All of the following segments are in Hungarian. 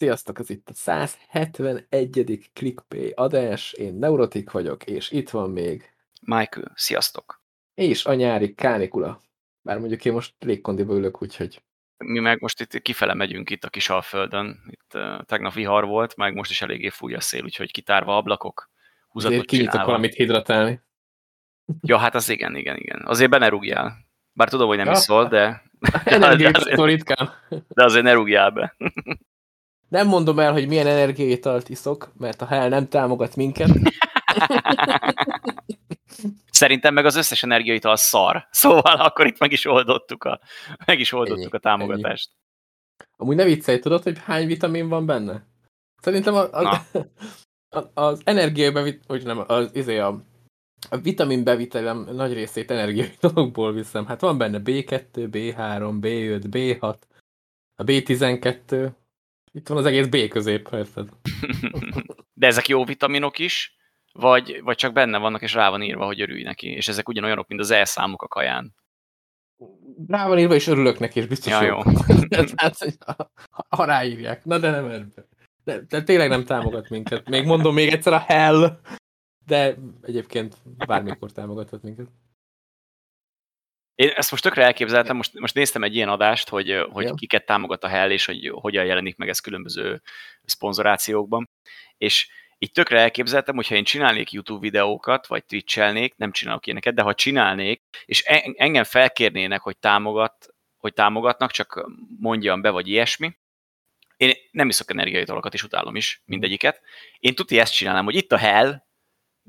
Sziasztok, ez itt a 171. ClickPay adás, én Neurotik vagyok, és itt van még... Michael, sziasztok! És a nyári kánikula. Bár mondjuk én most légkondiba ülök, úgyhogy... Mi meg most itt kifele megyünk itt a kis alföldön. Itt uh, tegnap vihar volt, meg most is eléggé fúj a szél, úgyhogy kitárva ablakok, húzatot Azért kinyitok valamit hidratálni. Ja, hát az igen, igen, igen. Azért be ne rúgjál. Bár tudom, hogy nem ja. is szól, de... de, azért, de azért ne rúgjál be. Nem mondom el, hogy milyen energiaitalt iszok, mert a hell nem támogat minket. Szerintem meg az összes energiaital szar. Szóval akkor itt meg is oldottuk a, meg is oldottuk ennyi, a támogatást. Ennyi. Amúgy ne viccelj, tudod, hogy hány vitamin van benne? Szerintem a, a, a, az energiai hogy nem, az, izé a, a vitamin bevitelem nagy részét energiai viszem. Hát van benne B2, B3, B5, B6, a B12, itt van az egész B közép, érted? De ezek jó vitaminok is, vagy, vagy csak benne vannak, és rá van írva, hogy örülj neki, és ezek ugyanolyanok, mint az elszámok a kaján. Rá van írva, és örülök neki, és biztos ja, jó. hát, ha, ráírják. Na de nem ebbe. De, de tényleg nem támogat minket. Még mondom még egyszer a hell, de egyébként bármikor támogathat minket. Én ezt most tökre elképzeltem, most, most néztem egy ilyen adást, hogy, hogy ja. kiket támogat a Hell, és hogy hogyan jelenik meg ez különböző szponzorációkban. És itt tökre elképzeltem, hogyha én csinálnék YouTube videókat, vagy Twitch-elnék, nem csinálok ilyeneket, de ha csinálnék, és engem felkérnének, hogy támogat, hogy támogatnak, csak mondjam be, vagy ilyesmi, én nem iszok energiaitalokat, és utálom is mindegyiket. Én tuti ezt csinálnám, hogy itt a Hell,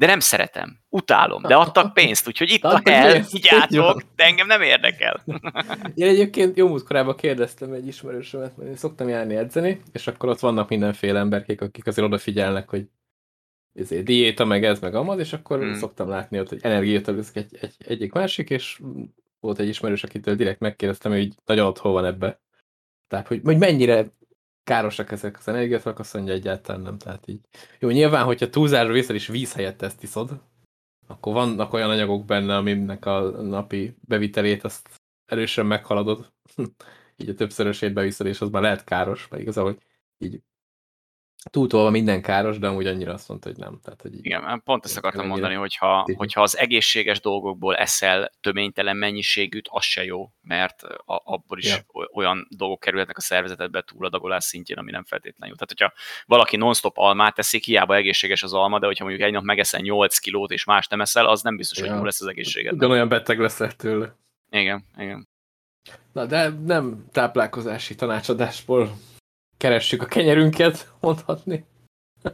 de nem szeretem. Utálom, de adtak pénzt, úgyhogy itt a hell, így átok, de engem nem érdekel. Én egyébként jó múltkorában kérdeztem egy ismerősömet, én szoktam járni edzeni, és akkor ott vannak mindenféle emberkék, akik azért odafigyelnek, hogy ezért diéta, meg ez, meg amaz, és akkor hmm. szoktam látni ott, hogy energiát egy, egy, egyik másik, és volt egy ismerős, akitől direkt megkérdeztem, hogy nagyon ott hol van ebbe. Tehát, hogy, hogy mennyire károsak ezek az energiatok, azt mondja egyáltalán nem. Tehát így. Jó, nyilván, hogyha túlzásra viszel és víz helyett ezt iszod, akkor vannak olyan anyagok benne, aminek a napi bevitelét azt erősen meghaladod. így a többszörösét beviszed, és az már lehet káros, mert igazából így túltolva minden káros, de amúgy annyira azt mondta, hogy nem. Tehát, hogy Igen, hát pont ezt akartam mondani, hogyha, hogyha az egészséges dolgokból eszel töménytelen mennyiségűt, az se jó, mert a, abból is ja. olyan dolgok kerülhetnek a szervezetedbe túladagolás szintjén, ami nem feltétlenül jó. Tehát, hogyha valaki non-stop almát eszik, hiába egészséges az alma, de hogyha mondjuk egy nap megeszel 8 kilót és más nem eszel, az nem biztos, ja. hogy jó lesz az egészséged. olyan beteg leszel tőle. Igen, igen. Na, de nem táplálkozási tanácsadásból keressük a kenyerünket, mondhatni.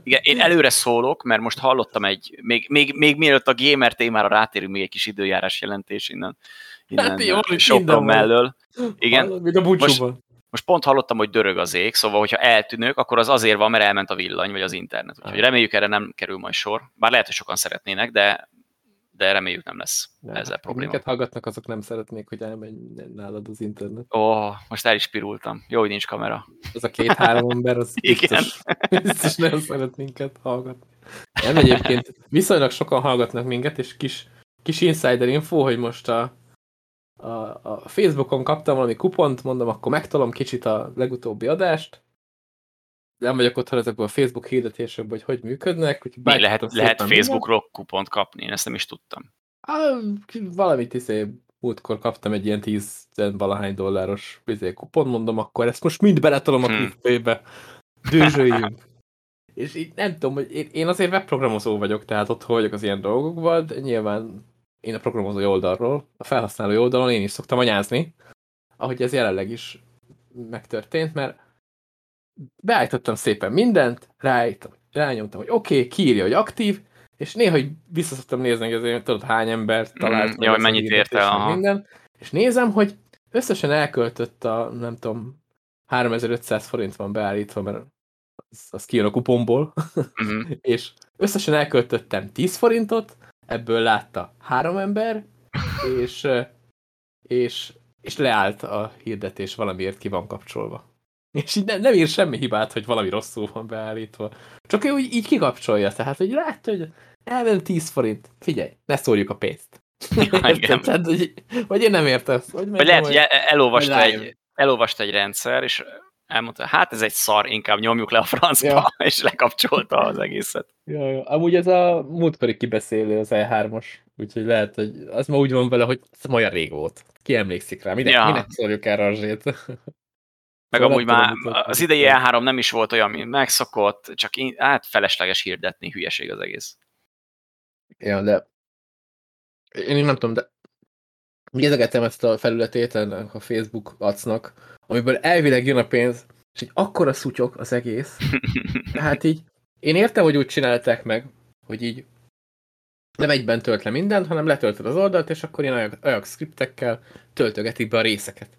Igen, én előre szólok, mert most hallottam egy, még, még, még mielőtt a gamer témára rátérünk, még egy kis időjárás jelentés innen, innen hát jó, sokkal mellől. Igen. A most, most pont hallottam, hogy dörög az ég, szóval hogyha eltűnök, akkor az azért van, mert elment a villany, vagy az internet. Úgyhogy reméljük erre nem kerül majd sor. Bár lehet, hogy sokan szeretnének, de de reméljük nem lesz ja, ezzel hát, probléma. Minket hallgatnak, azok nem szeretnék, hogy elmenj nálad az internet. Ó, oh, most el is pirultam. Jó, hogy nincs kamera. Az a két-három ember, az Igen. biztos, biztos nem szeret minket hallgatni. Nem egyébként viszonylag sokan hallgatnak minket, és kis, kis insider info, hogy most a, a, a Facebookon kaptam valami kupont, mondom, akkor megtalom kicsit a legutóbbi adást, nem vagyok otthon ezekből a Facebook hirdetésekből, hogy hogy működnek. Hogy Mi lehet, lehet Facebookról kupont kapni? Én ezt nem is tudtam. Á, valamit izé, múltkor kaptam egy ilyen 10 valahány dolláros izé, kupon, mondom, akkor ezt most mind beletolom a hmm. clickbait-be. Dőzsöljünk. És így nem tudom, hogy én, én azért webprogramozó vagyok, tehát ott vagyok az ilyen dolgokban, de nyilván én a programozó oldalról, a felhasználó oldalon én is szoktam anyázni, ahogy ez jelenleg is megtörtént, mert beállítottam szépen mindent, ráállítom, rányomtam, hogy oké, okay, kiírja, hogy aktív, és néha, hogy visszaszoktam nézni, hogy azért tudod, hány ember talált. Mm, ja, hogy mennyit ért el. Minden, és nézem, hogy összesen elköltött a, nem tudom, 3500 forint van beállítva, mert az, az kijön a kuponból, mm-hmm. és összesen elköltöttem 10 forintot, ebből látta három ember, és, és, és leállt a hirdetés, valamiért ki van kapcsolva. És így nem, nem ír semmi hibát, hogy valami rosszul van beállítva. Csak ő úgy, így kikapcsolja, tehát hogy látta, hogy elven 10 forint, figyelj, ne szórjuk a pénzt. Érted? Tehát, hogy, vagy én nem értem. Vagy, vagy lehet, hogy elolvasta egy, elolvasta egy rendszer, és elmondta, hát ez egy szar, inkább nyomjuk le a francba, ja. és lekapcsolta az egészet. Ja, ja. Amúgy ez a múltkori kibeszélő az E3-os, úgyhogy lehet, hogy az ma úgy van vele, hogy ez olyan rég volt. Ki emlékszik rá? Minek, ja. minek szóljuk erre a zsét? Meg szóval amúgy már az idei E3 nem is volt olyan, mint megszokott, csak hát felesleges hirdetni, hülyeség az egész. Ja, de én nem tudom, de nézegettem ezt a felületét a Facebook acnak, amiből elvileg jön a pénz, és egy akkora szutyok az egész. Tehát így, én értem, hogy úgy csinálták meg, hogy így nem egyben tölt le mindent, hanem letöltöd az oldalt, és akkor ilyen olyan skriptekkel töltögetik be a részeket.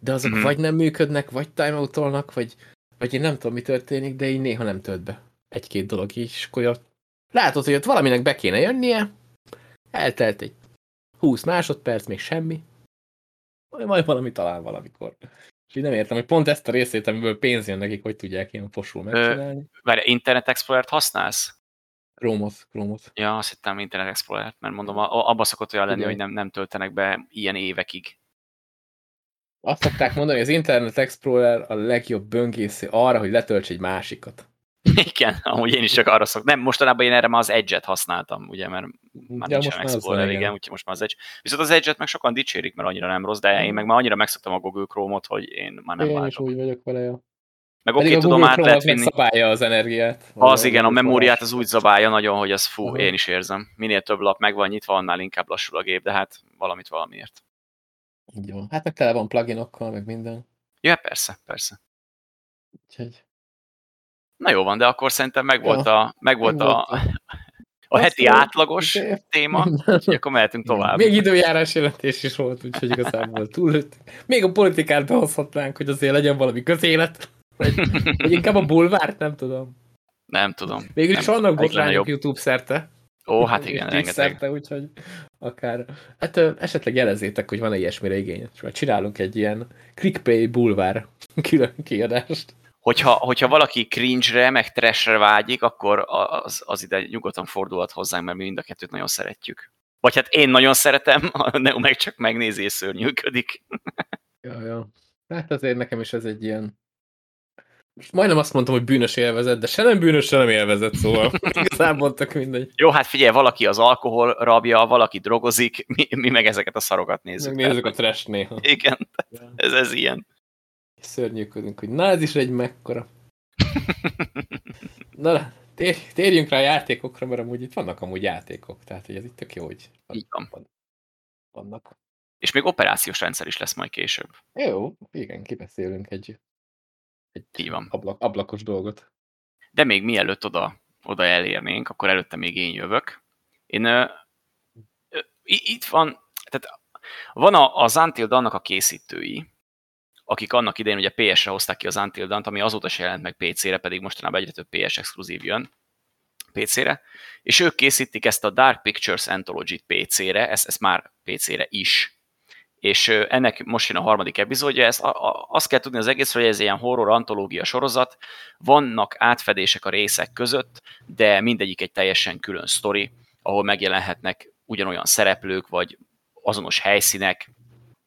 De azok mm-hmm. vagy nem működnek, vagy timeoutolnak, vagy, vagy én nem tudom, mi történik, de így néha nem tölt be. Egy-két dolog így, és akkor látod, hogy ott valaminek be kéne jönnie, eltelt egy 20 másodperc, még semmi, majd valami talán valamikor. És így nem értem, hogy pont ezt a részét, amiből pénz jön nekik, hogy tudják ilyen fosul megcsinálni. Várj, Internet Explorer-t használsz? Chromot, Chromot. Ja, azt hittem Internet Explorer-t, mert mondom, abba szokott olyan lenni, Igen. hogy nem, nem töltenek be ilyen évekig. Azt szokták mondani, hogy az Internet Explorer a legjobb böngésző arra, hogy letölts egy másikat. Igen, amúgy én is csak arra szok. Nem, mostanában én erre már az Edge-et használtam, ugye, mert már ja, nincsen Explorer, igen, igen úgyhogy most már az Edge. Viszont az Edge-et meg sokan dicsérik, mert annyira nem rossz, de én meg már annyira megszoktam a Google Chrome-ot, hogy én már nem én váltok. Én is úgy vagyok vele, jó. Meg oké, okay, tudom, át lehet vinni. szabálja az energiát. Az igen, a memóriát az úgy zabálja nagyon, hogy az fú, uh-huh. én is érzem. Minél több lap meg van nyitva, annál inkább lassul a gép, de hát valamit valamiért. Így van. Hát meg tele van pluginokkal, meg minden. Ja, persze, persze. Úgyhogy... Na jó van, de akkor szerintem megvolt ja, a, megvolt meg a, a heti átlagos de... téma, és akkor mehetünk tovább. Még időjárás jelentés is volt, úgyhogy igazából túl. Még a politikát behozhatnánk, hogy azért legyen valami közélet. Vagy, vagy inkább a bulvárt, nem tudom. Nem tudom. Végül is vannak botrányok YouTube szerte. Ó, hát igen, rengeteg. Szerte, úgyhogy akár... Hát ö, esetleg jelezzétek, hogy van-e ilyesmire igény. Vagy csinálunk egy ilyen clickpay bulvár külön kiadást. Hogyha, hogyha valaki cringe-re, meg trashre vágyik, akkor az, az ide nyugodtan fordulhat hozzánk, mert mi mind a kettőt nagyon szeretjük. Vagy hát én nagyon szeretem, a Neo meg csak megnézi és szörnyűködik. ja, ja. Hát azért nekem is ez egy ilyen majdnem azt mondtam, hogy bűnös élvezet, de se nem bűnös, se nem élvezet, szóval igazából tök mindegy. Jó, hát figyelj, valaki az alkohol rabja, valaki drogozik, mi, mi meg ezeket a szarokat nézzük. Meg nézzük a trash néha. Igen, ez, ez ilyen. Szörnyűködünk, hogy na ez is egy mekkora. na, tér, térjünk rá a játékokra, mert amúgy itt vannak amúgy játékok, tehát hogy ez itt tök jó, hogy Így van. vannak. És még operációs rendszer is lesz majd később. Jó, igen, kibeszélünk egy egy Így van. Ablak, ablakos dolgot. De még mielőtt oda, oda elérnénk, akkor előtte még én jövök. Én uh, itt van, tehát van a, az Until Dawn-nak a készítői, akik annak idején ugye PS-re hozták ki az Until Dawn-t, ami azóta se jelent meg PC-re, pedig mostanában egyre több PS exkluzív jön PC-re, és ők készítik ezt a Dark Pictures Anthology-t PC-re, ezt, ezt már PC-re is és ennek most jön a harmadik epizódja, ezt, azt kell tudni az egész, hogy ez ilyen horror antológia sorozat, vannak átfedések a részek között, de mindegyik egy teljesen külön sztori, ahol megjelenhetnek ugyanolyan szereplők, vagy azonos helyszínek,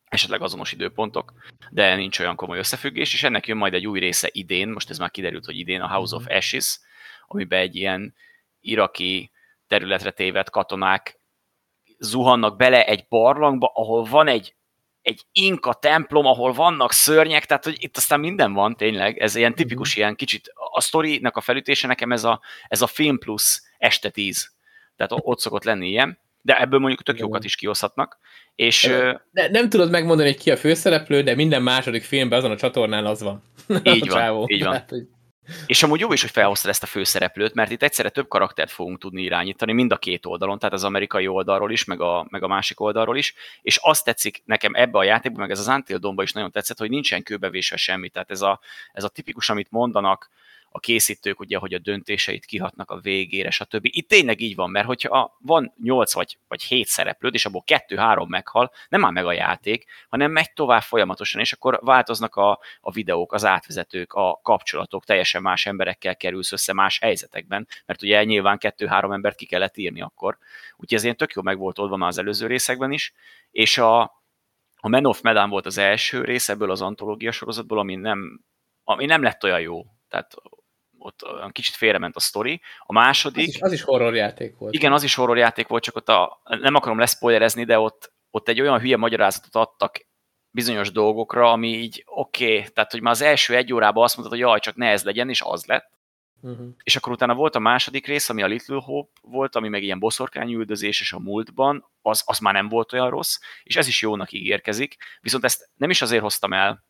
esetleg azonos időpontok, de nincs olyan komoly összefüggés, és ennek jön majd egy új része idén, most ez már kiderült, hogy idén a House of mhm. Ashes, amiben egy ilyen iraki területre tévedt katonák zuhannak bele egy barlangba, ahol van egy egy inka templom, ahol vannak szörnyek, tehát hogy itt aztán minden van tényleg, ez ilyen tipikus mm-hmm. ilyen kicsit, a sztorinak a felütése nekem ez a, ez a film plusz este tíz, tehát ott szokott lenni ilyen, de ebből mondjuk tök jókat is kihozhatnak. És, de nem tudod megmondani, hogy ki a főszereplő, de minden második filmben azon a csatornán az van. Így van, így van. Tehát, hogy... És amúgy jó is, hogy felhoztad ezt a főszereplőt, mert itt egyszerre több karaktert fogunk tudni irányítani, mind a két oldalon, tehát az amerikai oldalról is, meg a, meg a másik oldalról is, és azt tetszik nekem ebbe a játékban, meg ez az Until Dawn-ba is nagyon tetszett, hogy nincsen kőbevésve semmi, tehát ez a, ez a tipikus, amit mondanak, a készítők, ugye, hogy a döntéseit kihatnak a végére, stb. Itt tényleg így van, mert hogyha van 8 vagy, vagy 7 szereplőd, és abból 2-3 meghal, nem áll meg a játék, hanem megy tovább folyamatosan, és akkor változnak a, a videók, az átvezetők, a kapcsolatok, teljesen más emberekkel kerülsz össze más helyzetekben, mert ugye nyilván 2-3 embert ki kellett írni akkor. Úgyhogy ez ilyen tök jó meg volt oldva már az előző részekben is, és a, a Man of Medan volt az első rész ebből az antológia sorozatból, ami nem ami nem lett olyan jó. Tehát ott olyan kicsit félrement a sztori. A második... Az is, az is horrorjáték volt. Igen, az is horrorjáték volt, csak ott a, nem akarom leszpoilerezni, de ott, ott egy olyan hülye magyarázatot adtak bizonyos dolgokra, ami így oké, okay, tehát hogy már az első egy órában azt mondtad, hogy jaj, csak ne ez legyen, és az lett. Uh-huh. És akkor utána volt a második rész, ami a Little Hope volt, ami meg ilyen boszorkányüldözés, és a múltban, az, az már nem volt olyan rossz, és ez is jónak ígérkezik. Viszont ezt nem is azért hoztam el,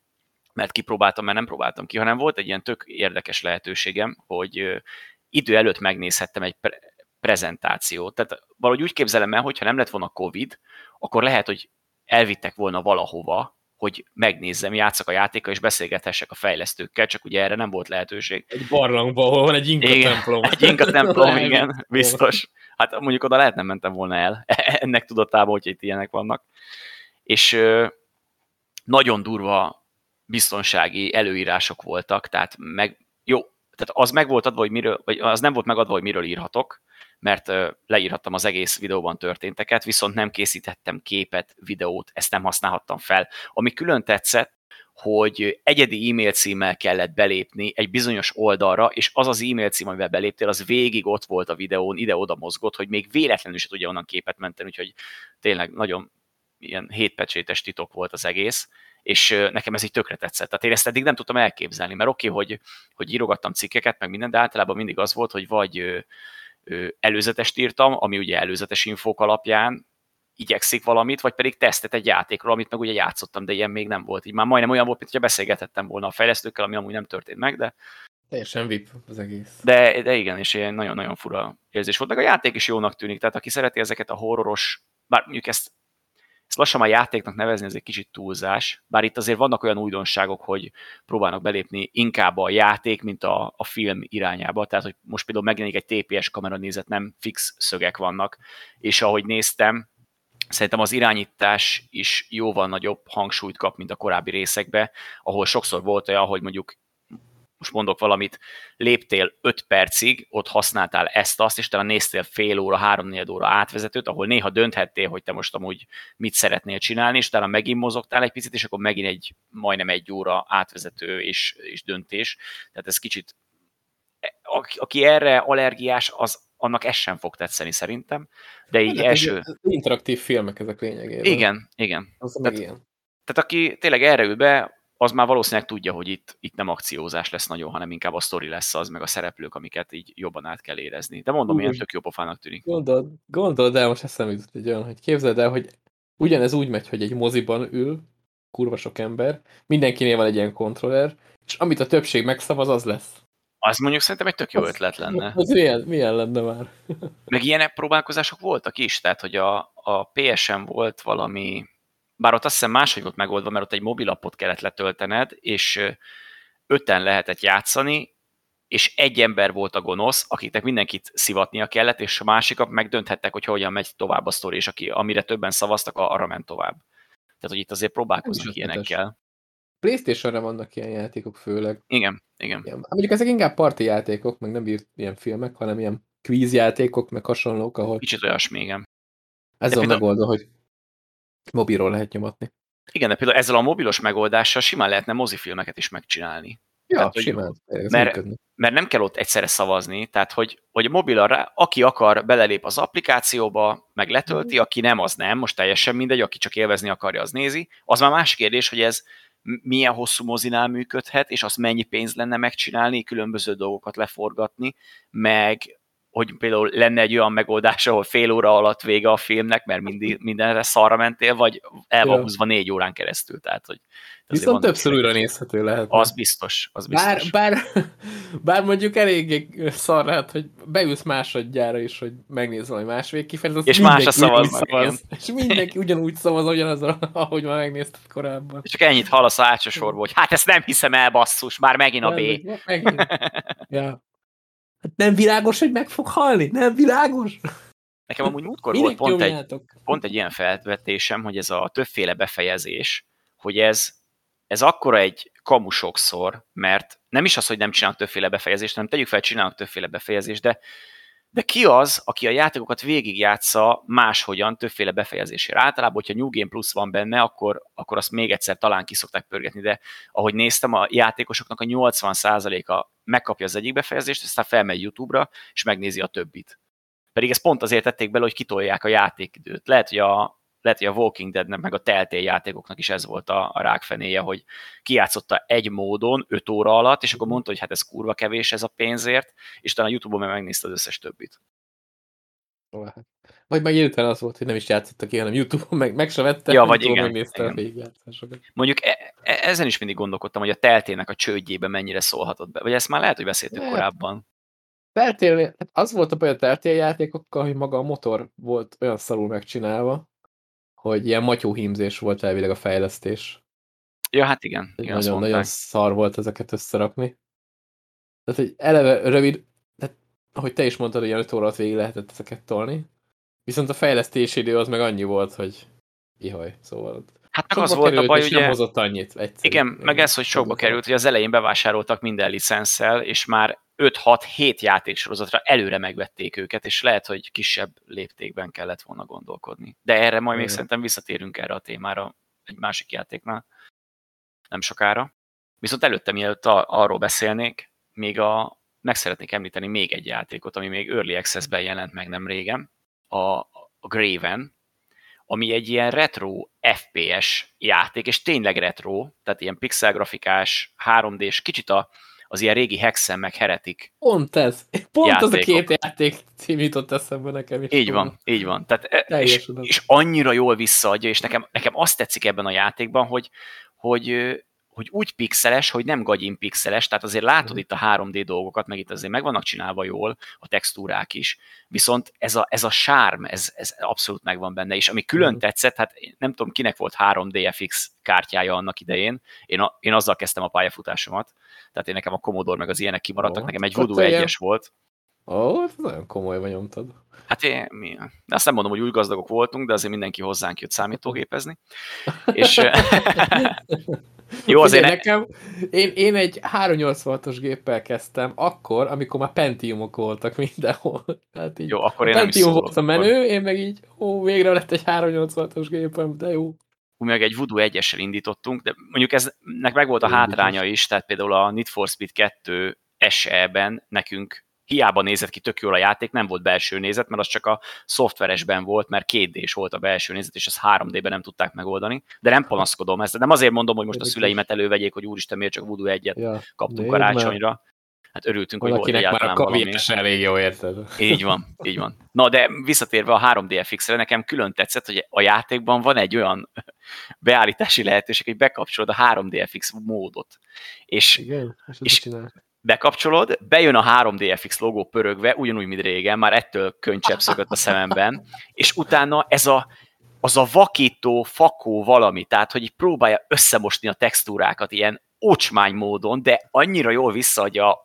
mert kipróbáltam, mert nem próbáltam ki, hanem volt egy ilyen tök érdekes lehetőségem, hogy idő előtt megnézhettem egy pre- prezentációt. Tehát valahogy úgy képzelem el, hogy ha nem lett volna Covid, akkor lehet, hogy elvittek volna valahova, hogy megnézzem, játszak a játéka, és beszélgethessek a fejlesztőkkel, csak ugye erre nem volt lehetőség. Egy barlangban, ahol van egy inga igen, templom. Egy inga templom, igen, biztos. Hát mondjuk oda lehet nem mentem volna el, ennek tudatában, hogy itt ilyenek vannak. És nagyon durva biztonsági előírások voltak, tehát meg, jó, tehát az meg volt adva, hogy miről, vagy az nem volt megadva, hogy miről írhatok, mert leírhattam az egész videóban történteket, viszont nem készítettem képet, videót, ezt nem használhattam fel. Ami külön tetszett, hogy egyedi e-mail címmel kellett belépni egy bizonyos oldalra, és az az e-mail cím, amivel beléptél, az végig ott volt a videón, ide-oda mozgott, hogy még véletlenül se tudja onnan képet menteni, úgyhogy tényleg nagyon ilyen hétpecsétes titok volt az egész, és nekem ez így tökre tetszett. Tehát én ezt eddig nem tudtam elképzelni, mert oké, okay, hogy, hogy írogattam cikkeket, meg minden, de általában mindig az volt, hogy vagy előzetest írtam, ami ugye előzetes infók alapján igyekszik valamit, vagy pedig tesztet egy játékról, amit meg ugye játszottam, de ilyen még nem volt. Így már majdnem olyan volt, mint hogyha beszélgethettem volna a fejlesztőkkel, ami amúgy nem történt meg, de... Teljesen VIP az egész. De, de igen, és ilyen nagyon-nagyon fura érzés volt. Meg a játék is jónak tűnik, tehát aki szereti ezeket a horroros, bár mondjuk ezt ezt lassan már játéknak nevezni, ez egy kicsit túlzás, bár itt azért vannak olyan újdonságok, hogy próbálnak belépni inkább a játék, mint a, a film irányába, tehát hogy most például megjelenik egy TPS kamera nézet, nem fix szögek vannak, és ahogy néztem, szerintem az irányítás is jóval nagyobb hangsúlyt kap, mint a korábbi részekbe, ahol sokszor volt olyan, hogy mondjuk most mondok valamit, léptél 5 percig, ott használtál ezt-azt, és talán néztél fél óra, három óra átvezetőt, ahol néha dönthettél, hogy te most amúgy mit szeretnél csinálni, és utána megint mozogtál egy picit, és akkor megint egy majdnem egy óra átvezető és, és döntés. Tehát ez kicsit, aki erre allergiás, az annak ez sem fog tetszeni szerintem, de így hát, első... Interaktív filmek ezek lényegében. Igen, igen. Az tehát, ilyen. tehát aki tényleg erre ül be, az már valószínűleg tudja, hogy itt, itt nem akciózás lesz nagyon, hanem inkább a sztori lesz az, meg a szereplők, amiket így jobban át kell érezni. De mondom, ilyen tök jó pofának tűnik. Gondold, gondold el, most eszembe jutott egy olyan, hogy képzeld el, hogy ugyanez úgy megy, hogy egy moziban ül, kurva sok ember, mindenkinél van egy ilyen kontroller, és amit a többség megszavaz, az lesz. Az mondjuk szerintem egy tök jó az, ötlet lenne. Az milyen, milyen lenne már? Meg ilyen próbálkozások voltak is, tehát hogy a, a PSN volt valami bár ott azt hiszem máshogy volt megoldva, mert ott egy mobilapot kellett letöltened, és öten lehetett játszani, és egy ember volt a gonosz, akiknek mindenkit szivatnia kellett, és a másikak megdönthettek, hogy hogyan megy tovább a sztori, és aki, amire többen szavaztak, arra ment tovább. Tehát, hogy itt azért próbálkozunk ilyenekkel. Playstation-re vannak ilyen játékok főleg. Igen, igen. Ilyen, mondjuk ezek inkább parti játékok, meg nem írt ilyen filmek, hanem ilyen quiz játékok, meg hasonlók, ahol... Kicsit olyasmi, igen. Ez a megoldva, hogy mobilról lehet nyomatni. Igen, de például ezzel a mobilos megoldással simán lehetne mozifilmeket is megcsinálni. Ja, tehát, simán. Mert, mert nem kell ott egyszerre szavazni, tehát hogy, hogy mobilra, aki akar, belelép az applikációba, meg letölti, aki nem, az nem, most teljesen mindegy, aki csak élvezni akarja, az nézi. Az már más kérdés, hogy ez milyen hosszú mozinál működhet, és azt mennyi pénz lenne megcsinálni, különböző dolgokat leforgatni, meg hogy például lenne egy olyan megoldás, ahol fél óra alatt vége a filmnek, mert mindig, mindenre szarra mentél, vagy el van húzva négy órán keresztül. Tehát, hogy Viszont többször újra nézhető lehet. Az biztos, az biztos. Bár, bár, bár mondjuk eléggé szar lehet, hogy beülsz másodjára is, hogy megnéz valami más végkifejezést. És más a szavaz. szavaz és mindenki ugyanúgy szavaz, ugyanaz, ahogy már megnézted korábban. És csak ennyit hallasz a sorból, hogy hát ezt nem hiszem el, basszus, már megint a B. Megint. ja. Hát nem világos, hogy meg fog halni? Nem világos? Nekem amúgy múltkor volt pont egy, pont egy ilyen felvetésem, hogy ez a többféle befejezés, hogy ez, ez akkora egy kamu sokszor, mert nem is az, hogy nem csinálnak többféle befejezést, hanem tegyük fel, csinálnak többféle befejezést, de de ki az, aki a játékokat végigjátsza máshogyan, többféle befejezésére? Általában, hogyha New Game Plus van benne, akkor, akkor azt még egyszer talán ki szokták pörgetni, de ahogy néztem, a játékosoknak a 80%-a megkapja az egyik befejezést, aztán felmegy YouTube-ra, és megnézi a többit. Pedig ezt pont azért tették bele, hogy kitolják a játékidőt. Lehet, hogy a, lehet, hogy a Walking Deadnek, meg a Telltale játékoknak is ez volt a, a rákfenéje, hogy kijátszotta egy módon 5 óra alatt, és akkor mondta, hogy hát ez kurva kevés ez a pénzért, és talán a Youtube-on meg megnézte az összes többit. Vagy meg hirtelen az volt, hogy nem is játszottak ki, hanem Youtube-on meg, meg se vette, ja, vagy igen, megnézte igen. a Mondjuk e, e, ezen is mindig gondolkodtam, hogy a teltének a csődjébe mennyire szólhatott be. Vagy ezt már lehet, hogy beszéltük lehet. korábban. Teltél, hát az volt a baj a Teltél játékokkal, hogy maga a motor volt olyan szarul megcsinálva, hogy ilyen matyóhímzés volt elvileg a fejlesztés. Ja, hát igen. igen nagyon, nagyon szar volt ezeket összerakni. Tehát, hogy eleve rövid, tehát, ahogy te is mondtad, hogy ilyen 5 óra végig lehetett ezeket tolni. Viszont a fejlesztési idő az meg annyi volt, hogy ihaj, szóval Hát meg az volt a baj, ugye... Nem hozott annyit. Egyszerű. Igen, meg ez, hogy sokba került, hogy az elején bevásároltak minden licenszel, és már 5-6-7 játéksorozatra előre megvették őket, és lehet, hogy kisebb léptékben kellett volna gondolkodni. De erre majd még szerintem visszatérünk erre a témára egy másik játéknál, nem sokára. Viszont előtte, mielőtt arról beszélnék, még a, meg szeretnék említeni még egy játékot, ami még Early Access-ben jelent meg nem régen, a, a Graven, ami egy ilyen retro FPS játék, és tényleg retro, tehát ilyen pixel grafikás, 3D-s, kicsit a, az ilyen régi Hexen meg Heretik Pont ez. Pont játékok. az a két játék cím jutott eszembe nekem is. Így van, így van. Tehát, e, és, és, annyira jól visszaadja, és nekem, nekem azt tetszik ebben a játékban, hogy, hogy hogy úgy pixeles, hogy nem gagyin pixeles, tehát azért látod mm. itt a 3D dolgokat, meg itt azért meg vannak csinálva jól a textúrák is, viszont ez a, ez a sárm, ez, ez abszolút megvan benne, és ami külön mm. tetszett, hát nem tudom, kinek volt 3DFX kártyája annak idején, én, a, én azzal kezdtem a pályafutásomat, tehát én nekem a Commodore meg az ilyenek kimaradtak, oh, nekem egy Voodoo 1-es volt. Ó, oh, nagyon komoly vagy nyomtad. Hát én, mi? De azt nem mondom, hogy úgy gazdagok voltunk, de azért mindenki hozzánk jött számítógépezni. és Jó, azért nekem, én, én egy 386-os géppel kezdtem, akkor, amikor már Pentiumok voltak mindenhol. Hát így, jó, akkor én Pentium nem volt a menő, én meg így, ó, végre lett egy 386-os gépem, de jó. Meg egy Voodoo 1 indítottunk, de mondjuk eznek meg volt a hátránya is, tehát például a Need for Speed 2 SE-ben nekünk hiába nézett ki tök jól a játék, nem volt belső nézet, mert az csak a szoftveresben volt, mert 2 d volt a belső nézet, és ezt 3D-ben nem tudták megoldani. De nem panaszkodom ezt, nem azért mondom, hogy most a szüleimet elővegyék, hogy úristen, miért csak Voodoo egyet ja, kaptunk karácsonyra. Hát örültünk, hogy volt egyáltalán már valami. elég jó, érted? Így van, így van. Na, de visszatérve a 3DFX-re, nekem külön tetszett, hogy a játékban van egy olyan beállítási lehetőség, hogy bekapcsolod a 3DFX módot. És, Igen, és, és bekapcsolod, bejön a 3DFX logó pörögve, ugyanúgy, mint régen, már ettől könycsepp szökött a szememben, és utána ez a, az a vakító, fakó valami, tehát hogy próbálja összemosni a textúrákat ilyen ocsmány módon, de annyira jól visszaadja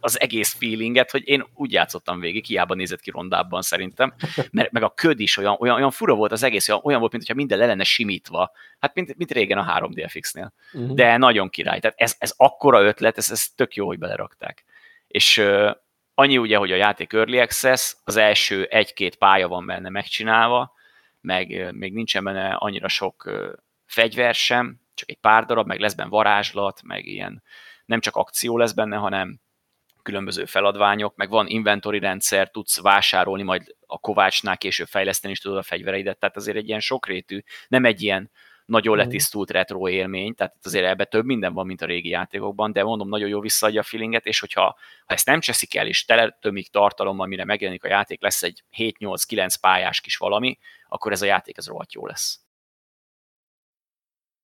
az egész feelinget, hogy én úgy játszottam végig, hiába nézett ki rondábban szerintem, mert meg a köd is olyan, olyan, olyan fura volt az egész, olyan, olyan volt, mintha minden le lenne simítva, hát mint, mint régen a 3DFX-nél. Uh-huh. De nagyon király, tehát ez, ez akkora ötlet, ez, ez tök jó, hogy belerakták. És uh, annyi ugye, hogy a játék Early Access, az első egy-két pálya van benne megcsinálva, meg uh, még nincsen benne annyira sok uh, fegyver sem, csak egy pár darab, meg lesz benne varázslat, meg ilyen nem csak akció lesz benne, hanem különböző feladványok, meg van inventory rendszer, tudsz vásárolni, majd a Kovácsnál később fejleszteni is tudod a fegyvereidet, tehát azért egy ilyen sokrétű, nem egy ilyen nagyon mhm. letisztult retro élmény, tehát azért ebbe több minden van, mint a régi játékokban, de mondom, nagyon jó visszaadja a feelinget, és hogyha ha ezt nem cseszik el, és tele tömik tartalommal, mire megjelenik a játék, lesz egy 7-8-9 pályás kis valami, akkor ez a játék ez rohadt jó lesz.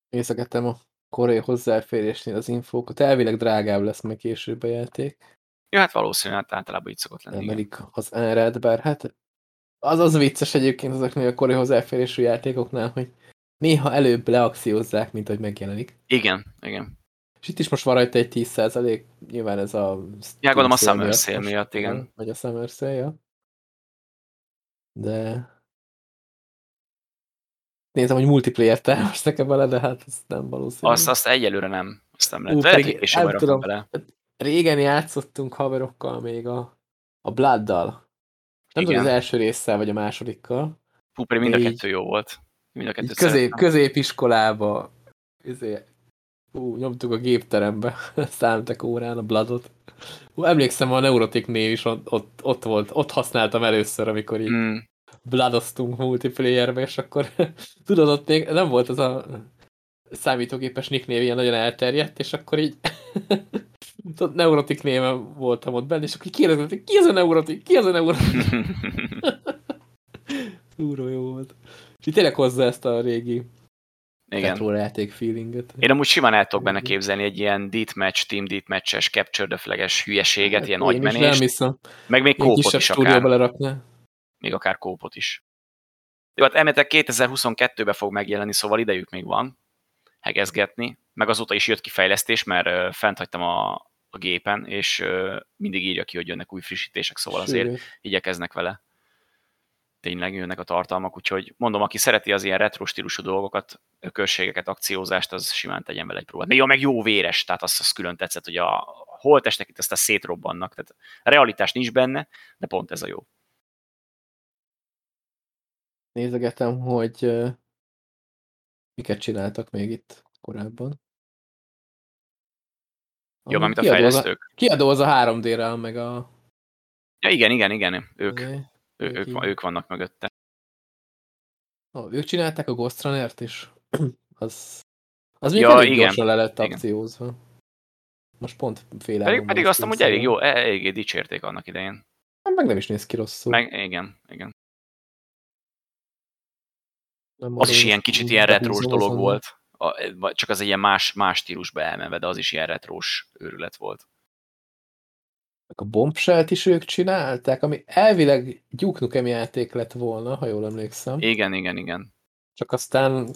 Nézegettem a korai hozzáférésnél az infókat. Elvileg drágább lesz meg később a játék. Ja, hát valószínűleg hát általában így szokott lenni. Emelik az árát, bár hát az az vicces egyébként azoknél a korai hozzáférésű játékoknál, hogy néha előbb leakciózzák, mint hogy megjelenik. Igen, igen. És itt is most van rajta egy 10 nyilván ez a... Ja, gondolom a Summer Sale miatt, igen. Vagy a Summer Sale, ja. De nézem, hogy multiplayer terveztek -e bele, de hát ez nem valószínű. Azt, azt egyelőre nem. Azt nem lehet. Ú, pedig, nem tudom, bele. Régen játszottunk haverokkal még a, a Blood-dal. Nem tudom, az első résszel vagy a másodikkal. Hú, pedig mind a kettő jó volt. Mind a kettő közép, középiskolába izé, Hú, nyomtuk a gépterembe, számtek órán a Bloodot. Hú, emlékszem, a Neurotic név is ott, ott, ott volt, ott használtam először, amikor így mm. Bloodoztunk multiplayerbe, és akkor tudod, ott még nem volt az a számítógépes nicknév ilyen nagyon elterjedt, és akkor így tudod, Neurotic néven voltam ott benne, és akkor kérdeztem, hogy ki az a Neurotic? Ki az a Neurotic? Úró jó volt. És így tényleg hozza ezt a régi igen. játék feelinget. Én amúgy simán el tudok benne képzelni egy ilyen deathmatch, team deathmatch-es, capture the flag-es hülyeséget, hát, ilyen agymenést. Meg még kópot is akár. Belerakná. Még akár kópot is. Jó, hát elméletek 2022-ben fog megjelenni, szóval idejük még van hegezgetni, meg azóta is jött ki fejlesztés, mert fent hagytam a, a gépen, és mindig írja ki, hogy jönnek új frissítések, szóval azért Sőt. igyekeznek vele tényleg jönnek a tartalmak, úgyhogy mondom, aki szereti az ilyen retro stílusú dolgokat, ökörségeket, akciózást, az simán tegyen vele egy próbát. Még jó, meg jó véres, tehát azt, azt külön tetszett, hogy a holtestek itt ezt a szétrobbannak, tehát realitás nincs benne, de pont ez a jó. Nézegetem, hogy miket csináltak még itt korábban. Jó, mint a fejlesztők. Kiadó az a 3D-rel, meg a... Ja, igen, igen, igen, ők. Okay. Ő, ők, ők vannak mögötte. Oh, ők csinálták a Ghost Runner-t is. az, az még ja, elég igen. gyorsan le lett akciózva. Igen. Most pont fél Pedig, pedig azt amúgy elég jó, e- eléggé dicsérték annak idején. Hát meg nem is néz ki rosszul. Meg, igen, igen. Nem az is ilyen kicsit ilyen retrós dolog volt. A, csak az ilyen más, más stílusba elmenve, de az is ilyen retrós őrület volt a bombshell is ők csinálták, ami elvileg Duke Nukem játék lett volna, ha jól emlékszem. Igen, igen, igen. Csak aztán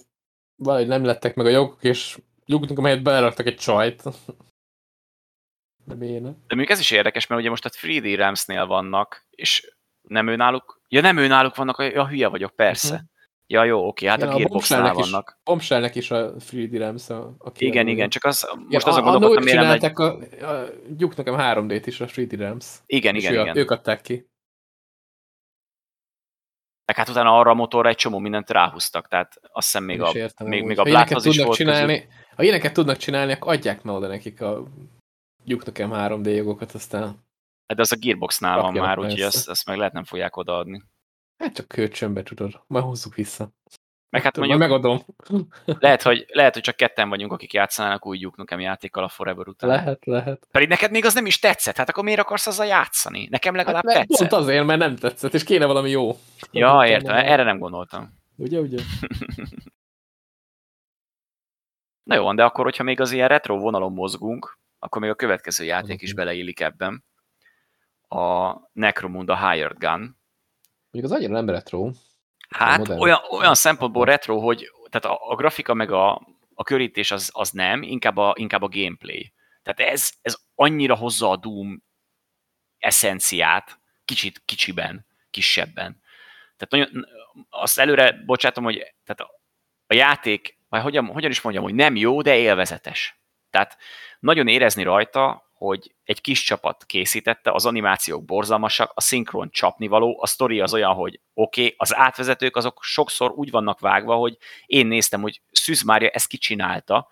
valahogy nem lettek meg a jogok, és Duke Nukem helyett beleraktak egy csajt. De béne. De ez is érdekes, mert ugye most a 3D Ramsnél vannak, és nem ő náluk, ja nem ő náluk vannak, ja hülye vagyok, persze. Uh-huh. Ja, jó, oké, hát ja, a Gearboxnál vannak. Is, Bombshellnek is a 3D Realms a, a Igen, igen, csak az, most ja, azon gondolkodtam, miért nem egy... a, a Duke nekem 3D-t is a 3D Realms. Igen, igen, ő, igen. Ők adták ki. Meg hát utána arra a motorra egy csomó mindent ráhúztak, tehát azt hiszem még a, értem, még, még a Bláthoz is volt csinálni, közül. Ha ilyeneket tudnak csinálni, akkor adják meg oda nekik a Duke nekem 3D jogokat, aztán... Hát de az a Gearboxnál van már, úgyhogy ezt, ezt meg lehet nem fogják odaadni. Hát csak kölcsönbe tudod, majd hozzuk vissza. Meg hát mondjuk, megadom. Lehet hogy, lehet, hogy csak ketten vagyunk, akik játszanának új Duke Nukem játékkal a Forever után. Lehet, lehet. Pedig neked még az nem is tetszett, hát akkor miért akarsz azzal játszani? Nekem legalább hát, tetszett. Pont azért, mert nem tetszett, és kéne valami jó. Ja, értem, erre nem gondoltam. Ugye, ugye? Na jó, de akkor, hogyha még az ilyen retro vonalon mozgunk, akkor még a következő játék is beleillik ebben. A Necromunda Hired Gun, Mondjuk az annyira nem retro. Hát olyan, olyan szempontból retro, hogy tehát a, a grafika meg a, a körítés az, az nem, inkább a, inkább a gameplay. Tehát ez, ez annyira hozza a Doom eszenciát, kicsit kicsiben, kisebben. Tehát nagyon, azt előre bocsátom, hogy tehát a, játék, vagy hogyan, hogyan is mondjam, hogy nem jó, de élvezetes. Tehát nagyon érezni rajta, hogy egy kis csapat készítette, az animációk borzalmasak, a szinkron csapnivaló, a sztori az olyan, hogy oké, okay, az átvezetők azok sokszor úgy vannak vágva, hogy én néztem, hogy Szűz Mária ezt kicsinálta,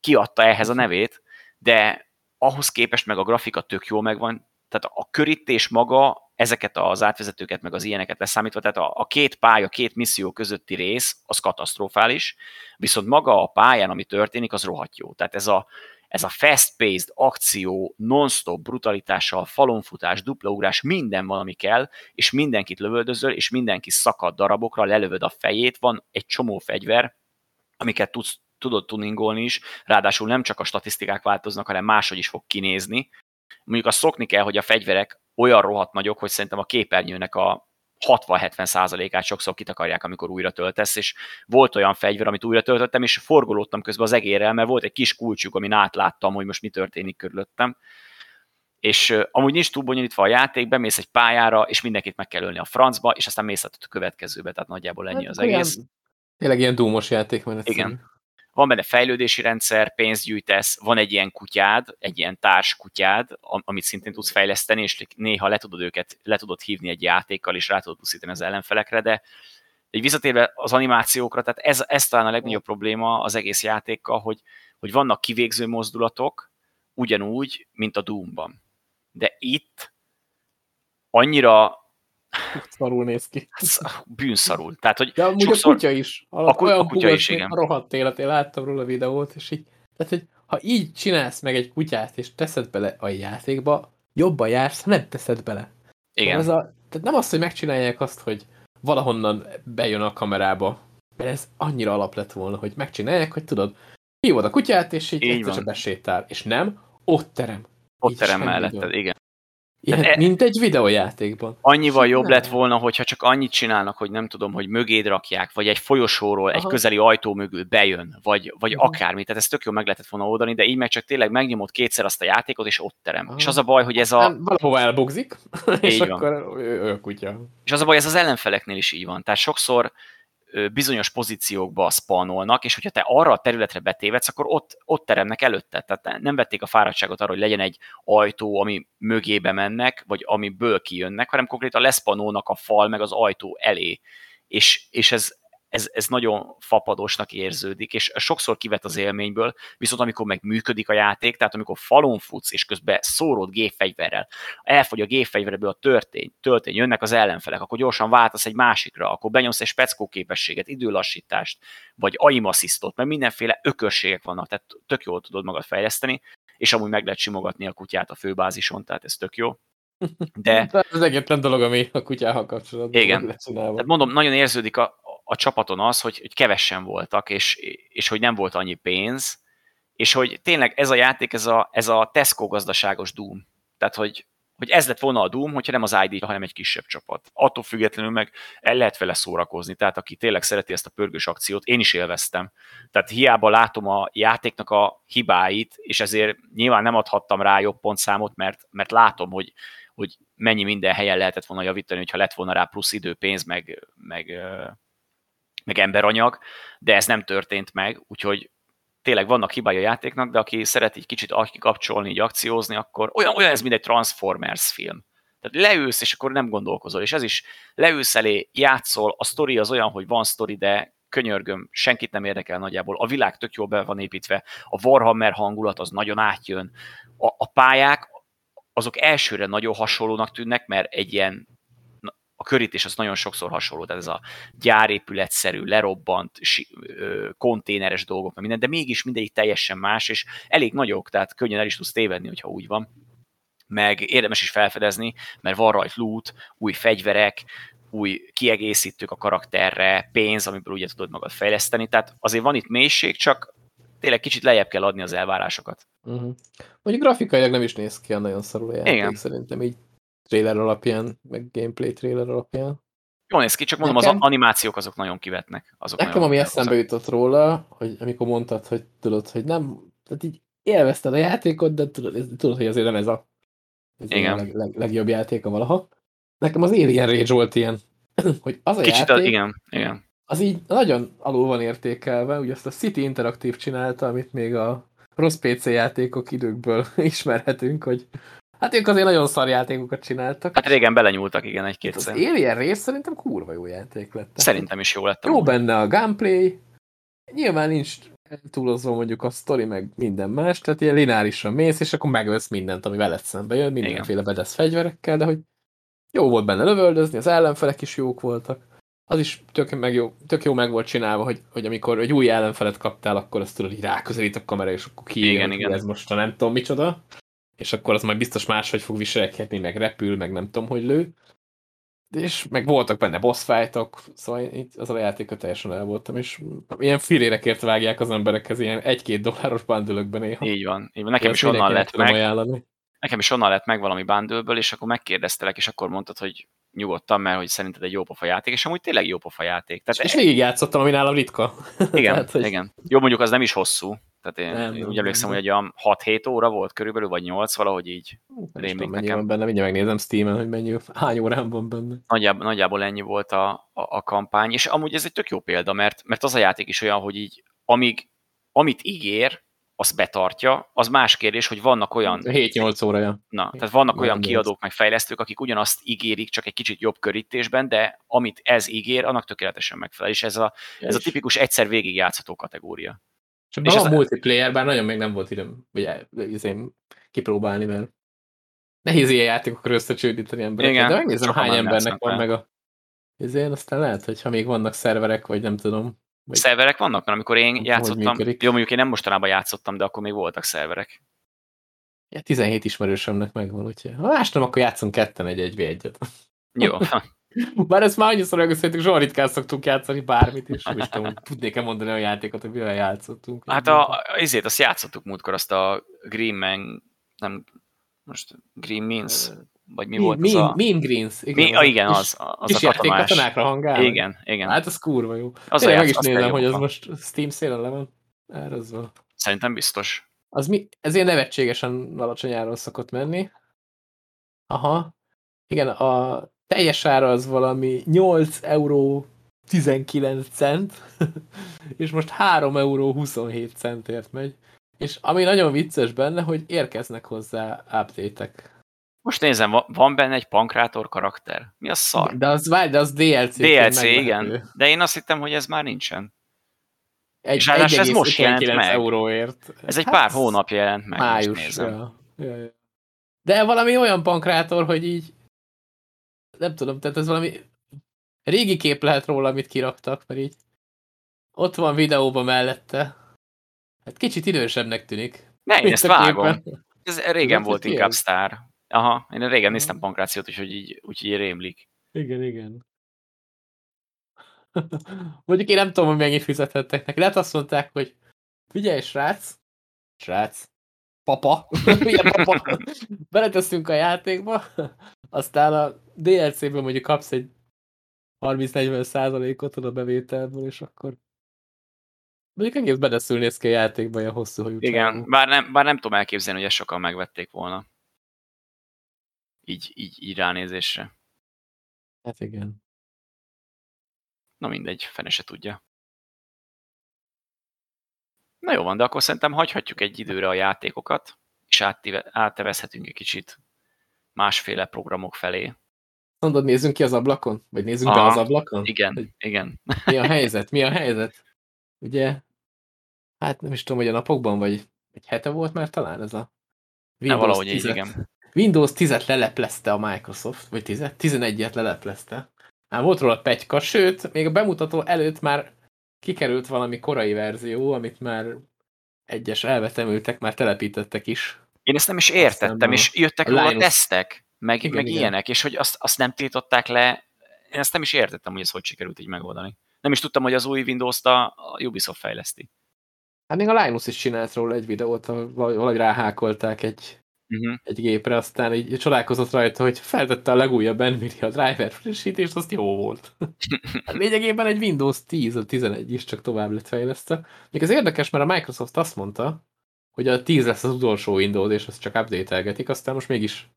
kiadta ehhez a nevét, de ahhoz képest meg a grafika tök jól megvan, tehát a körítés maga ezeket az átvezetőket, meg az ilyeneket leszámítva, tehát a, a két pálya, két misszió közötti rész, az katasztrofális, viszont maga a pályán, ami történik, az rohadt jó. Tehát ez a, ez a fast-paced akció, non-stop brutalitással, falonfutás, duplaugrás, minden valami kell, és mindenkit lövöldözöl, és mindenki szakad darabokra, lelövöd a fejét, van egy csomó fegyver, amiket tudsz, tudod tuningolni is, ráadásul nem csak a statisztikák változnak, hanem máshogy is fog kinézni. Mondjuk azt szokni kell, hogy a fegyverek olyan rohadt nagyok, hogy szerintem a képernyőnek a 60-70 százalékát sokszor kitakarják, amikor újra töltesz, és volt olyan fegyver, amit újra töltöttem, és forgolódtam közben az egérrel, mert volt egy kis kulcsuk, amin átláttam, hogy most mi történik körülöttem. És amúgy nincs túl bonyolítva a játék, bemész egy pályára, és mindenkit meg kell ölni a francba, és aztán mész a következőbe, tehát nagyjából ennyi hát, az egész. Ilyen, tényleg ilyen dúmos játék van. Igen. Van benne fejlődési rendszer, pénzt gyűjtesz, van egy ilyen kutyád, egy ilyen társ kutyád, amit szintén tudsz fejleszteni, és néha le tudod őket, le tudod hívni egy játékkal, és rá tudod pusztítani az ellenfelekre, de egy visszatérve az animációkra, tehát ez, ez talán a legnagyobb probléma az egész játékkal, hogy, hogy vannak kivégző mozdulatok, ugyanúgy, mint a Doom-ban. De itt annyira Szarul néz ki. Bűnszarul. Tehát, hogy ja, sokszor... a kutya is. A, a, a kutya is, igen. A rohadt élet, én láttam róla videót, és így, tehát, hogy ha így csinálsz meg egy kutyát, és teszed bele a játékba, jobban jársz, ha nem teszed bele. Igen. Ez a, tehát nem azt, hogy megcsinálják azt, hogy valahonnan bejön a kamerába, mert ez annyira alap lett volna, hogy megcsinálják, hogy tudod, hívod a kutyát, és így, így egyszer besétál, és nem, ott terem. Ott terem melletted, igen. Ilyen, e, mint egy videójátékban. Annyival jobb lett volna, hogyha csak annyit csinálnak, hogy nem tudom, hogy mögéd rakják, vagy egy folyosóról, Aha. egy közeli ajtó mögül bejön, vagy, vagy uh-huh. akármi. Tehát ez tök jó meg lehetett volna oldani, de így meg csak tényleg megnyomod kétszer azt a játékot, és ott terem. Aha. És az a baj, hogy ez a... Valahova elbogzik, és van. akkor ő, ő kutya. És az a baj, ez az ellenfeleknél is így van. Tehát sokszor bizonyos pozíciókba spanolnak, és hogyha te arra a területre betévedsz, akkor ott, ott teremnek előtte. Tehát nem vették a fáradtságot arra, hogy legyen egy ajtó, ami mögébe mennek, vagy amiből kijönnek, hanem konkrétan leszpanolnak a fal meg az ajtó elé. És, és ez, ez, ez nagyon fapadosnak érződik, és sokszor kivet az élményből, viszont amikor meg működik a játék, tehát amikor falon futsz, és közben szórod gépfegyverrel, elfogy a gépfegyverből a történy, történy, jönnek az ellenfelek, akkor gyorsan váltasz egy másikra, akkor benyomsz egy speckó képességet, időlassítást, vagy aim asszisztot, mert mindenféle ökörségek vannak, tehát tök jól tudod magad fejleszteni, és amúgy meg lehet simogatni a kutyát a főbázison, tehát ez tök jó. De... Ez egyetlen dolog, ami a kutyával kapcsolatban. Igen. Tehát mondom, nagyon érződik a, a csapaton az, hogy, hogy kevesen voltak, és, és hogy nem volt annyi pénz, és hogy tényleg ez a játék, ez a, ez a Tesco gazdaságos Doom. Tehát, hogy, hogy ez lett volna a Doom, hogyha nem az ID, hanem egy kisebb csapat. Attól függetlenül meg el lehet vele szórakozni, tehát aki tényleg szereti ezt a pörgős akciót, én is élveztem. Tehát hiába látom a játéknak a hibáit, és ezért nyilván nem adhattam rá jobb pontszámot, mert, mert látom, hogy, hogy mennyi minden helyen lehetett volna javítani, hogyha lett volna rá plusz idő, pénz, meg, meg meg emberanyag, de ez nem történt meg, úgyhogy tényleg vannak hibái a játéknak, de aki szeret így kicsit kapcsolni, így akciózni, akkor olyan, olyan ez, mint egy Transformers film. Tehát leülsz, és akkor nem gondolkozol, és ez is leülsz elé, játszol, a sztori az olyan, hogy van sztori, de könyörgöm, senkit nem érdekel nagyjából, a világ tök jól be van építve, a Warhammer hangulat az nagyon átjön, a, a pályák azok elsőre nagyon hasonlónak tűnnek, mert egy ilyen a körítés az nagyon sokszor hasonló, tehát ez a gyárépületszerű, lerobbant, konténeres dolgok, minden, de mégis mindegyik teljesen más, és elég nagyok, tehát könnyen el is tudsz tévedni, hogyha úgy van. Meg érdemes is felfedezni, mert van rajt loot, új fegyverek, új kiegészítők a karakterre, pénz, amiből ugye tudod magad fejleszteni, tehát azért van itt mélység, csak tényleg kicsit lejjebb kell adni az elvárásokat. Uh-huh. Mondjuk grafikailag nem is néz ki a nagyon szarul a játék, Igen. szerintem így trailer alapján, meg gameplay trailer alapján. Jól néz ki, csak mondom, nekem, az animációk azok nagyon kivetnek. Azok nekem, nagyon ami eszembe jutott róla, hogy amikor mondtad, hogy tudod, hogy nem, tehát így élvezted a játékot, de tudod, tudod hogy azért nem ez a, ez Igen. a leg, leg, legjobb játéka valaha. Nekem az Alien Rage volt ilyen, hogy az a Kicsit játék, az, igen, igen. az így nagyon alul van értékelve, ugye azt a City Interactive csinálta, amit még a rossz PC játékok időkből ismerhetünk, hogy Hát ők azért nagyon szar játékokat csináltak. Hát régen belenyúltak, igen, egy-kétszer. Az Alien rész szerintem kurva jó játék lett. Szerintem is jó lett. Jó benne a gameplay, nyilván nincs túlozva mondjuk a story, meg minden más, tehát ilyen lineárisan mész, és akkor megölsz mindent, ami veled szembe jön, mindenféle bedesz fegyverekkel, de hogy jó volt benne lövöldözni, az ellenfelek is jók voltak. Az is tök, meg jó, tök jó meg volt csinálva, hogy, hogy amikor egy új ellenfelet kaptál, akkor azt tudod, hogy ráközelít a kamera, és akkor ki igen, igen. ez most a nem tudom micsoda és akkor az majd biztos máshogy fog viselkedni, meg repül, meg nem tudom, hogy lő. És meg voltak benne boss fightok, szóval itt az a játéka teljesen el voltam, és ilyen filérekért vágják az emberekhez, ilyen egy-két dolláros bándülökben néha. Így van, így van. nekem is onnan lett meg. Ajánlani. Nekem is onnan lett meg valami bándőlből, és akkor megkérdeztelek, és akkor mondtad, hogy nyugodtan, mert hogy szerinted egy jó pofa játék, és amúgy tényleg jó pofa játék. Tehát és végig játszottam, ami nálam ritka. Igen, Tehát, hogy... igen. Jó, mondjuk az nem is hosszú, tehát én, nem, én úgy emlékszem, nem. hogy egy olyan 6-7 óra volt körülbelül, vagy 8, valahogy így rémlik nekem. Van benne, mindjárt megnézem Steam-en, hogy mennyi, hány órán van benne. Nagyjából, nagyjából ennyi volt a, a, a kampány, és amúgy ez egy tök jó példa, mert, mert az a játék is olyan, hogy így amíg amit ígér, az betartja, az más kérdés, hogy vannak olyan... 7-8 óraja. Na, tehát vannak olyan kiadók, meg fejlesztők, akik ugyanazt ígérik, csak egy kicsit jobb körítésben, de amit ez ígér, annak tökéletesen megfelel, és ez a, ez a tipikus egyszer végig játszható kategória. És a multiplayer, bár nagyon még nem volt időm ugye, kipróbálni, mert nehéz ilyen játékokra összecsődíteni embereket, Igen, de megnézem, hány embernek van meg a ezért aztán lehet, hogy ha még vannak szerverek, vagy nem tudom. Vagy szerverek vannak, mert amikor én játszottam, jó mondjuk én nem mostanában játszottam, de akkor még voltak szerverek. Ja, 17 ismerősömnek megvan, úgyhogy ha más nem, akkor játszunk ketten egy 1 egyet. Jó. Bár ezt már annyiszor megbeszéltük, soha ritkán szoktunk játszani bármit, és nem is tudom, tudnék-e mondani a játékot, hogy mivel játszottunk. Hát a, azért azt játszottuk múltkor, azt a Green Man, nem, most Green Means, vagy mi, mi volt mean, az a... Mean Greens. Igen, mi, az, a, igen az, az kis a katonás. katonákra hangál. Igen, igen. Hát az kurva jó. Az Tényleg meg is nézem, hogy az most Steam szélen le van. Erre az van. Szerintem biztos. Az mi, ez ilyen nevetségesen alacsony áron szokott menni. Aha. Igen, a teljes ára az valami 8 euró 19 cent, és most 3 euró 27 centért megy. És ami nagyon vicces benne, hogy érkeznek hozzá update-ek. Most nézem, van benne egy pankrátor karakter. Mi a szar? De az, de az DLC. DLC, igen. De én azt hittem, hogy ez már nincsen. Egy, És ráadásul ez most jelent meg. Euróért. Ez egy hát, pár hónapja jelent meg. Május. Ja. Ja, ja. De valami olyan pankrátor, hogy így nem tudom, tehát ez valami régi kép lehet róla, amit kiraktak, mert így ott van videóban mellette. Hát kicsit idősebbnek tűnik. Ne, én ezt vágom. Ez régen volt inkább sztár. Aha, én régen néztem pankrációt, úgyhogy így, úgyhogy rémlik. Igen, igen. Mondjuk én nem tudom, hogy mennyit fizethettek neki. Lehet azt mondták, hogy figyelj, srác, srác, papa, milyen papa, beleteszünk a játékba, aztán a DLC-ből mondjuk kapsz egy 30-40 százalékot a bevételből, és akkor mondjuk egész bedeszülni néz ki a játékba olyan hosszú hogy Igen, bár nem, bár nem tudom elképzelni, hogy ezt sokan megvették volna így, így, így ránézésre. Hát igen. Na mindegy, fene se tudja. Na jó van, de akkor szerintem hagyhatjuk egy időre a játékokat, és áttevezhetünk egy kicsit másféle programok felé. Mondod, nézzünk ki az ablakon? Vagy nézzünk Aha, be az ablakon? Igen, hogy igen. Mi a helyzet? Mi a helyzet? Ugye, hát nem is tudom, hogy a napokban, vagy egy hete volt már talán ez a Windows ne, valahogy így, igen. Windows 10-et leleplezte a Microsoft, vagy 10 11-et leleplezte. Már volt róla pegyka, sőt, még a bemutató előtt már kikerült valami korai verzió, amit már egyes elvetemültek, már telepítettek is. Én ezt nem is értettem, és jöttek róla tesztek, meg, igen, meg igen. ilyenek, és hogy azt, azt nem tiltották le, én ezt nem is értettem, hogy ez hogy sikerült így megoldani. Nem is tudtam, hogy az új Windows-t a Ubisoft fejleszti. Hát még a Linus is csinált róla egy videót, valahogy ráhákolták egy uh-huh. egy gépre, aztán így csodálkozott rajta, hogy feltette a legújabb Nvidia driver frissítést, azt jó volt. hát lényegében egy Windows 10, a 11 is csak tovább lett fejlesztve. Még ez érdekes, mert a Microsoft azt mondta, hogy a 10 lesz az utolsó Windows, és azt csak update-elgetik, aztán most mégis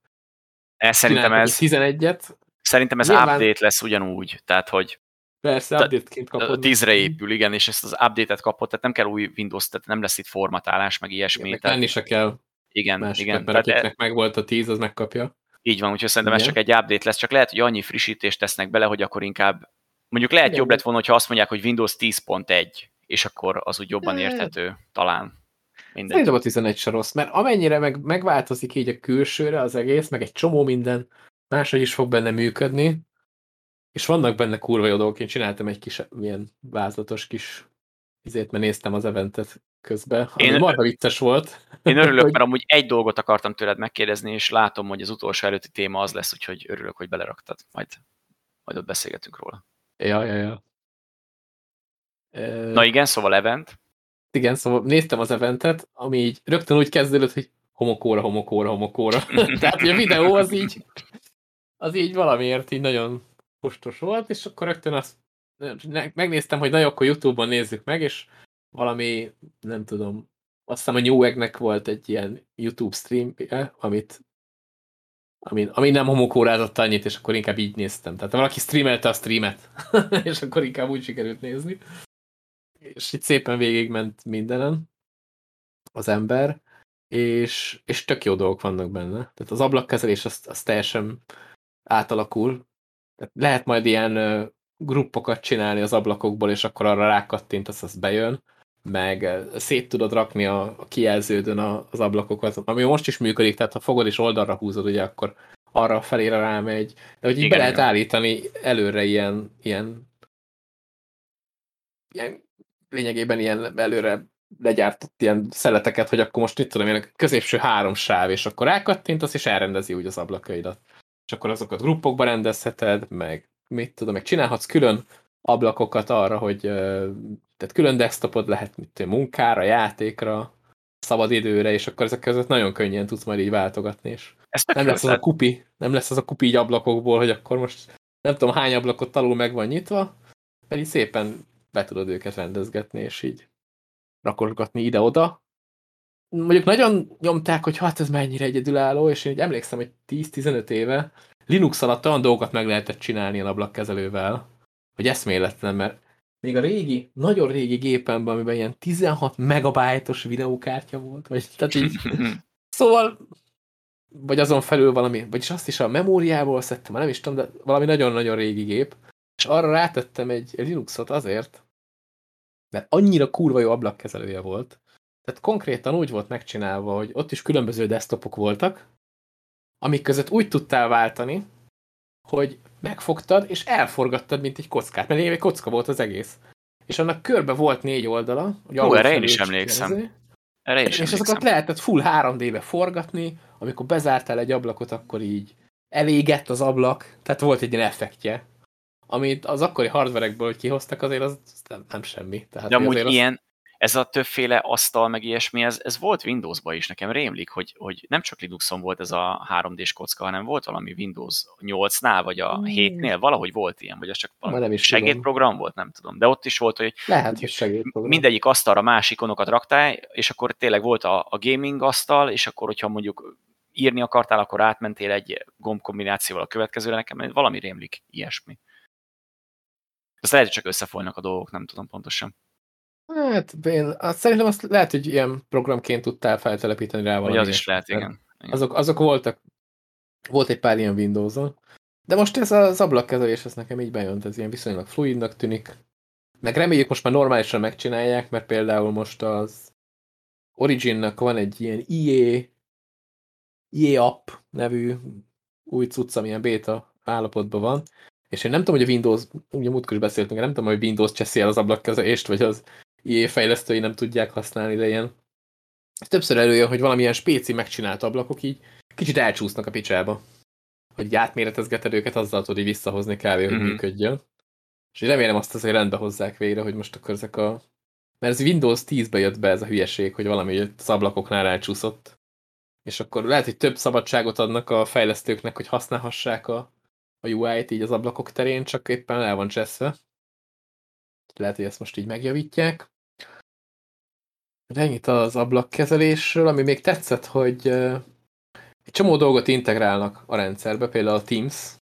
ez szerintem ez 11-et. Szerintem ez Nyilván... update lesz ugyanúgy, tehát hogy Persze, update-ként kapod. A 10-re épül, igen, és ezt az update-et kapod, tehát nem kell új Windows, tehát nem lesz itt formatálás, meg ilyesmi. Igen, tehát... se kell. Igen, Másik, igen. Mert Tehát e... meg volt a 10, az megkapja. Így van, úgyhogy szerintem igen. ez csak egy update lesz, csak lehet, hogy annyi frissítést tesznek bele, hogy akkor inkább, mondjuk lehet igen. jobb lett volna, ha azt mondják, hogy Windows 10.1, és akkor az úgy jobban érthető, talán. Mindegy. Szerintem a 11 se rossz, mert amennyire meg, megváltozik így a külsőre az egész, meg egy csomó minden, máshogy is fog benne működni, és vannak benne kurva jó dolgok. Én csináltam egy kis ilyen vázlatos kis izét, mert néztem az eventet közben, ami én, marha vicces volt. Én örülök, hogy... mert amúgy egy dolgot akartam tőled megkérdezni, és látom, hogy az utolsó előtti téma az lesz, úgyhogy örülök, hogy beleraktad. Majd, majd ott beszélgetünk róla. Ja, ja, ja. Na igen, szóval event. Igen, szóval néztem az eventet, ami így rögtön úgy kezdődött, hogy homokóra, homokóra, homokóra. Tehát, a videó az így, az így valamiért így nagyon postos volt, és akkor rögtön azt megnéztem, hogy na akkor Youtube-on nézzük meg, és valami, nem tudom, azt hiszem a Newegnek volt egy ilyen YouTube stream, amit ami, ami nem homokórázott annyit, és akkor inkább így néztem. Tehát valaki streamelte a streamet, és akkor inkább úgy sikerült nézni. És itt szépen végigment mindenen. az ember, és, és tök jó dolgok vannak benne. Tehát az ablakkezelés az, az teljesen átalakul. Tehát lehet majd ilyen gruppokat csinálni az ablakokból, és akkor arra rákattint, az, az bejön, meg szét tudod rakni a, a kijelződön az ablakokat, ami most is működik, tehát ha fogod és oldalra húzod, ugye akkor arra felére rámegy, de hogy így igen, be lehet igen. állítani előre ilyen, ilyen, ilyen lényegében ilyen előre legyártott ilyen szeleteket, hogy akkor most mit tudom én, középső három sáv, és akkor rákattintasz, és elrendezi úgy az ablakaidat. És akkor azokat gruppokba rendezheted, meg mit tudom, meg csinálhatsz külön ablakokat arra, hogy tehát külön desktopod lehet mit tudom, munkára, játékra, szabad időre, és akkor ezek között nagyon könnyen tudsz majd így váltogatni, és Ezt nem lesz az a kupi, nem lesz az a kupi így ablakokból, hogy akkor most nem tudom hány ablakot talul meg van nyitva, pedig szépen be tudod őket rendezgetni, és így rakosgatni ide-oda. Mondjuk nagyon nyomták, hogy hát ez mennyire egyedülálló, és én így emlékszem, hogy 10-15 éve Linux alatt olyan dolgokat meg lehetett csinálni ilyen ablakkezelővel, hogy eszméletlen, mert még a régi, nagyon régi gépemben, amiben ilyen 16 megabájtos videókártya volt, vagy tehát így, szóval vagy azon felül valami, vagyis azt is a memóriából szedtem, nem is tudom, de valami nagyon-nagyon régi gép, és arra rátettem egy Linuxot azért, mert annyira kurva jó ablakkezelője volt. Tehát konkrétan úgy volt megcsinálva, hogy ott is különböző desktopok voltak, amik között úgy tudtál váltani, hogy megfogtad, és elforgattad, mint egy kockát. Mert egy kocka volt az egész. És annak körbe volt négy oldala. Hogy Hú, erre én is emlékszem. Erre is és emlékszem. azokat lehetett full 3D-be forgatni, amikor bezártál egy ablakot, akkor így elégett az ablak, tehát volt egy ilyen effektje amit az akkori hardverekből, kihoztak, azért az nem, nem semmi. Tehát De amúgy ilyen, az... ez a többféle asztal, meg ilyesmi, ez, ez volt Windowsban is, nekem rémlik, hogy, hogy nem csak Linuxon volt ez a 3D-s kocka, hanem volt valami Windows 8-nál, vagy a 7-nél, valahogy volt ilyen, vagy az csak valami nem is segédprogram tudom. volt, nem tudom. De ott is volt, hogy, Lehet, hogy segédprogram. mindegyik asztalra más ikonokat raktál, és akkor tényleg volt a, a gaming asztal, és akkor, hogyha mondjuk írni akartál, akkor átmentél egy gombkombinációval a következőre, nekem valami rémlik ilyesmi. Ez lehet, hogy csak összefolynak a dolgok, nem tudom pontosan. Hát én azt szerintem azt lehet, hogy ilyen programként tudtál feltelepíteni rá valamit. az is lehet, igen. igen. Azok, azok voltak, volt egy pár ilyen Windows-on. De most ez az ablakkezelés, ez nekem így bejön, ez ilyen viszonylag fluidnak tűnik. Meg reméljük most már normálisan megcsinálják, mert például most az Originnak van egy ilyen EA, EA App nevű új cucc, amilyen beta állapotban van, és én nem tudom, hogy a Windows, ugye múltkor is beszéltünk, nem tudom, hogy Windows cseszi el az ablakkezelést, vagy az IE fejlesztői nem tudják használni, de ilyen többször előjön, hogy valamilyen spéci megcsinált ablakok így kicsit elcsúsznak a picsába. Hogy átméretezgeted őket, azzal tudod, hogy visszahozni kell, hogy mm-hmm. működjön. És én remélem azt azért rendbe hozzák végre, hogy most akkor ezek a... Mert ez Windows 10-be jött be ez a hülyeség, hogy valami az ablakoknál elcsúszott. És akkor lehet, hogy több szabadságot adnak a fejlesztőknek, hogy használhassák a a UI-t így az ablakok terén, csak éppen el van cseszve. Lehet, hogy ezt most így megjavítják. De ennyit az ablakkezelésről, ami még tetszett, hogy egy csomó dolgot integrálnak a rendszerbe, például a Teams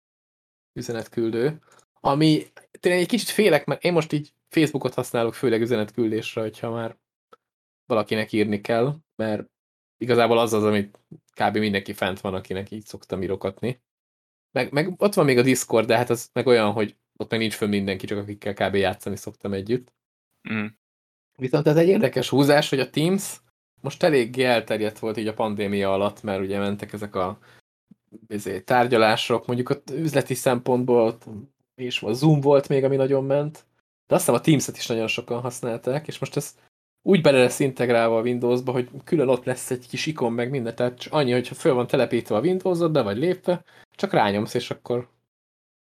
üzenetküldő, ami tényleg egy kicsit félek, mert én most így Facebookot használok főleg üzenetküldésre, hogyha már valakinek írni kell, mert igazából az az, amit kb. mindenki fent van, akinek így szoktam írokatni. Meg, meg ott van még a Discord, de hát az meg olyan, hogy ott meg nincs fönn mindenki, csak akikkel kb. játszani szoktam együtt. Mm. Viszont ez egy érdekes húzás, hogy a Teams most eléggé elterjedt volt így a pandémia alatt, mert ugye mentek ezek a ezért, tárgyalások, mondjuk a üzleti szempontból és a Zoom volt még, ami nagyon ment, de azt hiszem a Teams-et is nagyon sokan használták, és most ez úgy bele lesz integrálva a Windowsba, hogy külön ott lesz egy kis ikon meg minden, tehát annyi, hogyha föl van telepítve a Windowsod, be vagy lépve, csak rányomsz, és akkor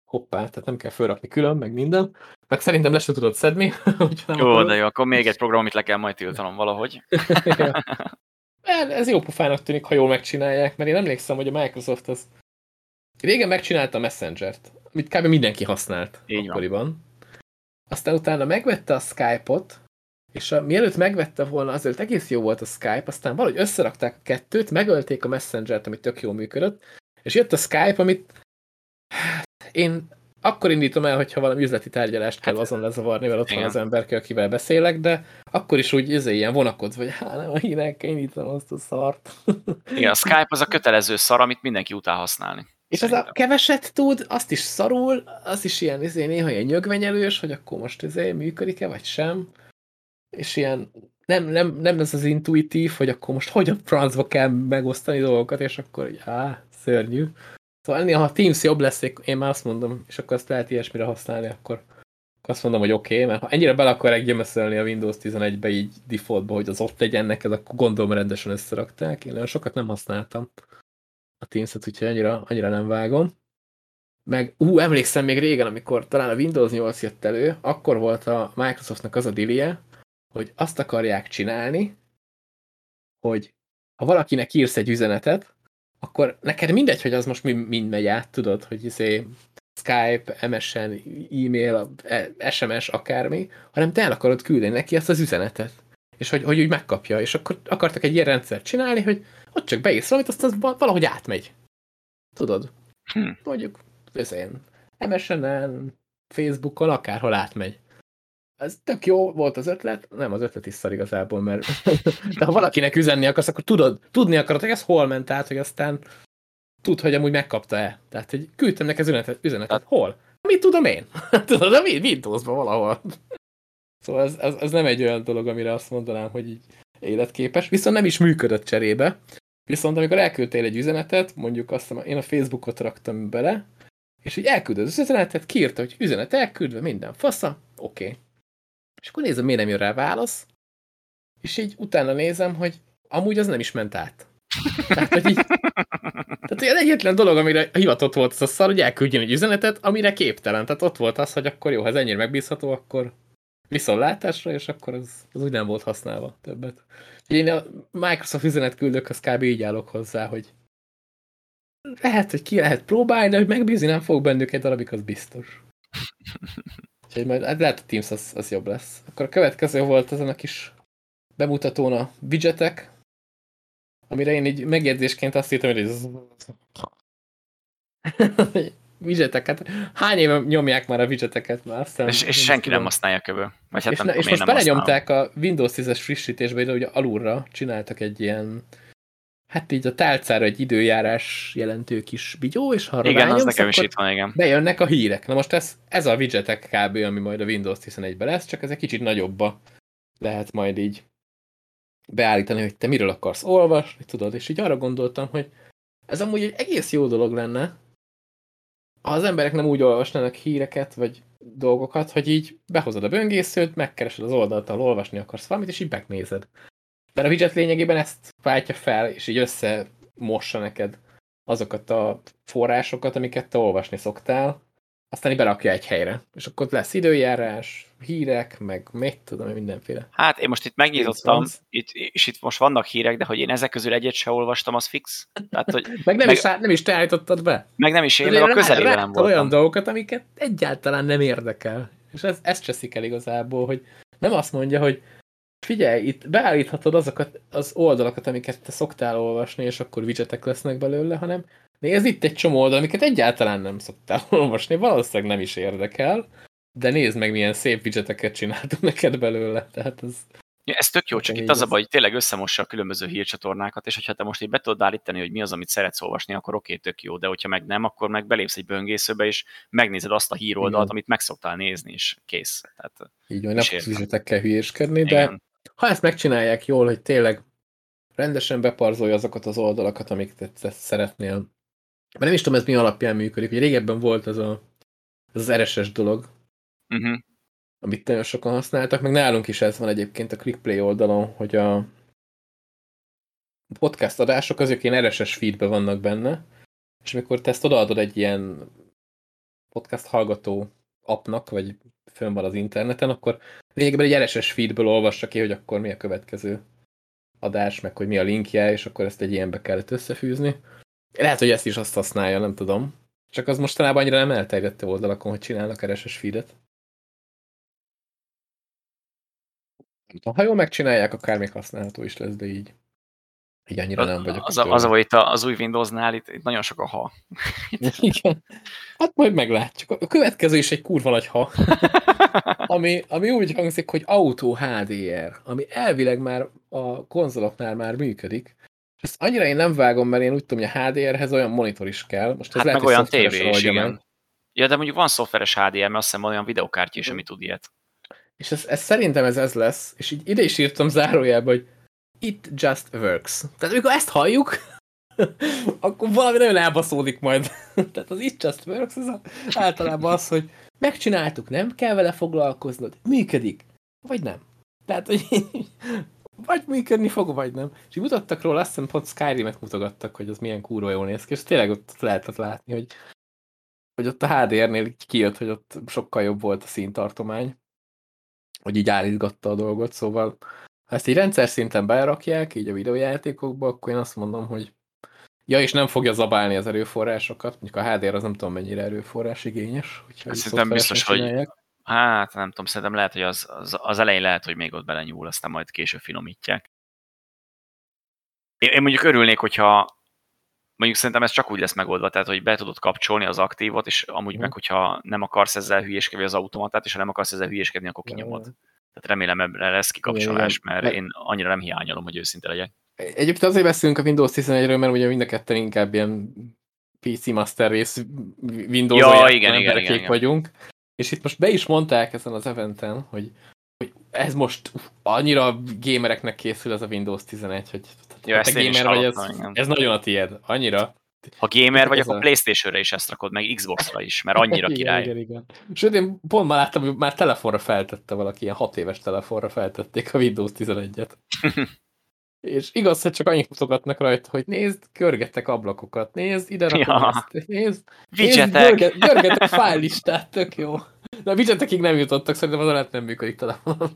hoppá, tehát nem kell felrakni külön, meg minden. Meg szerintem le se tudod szedni. nem jó, akarod. de jó, akkor még egy program, amit le kell majd tiltanom valahogy. Ez jó pofának tűnik, ha jól megcsinálják, mert én emlékszem, hogy a Microsoft az régen megcsinálta a Messenger-t, amit kb. mindenki használt Így akkoriban. Van. Aztán utána megvette a Skype-ot, és a, mielőtt megvette volna, azért egész jó volt a Skype, aztán valahogy összerakták a kettőt, megölték a Messenger-t, ami tök jól működött, és jött a Skype, amit én akkor indítom el, hogyha valami üzleti tárgyalást kell hát, azon lezavarni, mert ott igen. van az ember, akivel beszélek, de akkor is úgy izé, ilyen vonakodva, hogy hát nem a hírekkel indítom azt a szart. Igen, a Skype az a kötelező szar, amit mindenki utál használni. És az a keveset tud, azt is szarul, az is ilyen izé, néha ilyen nyögvenyelős, hogy akkor most izé működik-e, vagy sem. És ilyen nem, nem, nem ez az intuitív, hogy akkor most hogy a francba kell megosztani dolgokat, és akkor, á, szörnyű. Szóval ennél, ha a Teams jobb lesz, én már azt mondom, és akkor azt lehet ilyesmire használni, akkor, azt mondom, hogy oké, okay, mert ha ennyire bele akarják gyömeszölni a Windows 11-be így defaultba, hogy az ott legyen neked, akkor gondolom rendesen összerakták. Én nagyon sokat nem használtam a Teams-et, úgyhogy annyira, annyira nem vágom. Meg, ú, emlékszem még régen, amikor talán a Windows 8 jött elő, akkor volt a Microsoftnak az a dilie, hogy azt akarják csinálni, hogy ha valakinek írsz egy üzenetet, akkor neked mindegy, hogy az most mind megy át, tudod, hogy izé Skype, MSN, e-mail, SMS, akármi, hanem te el akarod küldeni neki ezt az üzenetet. És hogy, hogy úgy megkapja. És akkor akartak egy ilyen rendszert csinálni, hogy ott csak beírsz valamit, azt az valahogy átmegy. Tudod? Hm. Mondjuk, én MSN-en, Facebookon, akárhol átmegy ez tök jó volt az ötlet, nem az ötlet is szar igazából, mert de ha valakinek üzenni akarsz, akkor tudod, tudni akarod, hogy ez hol ment át, hogy aztán tud, hogy amúgy megkapta-e. Tehát, hogy küldtem neki az üzenetet, üzenetet. hol? Mit tudom én? Tudod, a Windows-ban valahol. Szóval ez, ez, ez, nem egy olyan dolog, amire azt mondanám, hogy így életképes, viszont nem is működött cserébe. Viszont amikor elküldtél egy üzenetet, mondjuk azt én a Facebookot raktam bele, és így elküldöd az üzenetet, kiírta, hogy üzenet elküldve, minden fasza, oké. Okay. És akkor nézem, miért nem jön rá válasz, és így utána nézem, hogy amúgy az nem is ment át. Tehát, hogy így, tehát hogy egyetlen dolog, amire hivatott volt az a szar, hogy elküldjön egy üzenetet, amire képtelen. Tehát ott volt az, hogy akkor jó, ha ez ennyire megbízható, akkor viszontlátásra, és akkor az, az úgy nem volt használva többet. Én a Microsoft üzenetküldők, az kb. így állok hozzá, hogy lehet, hogy ki lehet próbálni, de hogy megbízni nem fog bennük egy darabig, az biztos. Úgyhogy majd hát lehet, a Teams az, az jobb lesz. Akkor a következő volt ezen a kis bemutatón a widgetek, amire én így megjegyzésként azt írtam, hogy ez... widgetek, hát hány éve nyomják már a widgeteket már? Aztán és, és senki nem használja köbben. Vagy hát és, nem, ne, és most belenyomták a Windows 10-es frissítésbe, hogy alulra csináltak egy ilyen hát így a tálcára egy időjárás jelentő kis bigyó, és ha Igen, az nekem is itt van, igen. Bejönnek a hírek. Na most ez, ez a widgetek kb. ami majd a Windows 11-ben lesz, csak ez egy kicsit nagyobba lehet majd így beállítani, hogy te miről akarsz olvasni, tudod, és így arra gondoltam, hogy ez amúgy egy egész jó dolog lenne, ha az emberek nem úgy olvasnának híreket, vagy dolgokat, hogy így behozod a böngészőt, megkeresed az oldalt, ahol olvasni akarsz valamit, és így megnézed. Mert a widget lényegében ezt váltja fel, és így összemossa neked azokat a forrásokat, amiket te olvasni szoktál, aztán így berakja egy helyre. És akkor lesz időjárás, hírek, meg mit tudom, mindenféle. Hát én most itt megnyitottam, itt, és itt most vannak hírek, de hogy én ezek közül egyet se olvastam, az fix. Tehát, hogy meg nem, meg, is, nem is te állítottad be. Meg nem is én, meg a közelében nem voltam. olyan dolgokat, amiket egyáltalán nem érdekel. És ez, ez cseszik el igazából, hogy nem azt mondja, hogy Figyelj, itt beállíthatod azokat az oldalakat, amiket te szoktál olvasni, és akkor widgetek lesznek belőle, hanem nézd itt egy csomó oldal, amiket egyáltalán nem szoktál olvasni, valószínűleg nem is érdekel, de nézd meg, milyen szép widgeteket csináltunk neked belőle, tehát ez... Ja, ez tök jó, csak itt az a baj, hogy tényleg összemossa a különböző hírcsatornákat, és hogyha te most így be tudod állítani, hogy mi az, amit szeretsz olvasni, akkor oké, tök jó, de hogyha meg nem, akkor meg belépsz egy böngészőbe, és megnézed azt a híroldalt, amit meg szoktál nézni, és kész. Tehát, így van, nem tudsz hülyéskedni, de ha ezt megcsinálják jól, hogy tényleg rendesen beparzolja azokat az oldalakat, amiket te szeretnél. Mert nem is tudom, ez mi alapján működik. Ugye régebben volt ez, a, ez az RSS dolog, uh mhm. -huh. amit nagyon sokan használtak, meg nálunk is ez van egyébként a ClickPlay oldalon, hogy a podcast adások azok ilyen RSS feedbe vannak benne, és amikor te ezt odaadod egy ilyen podcast hallgató appnak, vagy fönn van az interneten, akkor lényegében egy RSS feedből olvassa ki, hogy akkor mi a következő adás, meg hogy mi a linkje, és akkor ezt egy ilyenbe kellett összefűzni. Lehet, hogy ezt is azt használja, nem tudom. Csak az mostanában annyira nem elterjedt oldalakon, hogy csinálnak RSS feedet. Ha jól megcsinálják, akár még használható is lesz, de így. Így annyira nem vagyok. Az, a, az, a, itt az új Windowsnál itt, itt nagyon sok a ha. Igen. Hát majd meglátjuk. A következő is egy kurva nagy ha. ami, ami úgy hangzik, hogy Auto HDR, ami elvileg már a konzoloknál már működik. Ezt annyira én nem vágom, mert én úgy tudom, hogy a HDR-hez olyan monitor is kell. Most ez hát lehet, meg olyan tévé is, igen. Meg. Ja, de mondjuk van szoftveres HDR, mert azt hiszem olyan videokártya is, ami tud ilyet. És ez, ez szerintem ez, ez lesz, és így ide is írtam zárójelbe, hogy it just works. Tehát amikor ezt halljuk, akkor valami nagyon elbaszódik majd. Tehát az it just works, ez általában az, hogy megcsináltuk, nem kell vele foglalkoznod, működik, vagy nem. Tehát, hogy vagy működni fog, vagy nem. És így mutattak róla, azt hiszem pont Skyrim-et mutogattak, hogy az milyen kúró jól néz ki, és tényleg ott lehetett látni, hogy, hogy ott a HDR-nél kijött, hogy ott sokkal jobb volt a színtartomány, hogy így állítgatta a dolgot, szóval ezt így rendszer szinten berakják, így a videójátékokba, akkor én azt mondom, hogy ja, és nem fogja zabálni az erőforrásokat, mondjuk a HDR az nem tudom mennyire erőforrás igényes. Szerintem biztos, hogy hát nem tudom, szerintem lehet, hogy az, az, az elején lehet, hogy még ott belenyúl, aztán majd később finomítják. Én, én mondjuk örülnék, hogyha mondjuk szerintem ez csak úgy lesz megoldva, tehát hogy be tudod kapcsolni az aktívot, és amúgy mm. meg, hogyha nem akarsz ezzel hülyéskedni az automatát, és ha nem akarsz ezzel hülyéskedni, akkor kinyomod. Tehát remélem ebbre lesz kikapcsolás, mert mert én annyira nem hiányolom, hogy őszinte legyek. Egyébként azért beszélünk a Windows 11-ről, mert ugye mind a ketten inkább ilyen PC Master Race Windows ja, igen, igen, igen, igen. vagyunk. És itt most be is mondták ezen az eventen, hogy, hogy ez most annyira gamereknek készül ez a Windows 11, hogy ja, te gamer vagy, ez, ez nagyon a tied, annyira. Ha gamer vagy, akkor Playstation-re is ezt rakod, meg Xbox-ra is, mert annyira király. igen, igen, igen. Sőt, én pont már láttam, hogy már telefonra feltette valaki, ilyen hat éves telefonra feltették a Windows 11-et. És igaz, hogy csak annyit mutogatnak rajta, hogy nézd, görgettek ablakokat, nézd, ide rakom ja. ezt, nézd, nézd görget, görgettek fájlistát, tök jó. De a widgetekig nem jutottak, szerintem az lehet nem működik telefonon.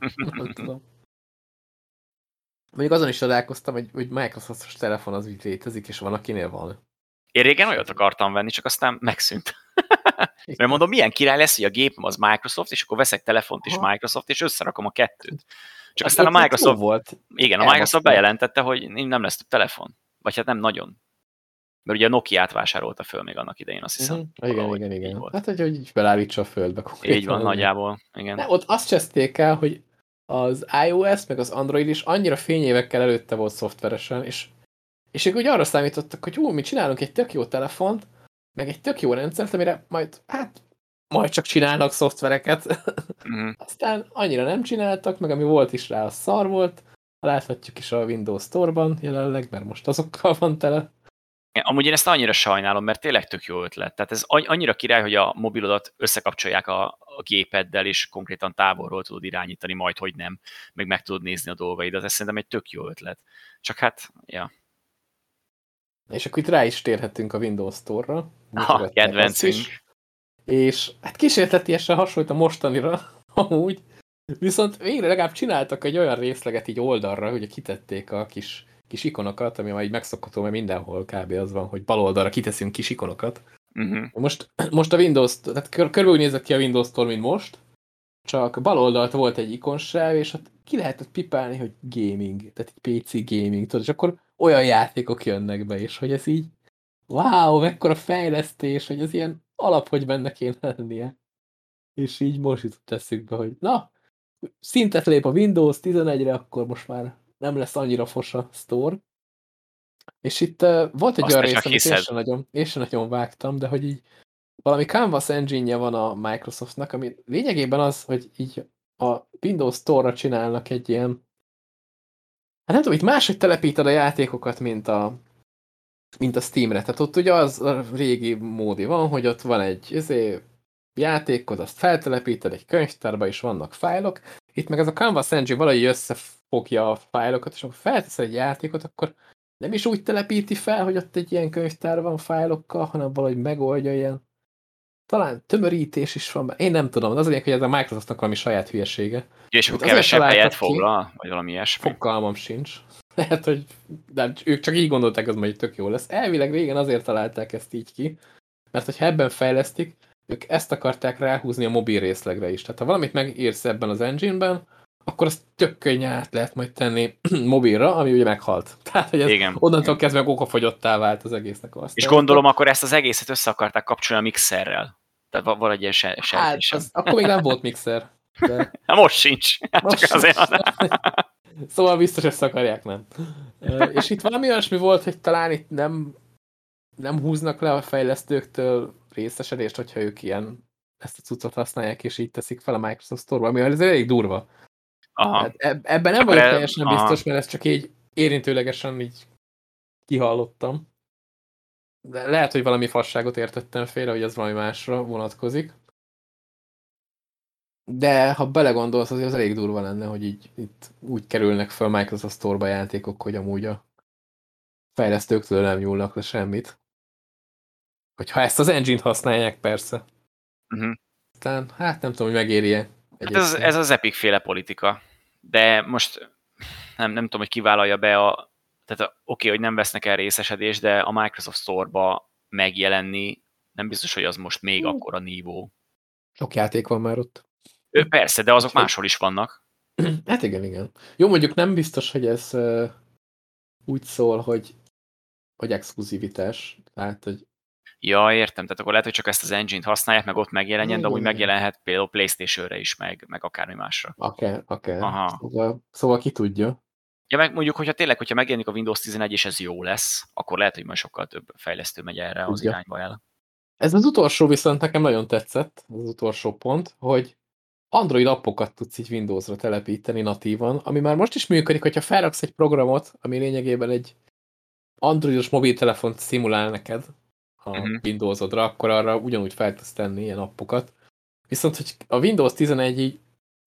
Mondjuk azon is találkoztam, hogy, hogy Microsoft-os telefon az úgy létezik, és van, akinél van. Én régen olyat akartam venni, csak aztán megszűnt. Mert mondom, milyen király lesz, hogy a gépem az Microsoft, és akkor veszek telefont is Microsoft, és összerakom a kettőt. Csak aztán a Microsoft, volt. Igen, a Microsoft bejelentette, hogy nem lesz több telefon. Vagy hát nem nagyon. Mert ugye a Nokia-t vásárolta föl még annak idején, azt hiszem. Uh-huh. Igen, igen, igen. Volt. Hát, hogy, így belállítsa a földbe. Így van, nagyjából. Igen. Ne, ott azt cseszték el, hogy az iOS meg az Android is annyira fényévekkel előtte volt szoftveresen, és, és ők úgy arra számítottak, hogy hú, mi csinálunk egy tök jó telefont, meg egy tök jó rendszert, amire majd, hát majd csak csinálnak szoftvereket. Mm. Aztán annyira nem csináltak, meg ami volt is rá, a szar volt. Láthatjuk is a Windows Store-ban jelenleg, mert most azokkal van tele. Amúgy én ezt annyira sajnálom, mert tényleg tök jó ötlet. Tehát ez annyira király, hogy a mobilodat összekapcsolják a, a gépeddel, és konkrétan távolról tudod irányítani, majd hogy nem, meg meg tudod nézni a dolgaidat. Ez szerintem egy tök jó ötlet. Csak hát, ja. És akkor itt rá is térhetünk a Windows Store-ra. Ha, kedvencünk és hát kísértetiesen hasonlít a mostanira, amúgy, viszont végre legalább csináltak egy olyan részleget így oldalra, hogy kitették a kis, kis ikonokat, ami már így megszokható, mert mindenhol kb. az van, hogy bal oldalra kiteszünk kis ikonokat. Uh-huh. Most, most a Windows, tehát kör, körülbelül nézett ki a Windows-tól, mint most, csak bal oldalt volt egy ikonsáv, és ott ki lehetett pipálni, hogy gaming, tehát egy PC gaming, tudod, és akkor olyan játékok jönnek be, és hogy ez így, wow, mekkora fejlesztés, hogy ez ilyen alap, hogy benne kéne lennie. És így most jutott be, hogy na, szintet lép a Windows 11-re, akkor most már nem lesz annyira fos a store. És itt uh, volt egy Azt olyan rész, amit én sem, nagyon, én sem nagyon vágtam, de hogy így valami Canvas engine van a Microsoftnak, ami lényegében az, hogy így a Windows Store-ra csinálnak egy ilyen hát nem tudom, itt máshogy telepíted a játékokat, mint a, mint a Steamre. Tehát ott ugye az a régi módi van, hogy ott van egy izé, játékod, azt feltelepíted egy könyvtárba, és vannak fájlok. Itt meg ez a Canvas Engine valahogy összefogja a fájlokat, és akkor felteszel egy játékot, akkor nem is úgy telepíti fel, hogy ott egy ilyen könyvtár van fájlokkal, hanem valahogy megoldja ilyen talán tömörítés is van, én nem tudom, az azért, hogy ez a Microsoftnak valami saját hülyesége. És akkor kevesebb helyet foglal, vagy valami ilyesmi? Fogalmam sincs. Lehet, hogy de ők csak így gondolták, az majd tök jó lesz. Elvileg régen azért találták ezt így ki, mert hogyha ebben fejlesztik, ők ezt akarták ráhúzni a mobil részlegre is. Tehát ha valamit megírsz ebben az engine-ben, akkor azt tök könnyen át lehet majd tenni mobilra, ami ugye meghalt. Tehát, hogy ez Igen. onnantól kezdve okafogyottá vált az egésznek. Azt és gondolom, akkor ezt az egészet össze akarták kapcsolni a mixerrel. Tehát valahogy ilyen se, hát, az, akkor még nem volt mixer. De... Na most sincs. Most Csak azért Szóval biztos ezt akarják, nem. És itt valami olyasmi volt, hogy talán itt nem, nem húznak le a fejlesztőktől részesedést, hogyha ők ilyen ezt a cuccot használják, és így teszik fel a Microsoft Store-ba, ami ez elég durva. Aha. Hát ebben nem vagyok teljesen aha. biztos, mert ezt csak így érintőlegesen így kihallottam. De lehet, hogy valami fasságot értettem félre, hogy ez valami másra vonatkozik. De ha belegondolsz, azért az elég durva lenne, hogy így itt úgy kerülnek fel Microsoft Store-ba játékok, hogy amúgy a fejlesztőktől nem nyúlnak le semmit. Hogyha ezt az engine-t használják, persze. Uh -huh. Aztán, hát nem tudom, hogy megéri-e. Hát ez, ez az Epic féle politika. De most nem, nem tudom, hogy kivállalja be a... Tehát oké, okay, hogy nem vesznek el részesedést, de a Microsoft Store-ba megjelenni nem biztos, hogy az most még uh. akkor a nívó. Sok játék van már ott. Ő, persze, de azok máshol is vannak. Hát igen, igen. Jó, mondjuk nem biztos, hogy ez uh, úgy szól, hogy, hogy exkluzivitás. Tehát, hogy Ja, értem, tehát akkor lehet, hogy csak ezt az engine-t használják, meg ott megjelenjen, de úgy megjelenhet például Playstation-re is, meg, meg akármi másra. Akár, akár. Aha. Szóval, szóval ki tudja. Ja, meg mondjuk, hogyha tényleg, hogyha megjelenik a Windows 11 és ez jó lesz, akkor lehet, hogy majd sokkal több fejlesztő megy erre az irányba el. Ez az utolsó viszont nekem nagyon tetszett, az utolsó pont, hogy Android appokat tudsz így Windowsra telepíteni natívan, ami már most is működik, hogyha felraksz egy programot, ami lényegében egy androidos mobiltelefont szimulál neked a uh-huh. Windowsodra, akkor arra ugyanúgy fel tudsz tenni ilyen appokat. Viszont, hogy a Windows 11 így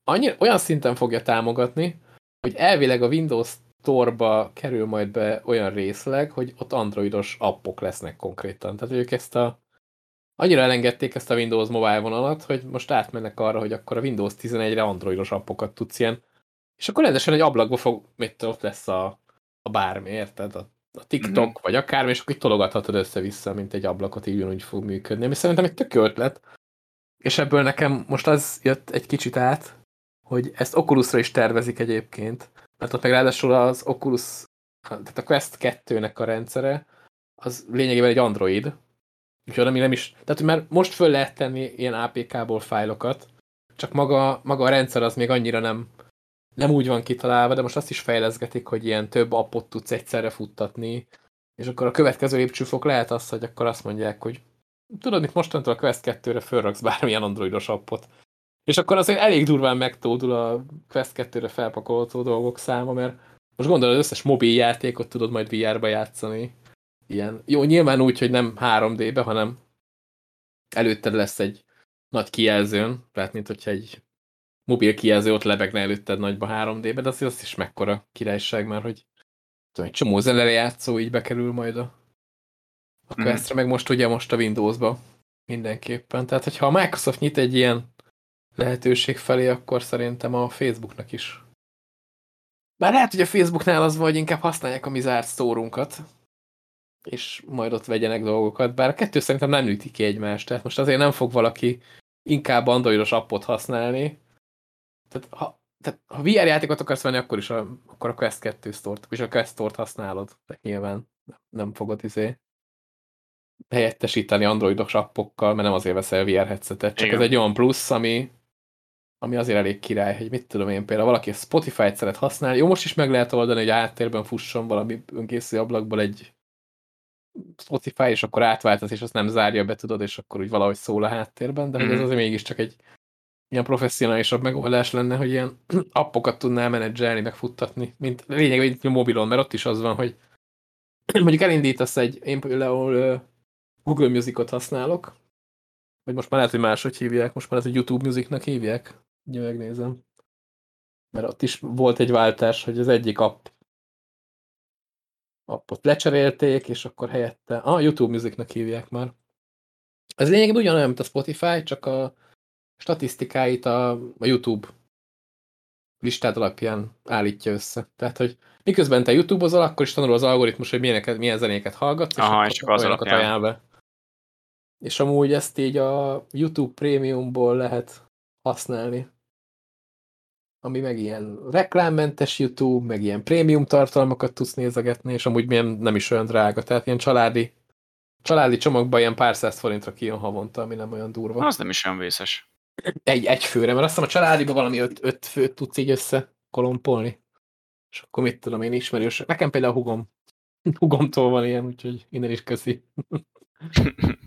annyira, olyan szinten fogja támogatni, hogy elvileg a Windows Store-ba kerül majd be olyan részleg, hogy ott androidos appok lesznek konkrétan. Tehát ők ezt a annyira elengedték ezt a Windows mobile vonalat, hogy most átmennek arra, hogy akkor a Windows 11-re androidos appokat tudsz ilyen. És akkor rendesen egy ablakba fog, mit ott lesz a, a bármi, érted? A, a TikTok, mm -hmm. vagy akármi, és akkor így tologathatod össze-vissza, mint egy ablakot, így úgy fog működni. Ami szerintem egy tök ötlet. És ebből nekem most az jött egy kicsit át, hogy ezt Oculusra is tervezik egyébként. Mert ott meg ráadásul az Oculus, tehát a Quest 2-nek a rendszere, az lényegében egy Android, Úgyhogy ami nem is, tehát hogy már most föl lehet tenni ilyen APK-ból fájlokat, csak maga, maga a rendszer az még annyira nem, nem úgy van kitalálva, de most azt is fejleszgetik, hogy ilyen több appot tudsz egyszerre futtatni, és akkor a következő lépcsőfok lehet az, hogy akkor azt mondják, hogy tudod, mit mostantól a Quest 2-re fölraksz bármilyen androidos appot. És akkor azért elég durván megtódul a Quest 2-re felpakolható dolgok száma, mert most gondolod, az összes mobil játékot tudod majd VR-ba játszani ilyen. Jó, nyilván úgy, hogy nem 3D-be, hanem előtted lesz egy nagy kijelzőn, tehát mint hogyha egy mobil kijelző ott lebegne előtted nagyba 3D-be, de azért az is mekkora királyság már, hogy tudom, egy csomó játszó így bekerül majd a, a mhm. Questre, mm. meg most ugye most a Windowsba mindenképpen. Tehát, hogyha a Microsoft nyit egy ilyen lehetőség felé, akkor szerintem a Facebooknak is. Bár lehet, hogy a Facebooknál az vagy inkább használják a mi zárt szórunkat, és majd ott vegyenek dolgokat, bár a kettő szerintem nem üti ki egymást, tehát most azért nem fog valaki inkább androidos appot használni. Tehát ha, tehát, ha VR játékot akarsz venni, akkor is a, akkor a Quest 2 store és a Quest Store-t használod. Tehát nyilván nem fogod izé helyettesíteni androidos appokkal, mert nem azért veszel VR headsetet, csak Igen. ez egy olyan plusz, ami, ami azért elég király, hogy mit tudom én, például valaki Spotify-t szeret használni, jó, most is meg lehet oldani, hogy áttérben fusson valami önkészű ablakból egy Spotify, és akkor átváltasz, és azt nem zárja be, tudod, és akkor úgy valahogy szól a háttérben, de mm. hogy ez mhm. azért mégiscsak egy ilyen professzionálisabb megoldás lenne, hogy ilyen appokat tudnál menedzselni, meg futtatni, mint lényegében egy mobilon, mert ott is az van, hogy mondjuk elindítasz egy, én például Google Musicot használok, vagy most már lehet, hogy máshogy hívják, most már lehet, hogy YouTube Musicnak hívják, ugye megnézem. Mert ott is volt egy váltás, hogy az egyik app appot lecserélték, és akkor helyette, ah, YouTube Musicnak hívják már. Ez lényegében ugyanolyan, mint a Spotify, csak a statisztikáit a, a YouTube listád alapján állítja össze. Tehát, hogy miközben te YouTube-ozol, akkor is tanul az algoritmus, hogy milyen, milyen zenéket hallgatsz, és, Aha, és akkor az alapján. ajánl be. És amúgy ezt így a YouTube Premiumból lehet használni. ami meg ilyen reklámmentes YouTube, meg ilyen prémium tartalmakat tudsz nézegetni, és amúgy milyen nem is olyan drága, tehát ilyen családi, családi csomagban ilyen pár száz forintra kijön havonta, ami nem olyan durva. Az nem is olyan vészes. Egy, egy főre, mert azt hiszem a családiban valami öt, öt főt tudsz így össze kolompolni. És akkor mit tudom én ismerős. Nekem például hugom. Hugomtól van ilyen, úgyhogy innen is köszi.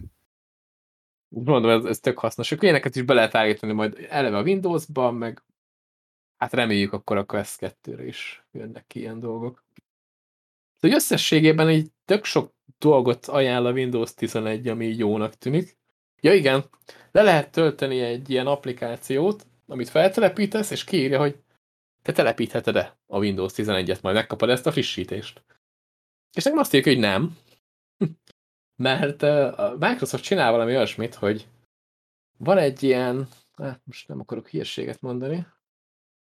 Mondom, ez, ez tök hasznos. Akkor ilyeneket is be lehet állítani majd eleve a Windows-ban, meg hát reméljük akkor a Quest 2 is jönnek ki ilyen dolgok. Hogy összességében így tök sok dolgot ajánl a Windows 11, ami jónak tűnik. Ja igen, le lehet tölteni egy ilyen applikációt, amit feltelepítesz, és kiírja, hogy te telepítheted-e a Windows 11-et, majd megkapod ezt a frissítést. És nekem azt írja, hogy nem. Mert a Microsoft csinál valami olyasmit, hogy van egy ilyen, hát most nem akarok hírséget mondani.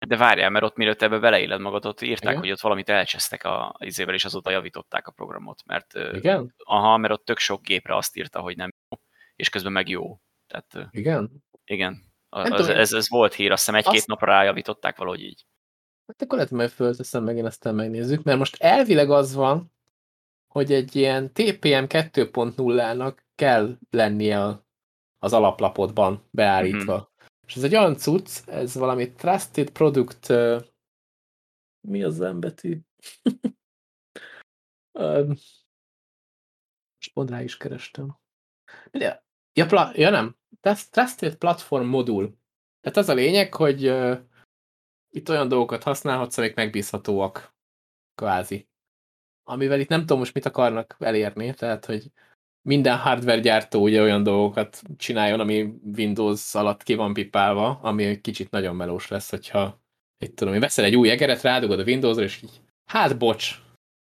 De várjál, mert ott mielőtt ebbe beleéled magad, ott írták, Igen? hogy ott valamit elcsesztek a izével, és azóta javították a programot. Mert, Igen? Aha, mert ott tök sok gépre azt írta, hogy nem jó, és közben meg jó. Tehát, igen? Igen. Az, ez, ez volt hír, azt hiszem egy-két azt... napra rájavították valahogy így. Hát akkor lehet, majd fölteszem megint, aztán megnézzük, mert most elvileg az van, hogy egy ilyen TPM 2.0-nak kell lennie az alaplapodban beállítva. Mm-hmm. És ez egy olyan cucc, ez valami Trusted Product uh, mi az embetű? um, most pont rá is kerestem. Ja, ja, pla, ja nem. Trusted Platform Modul. Tehát az a lényeg, hogy uh, itt olyan dolgokat használhatsz, amik megbízhatóak, kvázi amivel itt nem tudom most mit akarnak elérni, tehát hogy minden hardware gyártó ugye olyan dolgokat csináljon, ami Windows alatt ki van pipálva, ami egy kicsit nagyon melós lesz, hogyha itt tudom, hogy veszel egy új egeret, rádugod a Windowsra, és így, hát bocs,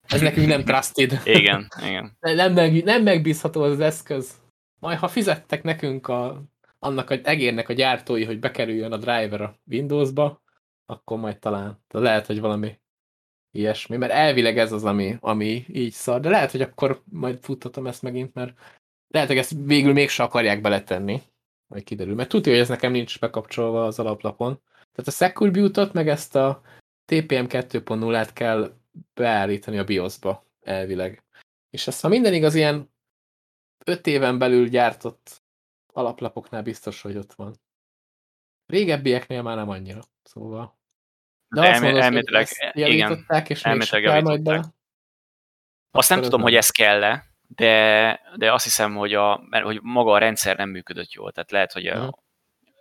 ez nekünk nem trusted. igen, igen. Nem, meg, nem megbízható az, az eszköz. Majd ha fizettek nekünk a, annak az egérnek a gyártói, hogy bekerüljön a driver a Windowsba, akkor majd talán lehet, hogy valami ilyesmi, mert elvileg ez az, ami, ami így szar, de lehet, hogy akkor majd futtatom ezt megint, mert lehet, hogy ezt végül mégse akarják beletenni, majd kiderül, mert tudja, hogy ez nekem nincs bekapcsolva az alaplapon. Tehát a Secure Boot-ot, meg ezt a TPM 2.0-át kell beállítani a BIOS-ba, elvileg. És ezt, ha minden igaz, ilyen 5 éven belül gyártott alaplapoknál biztos, hogy ott van. Régebbieknél már nem annyira, szóval de azt mondod, elméletileg, igen, és elméletileg majd be. Azt nem tudom, hogy ez kell-e, de, de azt hiszem, hogy, a, mert, hogy maga a rendszer nem működött jól. Tehát lehet, hogy, a,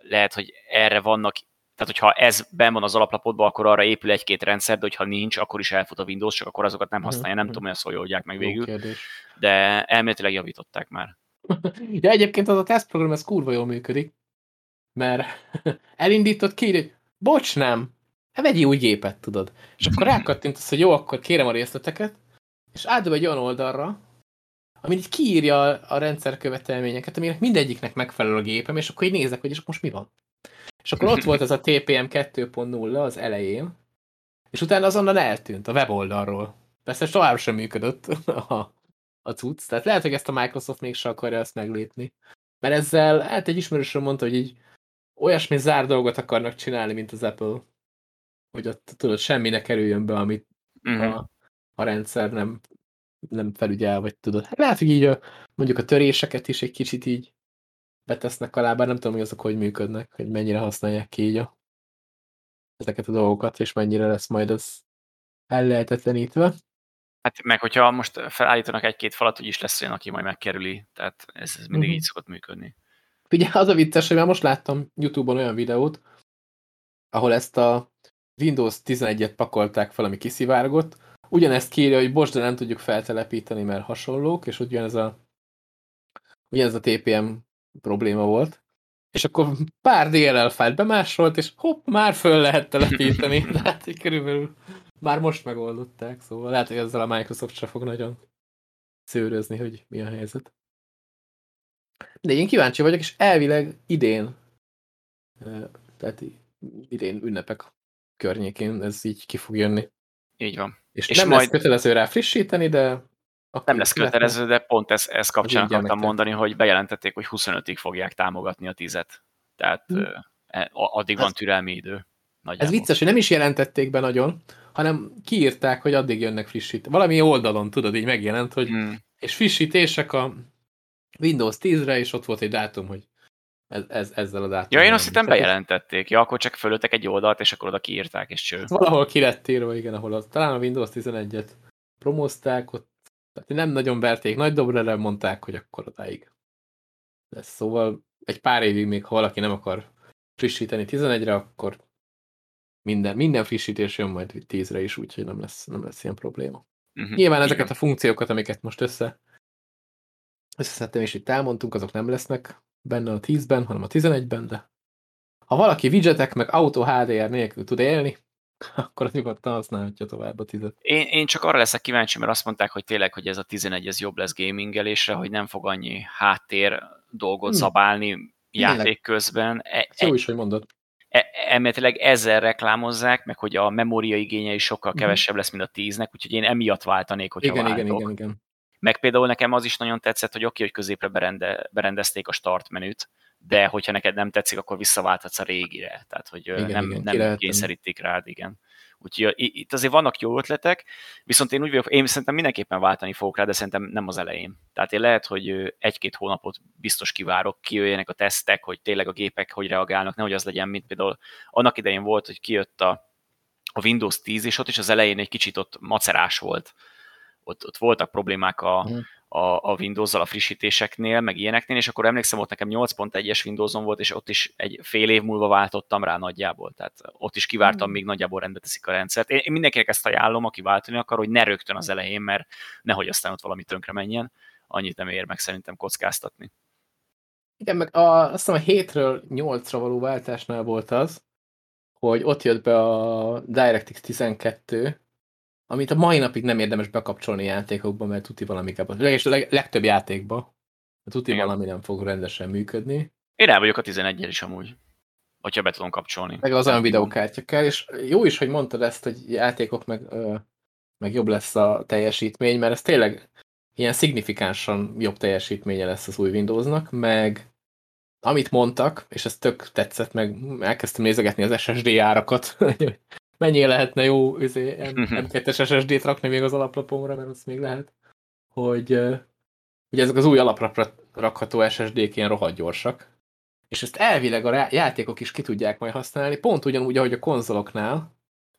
lehet, hogy erre vannak, tehát hogyha ez ben van az alaplapodban, akkor arra épül egy-két rendszer, de hogyha nincs, akkor is elfut a Windows, csak akkor azokat nem használja. Nem tudom, hogy ezt hogy oldják meg végül. De elméletileg javították már. ja, egyébként az a tesztprogram, ez kurva jól működik, mert elindított ki, hogy bocs, nem, Hát vegyi új gépet, tudod. És akkor rákattintasz, hogy jó, akkor kérem a részleteket, és átdob egy olyan oldalra, ami így kiírja a, rendszer követelményeket, aminek mindegyiknek megfelel a gépem, és akkor így nézek, hogy és most mi van. És akkor ott volt ez a TPM 2.0 az elején, és utána azonnal eltűnt a weboldalról. Persze tovább sem működött a, a cucc, tehát lehet, hogy ezt a Microsoft mégsem akarja ezt meglépni. Mert ezzel, hát egy ismerősöm mondta, hogy így olyasmi zár dolgot akarnak csinálni, mint az Apple hogy ott tudod, semmi ne kerüljön be, amit uh-huh. a, a rendszer nem, nem felügyel, vagy tudod. Hát lehet, hogy így a, mondjuk a töréseket is egy kicsit így betesznek alá, bár nem tudom, hogy azok hogy működnek, hogy mennyire használják ki így a, ezeket a dolgokat, és mennyire lesz majd az ellehetetlenítve. Hát meg hogyha most felállítanak egy-két falat, is lesz olyan, aki majd megkerüli, tehát ez, ez mindig uh-huh. így szokott működni. Ugye az a vicces, hogy már most láttam Youtube-on olyan videót, ahol ezt a Windows 11-et pakolták fel, ami kiszivárgott. Ugyanezt kírja, hogy bocs, de nem tudjuk feltelepíteni, mert hasonlók, és ugyanez a, ugyanez a TPM probléma volt. És akkor pár DLL fájlt bemásolt, és hopp, már föl lehet telepíteni. Tehát körülbelül már most megoldották, szóval lehet, hogy ezzel a Microsoft se fog nagyon szőrözni, hogy mi a helyzet. De én kíváncsi vagyok, és elvileg idén, tehát idén ünnepek környékén ez így ki fog jönni. Így van. És, és nem majd... lesz kötelező rá frissíteni, de... Nem lesz kötelező, de pont ezt, ezt kapcsán akartam mondani, hogy bejelentették, hogy 25-ig fogják támogatni a tizet. Tehát hmm. addig van türelmi idő. Nagyjából. Ez vicces, hogy nem is jelentették be nagyon, hanem kiírták, hogy addig jönnek frissít. Valami oldalon, tudod, így megjelent, hogy hmm. és frissítések a Windows 10-re, és ott volt egy dátum, hogy ez, ez, ezzel a dátummal. Ja, én azt hittem bejelentették. Ja, akkor csak fölöttek egy oldalt, és akkor oda kiírták, és cső. Valahol ki lett írva, igen, ahol az, talán a Windows 11-et promozták, ott nem nagyon verték, nagy dobrere mondták, hogy akkor odáig lesz. Szóval egy pár évig még, ha valaki nem akar frissíteni 11-re, akkor minden, minden frissítés jön majd 10-re is, úgyhogy nem lesz, nem lesz ilyen probléma. Uh -huh. Nyilván ezeket Igen. a funkciókat, amiket most össze összeszedtem és itt elmondtunk, azok nem lesznek benne a 10-ben, hanem a 11-ben, de ha valaki widgetek meg Auto HDR nélkül tud élni, akkor nyugodtan használhatja tovább a 10 -et. Én, én csak arra leszek kíváncsi, mert azt mondták, hogy tényleg, hogy ez a 11 ez jobb lesz gamingelésre, hogy nem fog annyi háttér dolgot hmm. zabálni játék Tényleg. közben. E, jó is, hogy mondod. E, ezzel reklámozzák, meg hogy a memória igénye is sokkal mhm. kevesebb lesz, mint a 10-nek, úgyhogy én emiatt váltanék, hogyha igen, váltok. Igen, igen, igen. Meg például nekem az is nagyon tetszett, hogy oké, hogy középre berende, berendezték a start menüt, de hogyha neked nem tetszik, akkor visszaválthatsz a régire. Tehát, hogy igen, nem, igen, nem kényszerítik rád, igen. Úgyhogy itt azért vannak jó ötletek, viszont én úgy vagyok, én szerintem mindenképpen váltani fogok rá, de szerintem nem az elején. Tehát én lehet, hogy egy-két hónapot biztos kivárok, kijöjjenek a tesztek, hogy tényleg a gépek hogy reagálnak, nehogy az legyen, mint például annak idején volt, hogy kijött a, a Windows 10, és ott is az elején egy kicsit ott macerás volt. Ott, ott voltak problémák a, uh-huh a, a Windows-zal a frissítéseknél, meg ilyeneknél, és akkor emlékszem, ott nekem 8.1-es Windows-on volt, és ott is egy fél év múlva váltottam rá nagyjából, tehát ott is kivártam, mm. míg nagyjából rendbe teszik a rendszert. Én, én mindenkinek ezt ajánlom, aki váltani akar, hogy ne rögtön az elején, mert nehogy aztán ott valami tönkre menjen, annyit nem ér meg szerintem kockáztatni. Igen, meg a, azt hiszem a 7-ről 8-ra való váltásnál volt az, hogy ott jött be a DirectX 12, amit a mai napig nem érdemes bekapcsolni játékokba, mert tuti valami és a leg, legtöbb játékba, tuti Igen. valami nem fog rendesen működni. Én el vagyok a 11 is amúgy, hogyha be tudom kapcsolni. Meg az olyan videókártya kell, és jó is, hogy mondtad ezt, hogy játékok meg, meg jobb lesz a teljesítmény, mert ez tényleg ilyen szignifikánsan jobb teljesítménye lesz az új Windowsnak, meg amit mondtak, és ez tök tetszett, meg elkezdtem nézegetni az SSD árakat, mennyi lehetne jó izé, M2-es SSD-t rakni még az alaplapomra, mert az még lehet, hogy, hogy ezek az új alapra rakható SSD-k ilyen rohadt gyorsak, és ezt elvileg a játékok is ki tudják majd használni, pont ugyanúgy, ahogy a konzoloknál,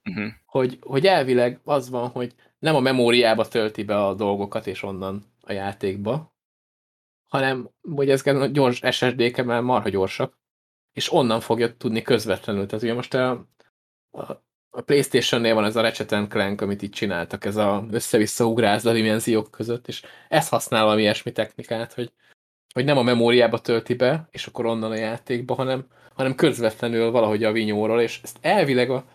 uh-huh. hogy, hogy elvileg az van, hogy nem a memóriába tölti be a dolgokat, és onnan a játékba, hanem hogy ez a gyors SSD-ke, mert marha gyorsak, és onnan fogja tudni közvetlenül. Tehát ugye most a, a a Playstation-nél van ez a Ratchet Clank, amit itt csináltak, ez a össze-vissza ugráz a dimenziók között, és ez használ valami ilyesmi technikát, hogy, hogy nem a memóriába tölti be, és akkor onnan a játékba, hanem, hanem közvetlenül valahogy a vinyóról, és ezt elvileg a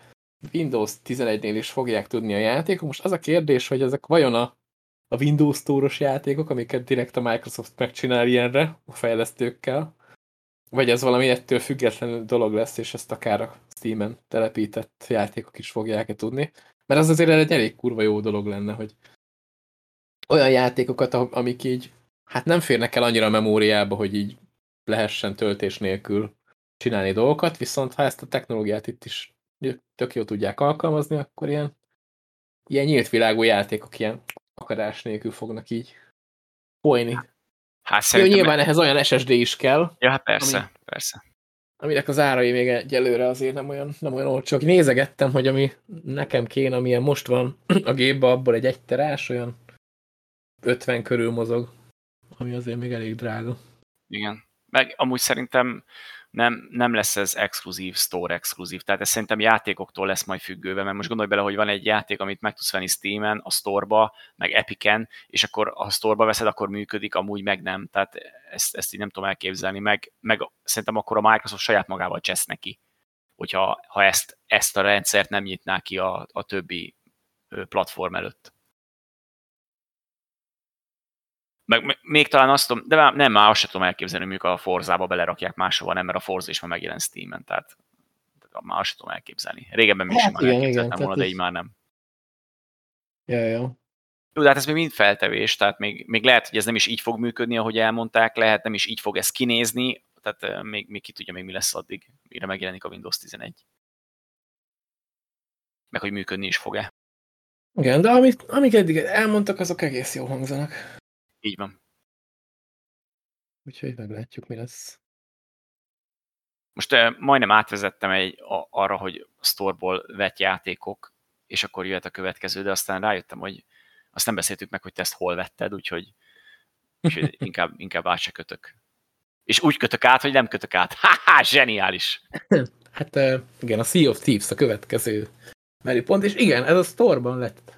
Windows 11-nél is fogják tudni a játékok. Most az a kérdés, hogy ezek vajon a, a Windows Store-os játékok, amiket direkt a Microsoft megcsinál ilyenre a fejlesztőkkel, vagy ez valami ettől függetlenül dolog lesz, és ezt akár a Steam-en telepített játékok is fogják-e tudni. Mert az azért egy elég kurva jó dolog lenne, hogy olyan játékokat, amik így, hát nem férnek el annyira a memóriába, hogy így lehessen töltés nélkül csinálni dolgokat, viszont ha ezt a technológiát itt is tök jó tudják alkalmazni, akkor ilyen, ilyen nyílt világú játékok ilyen akadás nélkül fognak így folyni. Hát. Jó, nyilván ehhez olyan SSD is kell. Ja, hát persze, ami, persze. Aminek az árai még egyelőre azért nem olyan, nem olyan olcsók. Nézegettem, hogy ami nekem kéne, amilyen most van a gépbe, abból egy egyterás, olyan 50 körül mozog, ami azért még elég drága. Igen. Meg amúgy szerintem nem, nem lesz ez exkluzív, store exkluzív. Tehát ez szerintem játékoktól lesz majd függőve, mert most gondolj bele, hogy van egy játék, amit meg tudsz venni Steam-en, a store-ba, meg Epic-en, és akkor ha a store-ba veszed, akkor működik, amúgy meg nem. Tehát ezt, ezt így nem tudom elképzelni, meg, meg szerintem akkor a Microsoft saját magával csesz neki, hogyha ha ezt, ezt a rendszert nem nyitná ki a, a többi platform előtt. Meg még talán azt tudom, de nem, már azt sem tudom elképzelni, hogy a Forzába belerakják máshova, nem, mert a Forza is már megjelent Steam-en, tehát, tehát már azt sem tudom elképzelni. Régebben még hát, simán igen, elképzeltem volna, de így már nem. Ja, ja. Jó, de hát ez még mind feltevés, tehát még, még lehet, hogy ez nem is így fog működni, ahogy elmondták, lehet nem is így fog ez kinézni, tehát még, még ki tudja még mi lesz addig, mire megjelenik a Windows 11. meg hogy működni is fog-e. Igen, de amit, amik eddig elmondtak, azok egész jó hangzanak. Így van. Úgyhogy meglátjuk, mi lesz. Most uh, majdnem átvezettem egy, a, arra, hogy a storeból vett játékok, és akkor jöhet a következő, de aztán rájöttem, hogy azt nem beszéltük meg, hogy te ezt hol vetted, úgyhogy, úgyhogy inkább, inkább át se kötök. És úgy kötök át, hogy nem kötök át. Ha-ha, zseniális! Hát igen, a Sea of Thieves a következő menüpont, és igen, ez a store-ban lett.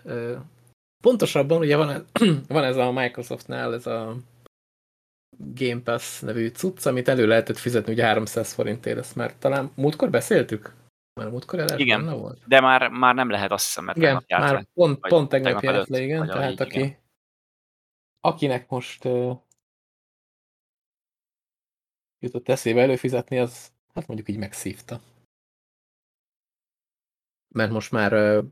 Pontosabban ugye van, van ez a Microsoftnál, ez a Game Pass nevű cucc, amit elő lehetett fizetni ugye 300 forintért, ezt már talán múltkor beszéltük? Már múltkor el Igen, volt? de már, már nem lehet azt hiszem, mert igen, már le, pont, pont tegnap járt le, igen, tehát így, aki, igen. akinek most uh, jutott eszébe előfizetni, az hát mondjuk így megszívta. Mert most már uh,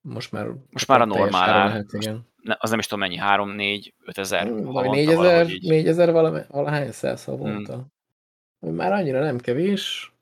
most már most már a normál lehet, igen. Ne, az nem is tudom mennyi, 3, 4, 5 ezer havonta 4 ezer, 4 ezer valahány száz havonta. Hmm. Már annyira nem kevés,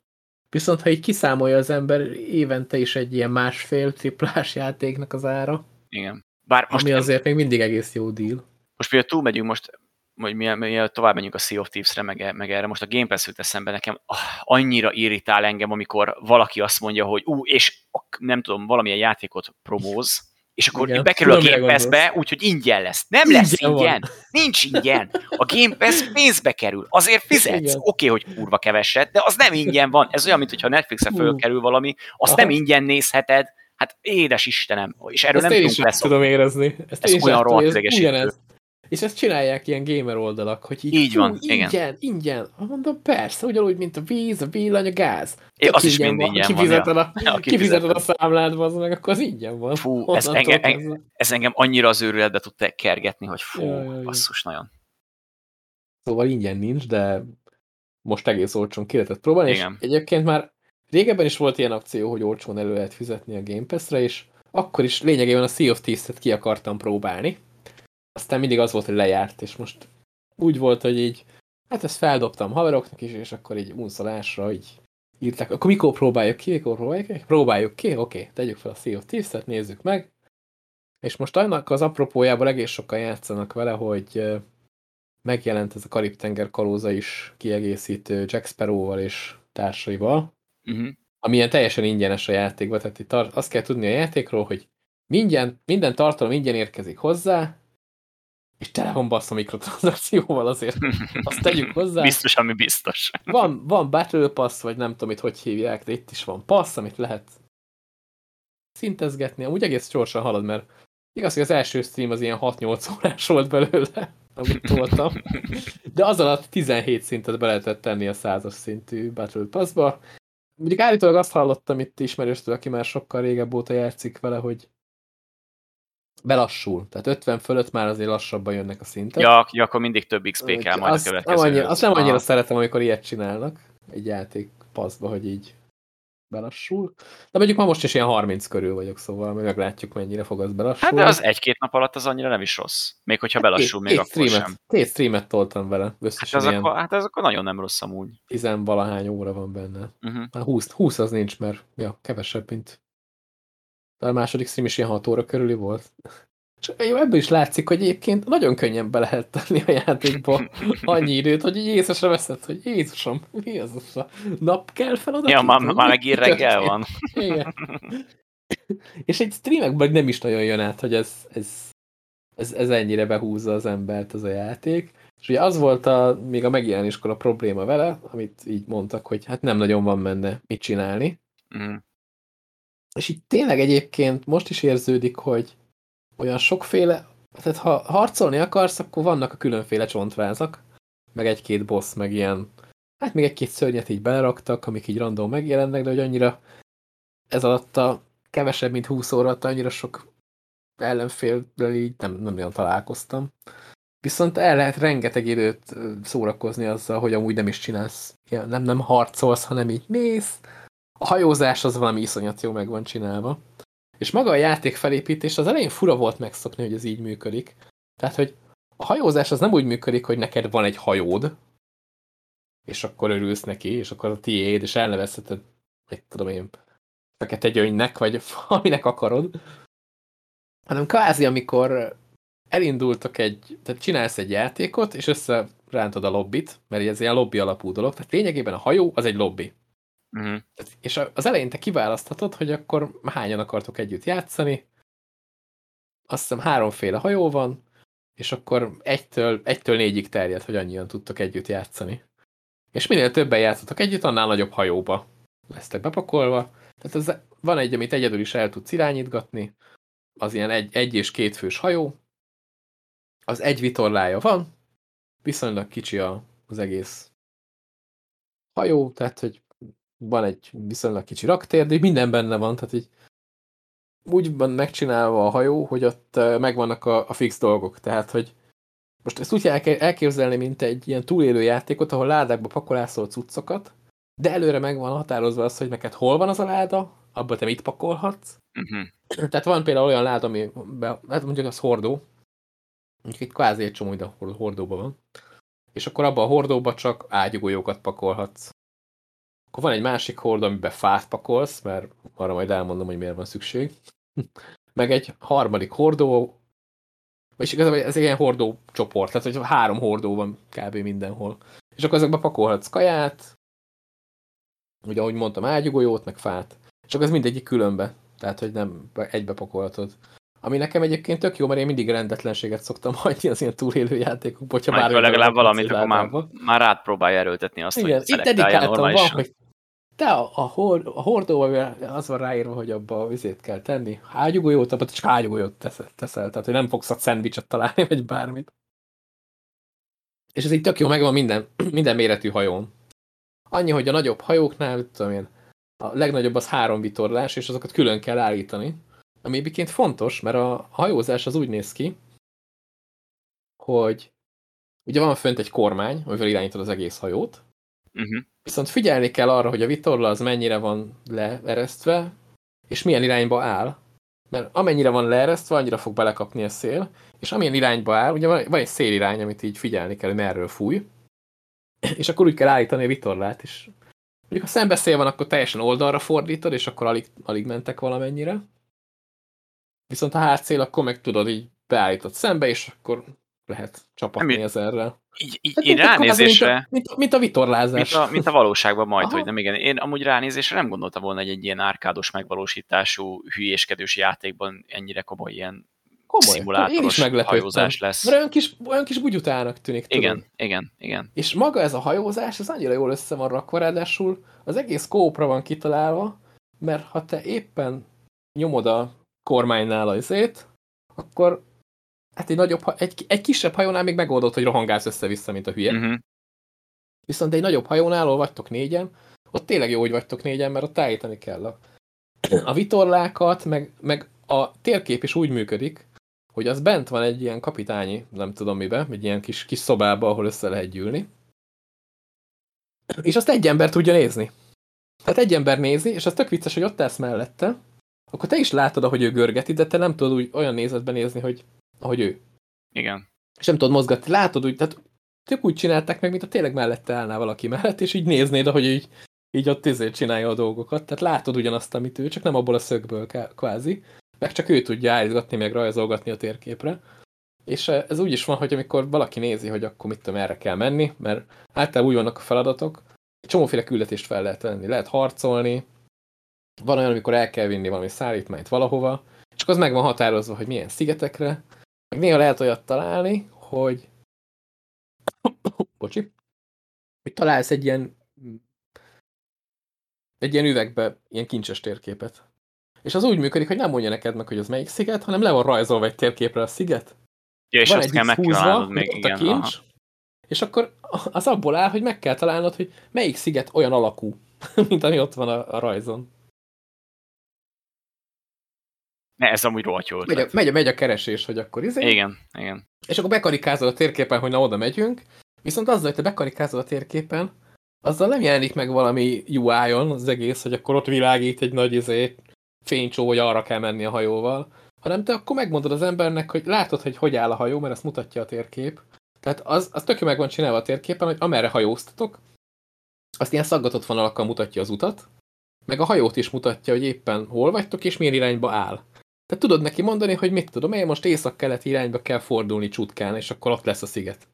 Viszont ha így kiszámolja az ember, évente is egy ilyen másfél triplás játéknak az ára. Igen. Bár most ami azért még mindig egész jó deal. Most például túlmegyünk most, hogy mi, mi tovább megyünk a Sea of Thieves-re, meg, meg erre. Most a Game Pass jut eszembe nekem, ah, annyira irritál engem, amikor valaki azt mondja, hogy ú, és nem tudom, valamilyen játékot promóz, és akkor Igen, bekerül a Game Pass-be, úgyhogy ingyen lesz. Nem ingyen lesz ingyen. Van. Nincs ingyen. A Game Pass pénzbe kerül. Azért fizetsz. Oké, okay, hogy kurva keveset, de az nem ingyen van. Ez olyan, mintha Netflix-e fölkerül valami, azt Aha. nem ingyen nézheted. Hát édes Istenem. És erről Ezt nem tudunk lesz. tudom érezni. Ezt ez olyan rohadt idegesítő. És ezt csinálják ilyen gamer oldalak, hogy így, így van, ingyen, igen. ingyen. Mondom, persze, ugyanúgy, mint a víz, a villany, a gáz. É, az is mind ingyen kifizeted van. A, ja, kifizeted a számládba, az meg akkor az ingyen van. Fú, ez engem, ez, ez engem annyira az őrületbe tudta kergetni, hogy fú, ja, ja, ja. basszus nagyon. Szóval ingyen nincs, de most egész olcsón ki lehetett próbálni, Igen. és egyébként már régebben is volt ilyen akció, hogy olcsón elő lehet fizetni a Game Pass-re, és akkor is lényegében a Sea of Thieves-et ki akartam próbálni aztán mindig az volt, hogy lejárt, és most úgy volt, hogy így, hát ezt feldobtam haveroknak is, és akkor így unszolásra így írták, akkor mikor próbáljuk ki, mikor próbáljuk ki? Próbáljuk ki, oké, okay, tegyük fel a Sea of Thieves-et, nézzük meg. És most annak az apropójában egész sokan játszanak vele, hogy megjelent ez a Karib-tenger kalóza is kiegészítő Jack Sparrow-val és társaival, uh -huh. ami ilyen teljesen ingyenes a játékban, tehát itt azt kell tudni a játékról, hogy minden, minden tartalom ingyen érkezik hozzá, és tele van bassz a mikrotranszakcióval azért. Azt tegyük hozzá. Biztos, ami biztos. Van, van Battle Pass, vagy nem tudom itt hogy hívják, de itt is van pass, amit lehet szintezgetni. Amúgy egész gyorsan halad, mert igaz, hogy az első stream az ilyen 6-8 órás volt belőle, amit toltam. De az alatt 17 szintet be lehetett tenni a százas szintű Battle Pass-ba. Mondjuk állítólag azt hallottam itt ismerőstől, aki már sokkal régebb óta játszik vele, hogy belassul. Tehát 50 fölött már azért lassabban jönnek a szintek. Ja, ja akkor mindig több XP kell majd azt a következő. Nem annyira, azt nem annyira szeretem, amikor ilyet csinálnak egy játék paszba, hogy így belassul. De mondjuk ma most is ilyen 30 körül vagyok, szóval meglátjuk, mennyire fog az belassulni. Hát de az egy-két nap alatt az annyira nem is rossz. Még hogyha hát belassul, még két akkor streamet, sem. Két streamet toltam vele. Hát ez, akkor, hát ez akkor nagyon nem rossz amúgy. Tizenvalahány óra van benne. Uh -huh. hát 20, 20 az nincs, mert ja, kevesebb, mint a második stream is ilyen 6 óra körüli volt. És jó, ebből is látszik, hogy egyébként nagyon könnyen be lehet tenni a játékba annyi időt, hogy így észre veszed, hogy Jézusom, mi az az a nap kell feladat? Ja, már, már megír reggel van. Igen. És egy streamekben nem is nagyon jön át, hogy ez, ez, ez, ez ennyire behúzza az embert az a játék. És ugye az volt a, még a megjelenéskor a probléma vele, amit így mondtak, hogy hát nem nagyon van menne mit csinálni. Mm. És itt tényleg egyébként most is érződik, hogy olyan sokféle, tehát ha harcolni akarsz, akkor vannak a különféle csontvázak, meg egy-két boss, meg ilyen, hát még egy-két szörnyet így beleraktak, amik így random megjelennek, de hogy annyira ez alatt a kevesebb, mint 20 óra alatt annyira sok ellenféllel így nem, nem nagyon találkoztam. Viszont el lehet rengeteg időt szórakozni azzal, hogy amúgy nem is csinálsz. Nem, nem harcolsz, hanem így mész, a hajózás az valami iszonyat jó meg van csinálva. És maga a játék felépítés az elején fura volt megszokni, hogy ez így működik. Tehát, hogy a hajózás az nem úgy működik, hogy neked van egy hajód, és akkor örülsz neki, és akkor a tiéd, és elnevezheted, egy tudom én, fekete gyöngynek, vagy aminek akarod, hanem kvázi, amikor elindultak egy, tehát csinálsz egy játékot, és összerántod a lobbit, mert ez ilyen lobby alapú dolog, tehát lényegében a hajó az egy lobby. Uh -huh. És az elején te kiválaszthatod, hogy akkor hányan akartok együtt játszani. Azt hiszem háromféle hajó van, és akkor egytől, egytől négyig terjed, hogy annyian tudtok együtt játszani. És minél többen játszotok együtt, annál nagyobb hajóba lesztek bepakolva. Tehát ez, van egy, amit egyedül is el tudsz irányítgatni, az ilyen egy, egy és két fős hajó, az egy vitorlája van, viszonylag kicsi a, az egész hajó, tehát hogy van egy viszonylag kicsi raktér, de minden benne van, tehát így úgy van megcsinálva a hajó, hogy ott megvannak a, a fix dolgok, tehát hogy most ezt úgy kell elképzelni, mint egy ilyen túlélő játékot, ahol ládákba pakolászol cuccokat, de előre meg van határozva az, hogy neked hol van az a láda, abban te mit pakolhatsz. Uh mhm. -huh. Tehát van például olyan láda, ami be, hát mondjuk az hordó, mondjuk itt kvázi egy csomó ide hordóban van, és akkor abban a hordóban csak ágyugójókat pakolhatsz. Akkor van egy másik hordó, amiben fát pakolsz, mert arra majd elmondom, hogy miért van szükség. Meg egy harmadik hordó, vagyis igazából ez egy ilyen hordó csoport, tehát hogy három hordó van kb. mindenhol. És akkor ezekbe pakolhatsz kaját, ugye ahogy mondtam, ágyugójót, meg fát. Akkor ez mindegyik különbe, tehát hogy nem egybe pakolhatod. Ami nekem egyébként tök jó, mert én mindig rendetlenséget szoktam hagyni az ilyen túlélő játékokba, hogyha bár legalább valamit, akkor már, már rád próbálja erőltetni azt, Igen, hogy itt dedikáltam van, hogy te a, a, hord, a hordóban az van ráírva, hogy abba vizét kell tenni. Ágyugójót, abba csak ágyugójót teszel, teszel, tehát hogy nem fogsz a szendvicset találni, vagy bármit. És ez így tök jó, megvan minden, minden méretű hajón. Annyi, hogy a nagyobb hajóknál, tudom én, a legnagyobb az három vitorlás, és azokat külön kell állítani. Ami egyébként fontos, mert a hajózás az úgy néz ki, hogy ugye van fönt egy kormány, amivel irányítod az egész hajót, uh -huh. viszont figyelni kell arra, hogy a vitorla az mennyire van leeresztve, és milyen irányba áll. Mert amennyire van leeresztve, annyira fog belekapni a szél, és amilyen irányba áll, ugye van egy szélirány, amit így figyelni kell, hogy merről fúj, és akkor úgy kell állítani a vitorlát, és mondjuk ha szembeszél van, akkor teljesen oldalra fordítod, és akkor alig, alig mentek valamennyire. Viszont a hátszél, akkor meg tudod, így beállítod szembe, és akkor lehet csapatni ezerrel. Így, így, hát, én ránézésre... Mint a, mint, a, mint a vitorlázás. Mint a, mint a valóságban majd, Aha. hogy nem igen. Én amúgy ránézésre nem gondoltam volna, hogy egy ilyen árkádos megvalósítású, hülyéskedős játékban ennyire komoly ilyen Komoly. szimulátoros hajózás lesz. Mert olyan kis, olyan kis bugyutának tűnik. Igen, tudom. igen, igen. És maga ez a hajózás, ez annyira jól össze van rakva, ráadásul az egész kópra van kitalálva, mert ha te éppen nyomod a kormánynál az ét, akkor hát egy, nagyobb, egy, egy kisebb hajónál még megoldott, hogy rohangálsz össze-vissza, mint a hülye. Uh mhm. -huh. Viszont egy nagyobb hajónál, ahol vagytok négyen, ott tényleg jó, hogy vagytok négyen, mert ott állítani kell a, a vitorlákat, meg, meg a térkép is úgy működik, hogy az bent van egy ilyen kapitányi, nem tudom mibe, egy ilyen kis, kis szobába, ahol össze lehet gyűlni. És azt egy ember tudja nézni. Tehát egy ember nézi, és az tök vicces, hogy ott állsz mellette, akkor te is látod, ahogy ő görgeti, de te nem tudod úgy olyan nézetben nézni, hogy ahogy ő. Igen. És nem tudod mozgatni. Látod úgy, tehát tök úgy csinálták meg, mint a tényleg mellette állná valaki mellett, és így néznéd, ahogy így, így ott izé csinálja a dolgokat. Tehát látod ugyanazt, amit ő, csak nem abból a szögből kvázi. Meg csak ő tudja állítgatni, meg rajzolgatni a térképre. És eh, ez úgy is van, hogy amikor valaki nézi, hogy akkor mit tudom, erre kell menni, mert általában úgy vannak a feladatok, egy csomóféle küldetést fel lehet venni. Lehet harcolni, van olyan, amikor el kell vinni valami szállítmányt valahova, csak az meg van határozva, hogy milyen szigetekre, meg néha lehet olyat találni, hogy bocsi, hogy találsz egy ilyen egy ilyen üvegbe ilyen kincses térképet. És az úgy működik, hogy nem mondja neked meg, hogy az melyik sziget, hanem le van rajzolva egy térképre a sziget. Ja, és van azt kell húzva, még, igen. A kincs, aha. és akkor az abból áll, hogy meg kell találnod, hogy melyik sziget olyan alakú, mint ami ott van a, a rajzon. Ne, ez amúgy rohadt jó megy a, megy, megy a keresés, hogy akkor izé. Igen, igen. És akkor bekarikázol a térképen, hogy na oda megyünk, viszont azzal, hogy te bekarikázol a térképen, azzal nem jelenik meg valami UI-on az egész, hogy akkor ott világít egy nagy izé, fénycsó, hogy arra kell menni a hajóval, hanem te akkor megmondod az embernek, hogy látod, hogy hogy áll a hajó, mert ezt mutatja a térkép. Tehát az, az tök meg van csinálva a térképen, hogy amerre hajóztatok, azt ilyen szaggatott vonalakkal mutatja az utat, meg a hajót is mutatja, hogy éppen hol vagytok, és milyen irányba áll. Tehát tudod neki mondani, hogy mit tudom, én most észak-kelet irányba kell fordulni csutkán, és akkor ott lesz a sziget.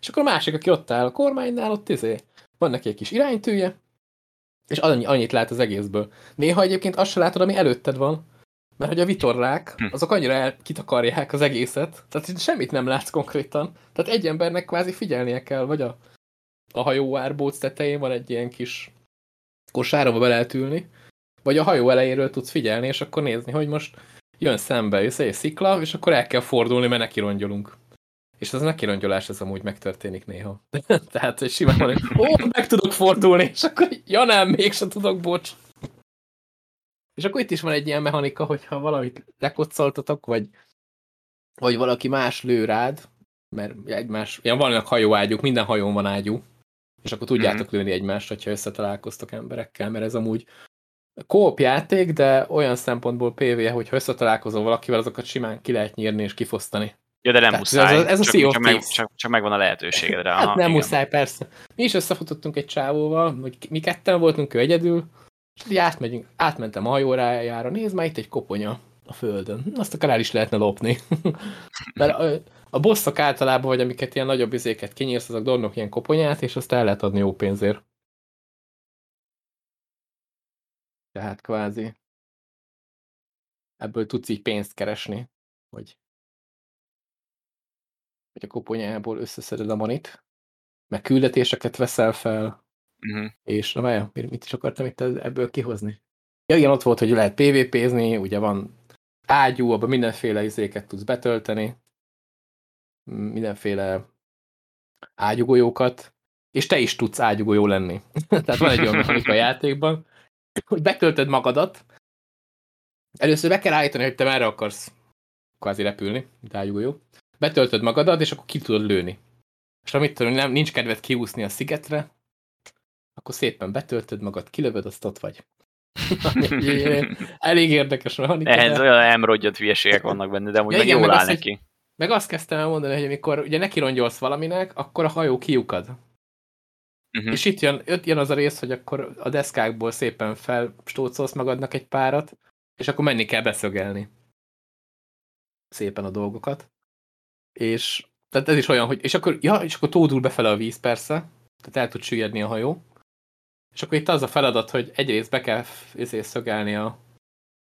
És akkor a másik, aki ott áll a kormánynál, ott izé, van neki egy kis iránytűje, és annyi, annyit lát az egészből. Néha egyébként azt se látod, ami előtted van, mert hogy a vitorlák, hm. azok annyira el, kitakarják az egészet, tehát semmit nem látsz konkrétan. Tehát egy embernek kvázi figyelnie kell, vagy a, a hajó árbóc tetején van egy ilyen kis kosára, be lehet ülni, vagy a hajó elejéről tudsz figyelni, és akkor nézni, hogy most jön szembe, jössz egy szikla, és akkor el kell fordulni, mert neki rongyolunk. És ez a nekirongyolás ez amúgy megtörténik néha. Tehát, hogy simán van, hogy ó, meg tudok fordulni, és akkor, ja nem, mégsem tudok, bocs. És akkor itt is van egy ilyen mechanika, hogyha valamit lekocoltatok, vagy, vagy valaki más lő rád, mert egymás, ilyen vannak hajóágyuk, minden hajón van ágyú, és akkor tudjátok mm -hmm. lőni egymást, hogyha összetalálkoztok emberekkel, mert ez amúgy kóp játék, de olyan szempontból PvE, hogyha összetalálkozol valakivel, azokat simán ki lehet nyírni és kifosztani. Ja, de nem Tehát muszáj. Ez a, ez a csak, csak, meg, csak, csak megvan a lehetőséged rá. Hát nem igen. muszáj, persze. Mi is összefutottunk egy csávóval, hogy mi ketten voltunk, ő egyedül, és így átmegyünk, átmentem a hajórájára, nézd már itt egy koponya a földön. Azt akár el is lehetne lopni. Mert a, a bosszok általában, vagy amiket ilyen nagyobb izéket kinyírsz, azok dornok ilyen koponyát, és azt el lehet adni jó pénzért. Tehát kvázi ebből tudsz így pénzt keresni, hogy hogy a koponyából összeszeded a manit, meg küldetéseket veszel fel, uh-huh. és na várja, mit is akartam itt ebből kihozni? Ja, igen, ott volt, hogy lehet PvP-zni, ugye van ágyú, abban mindenféle izéket tudsz betölteni, mindenféle ágyugolyókat, és te is tudsz ágyugolyó lenni. Tehát van egy olyan mechanika a játékban, hogy betöltöd magadat, először be kell állítani, hogy te merre akarsz kvázi repülni, mint ágyugolyó, betöltöd magadat, és akkor ki tudod lőni. És amit tudom, nem, nincs kedved kiúszni a szigetre, akkor szépen betöltöd magad, kilövöd, azt ott vagy. Elég érdekes mechanika. Ehhez olyan emrodjat hülyeségek vannak benne, de amúgy ja, meg igen, jól meg áll neki. Hogy, meg azt kezdtem el mondani, hogy amikor ugye neki rongyolsz valaminek, akkor a hajó kiukad. Uh mhm. -huh. És itt jön, itt jön az a rész, hogy akkor a deszkákból szépen felstócolsz magadnak egy párat, és akkor menni kell beszögelni. Szépen a dolgokat. És tehát ez is olyan, hogy, és akkor, ja, és akkor tódul befele a víz persze, tehát el tud süllyedni a hajó. És akkor itt az a feladat, hogy egyrészt be kell ezért szögelni a,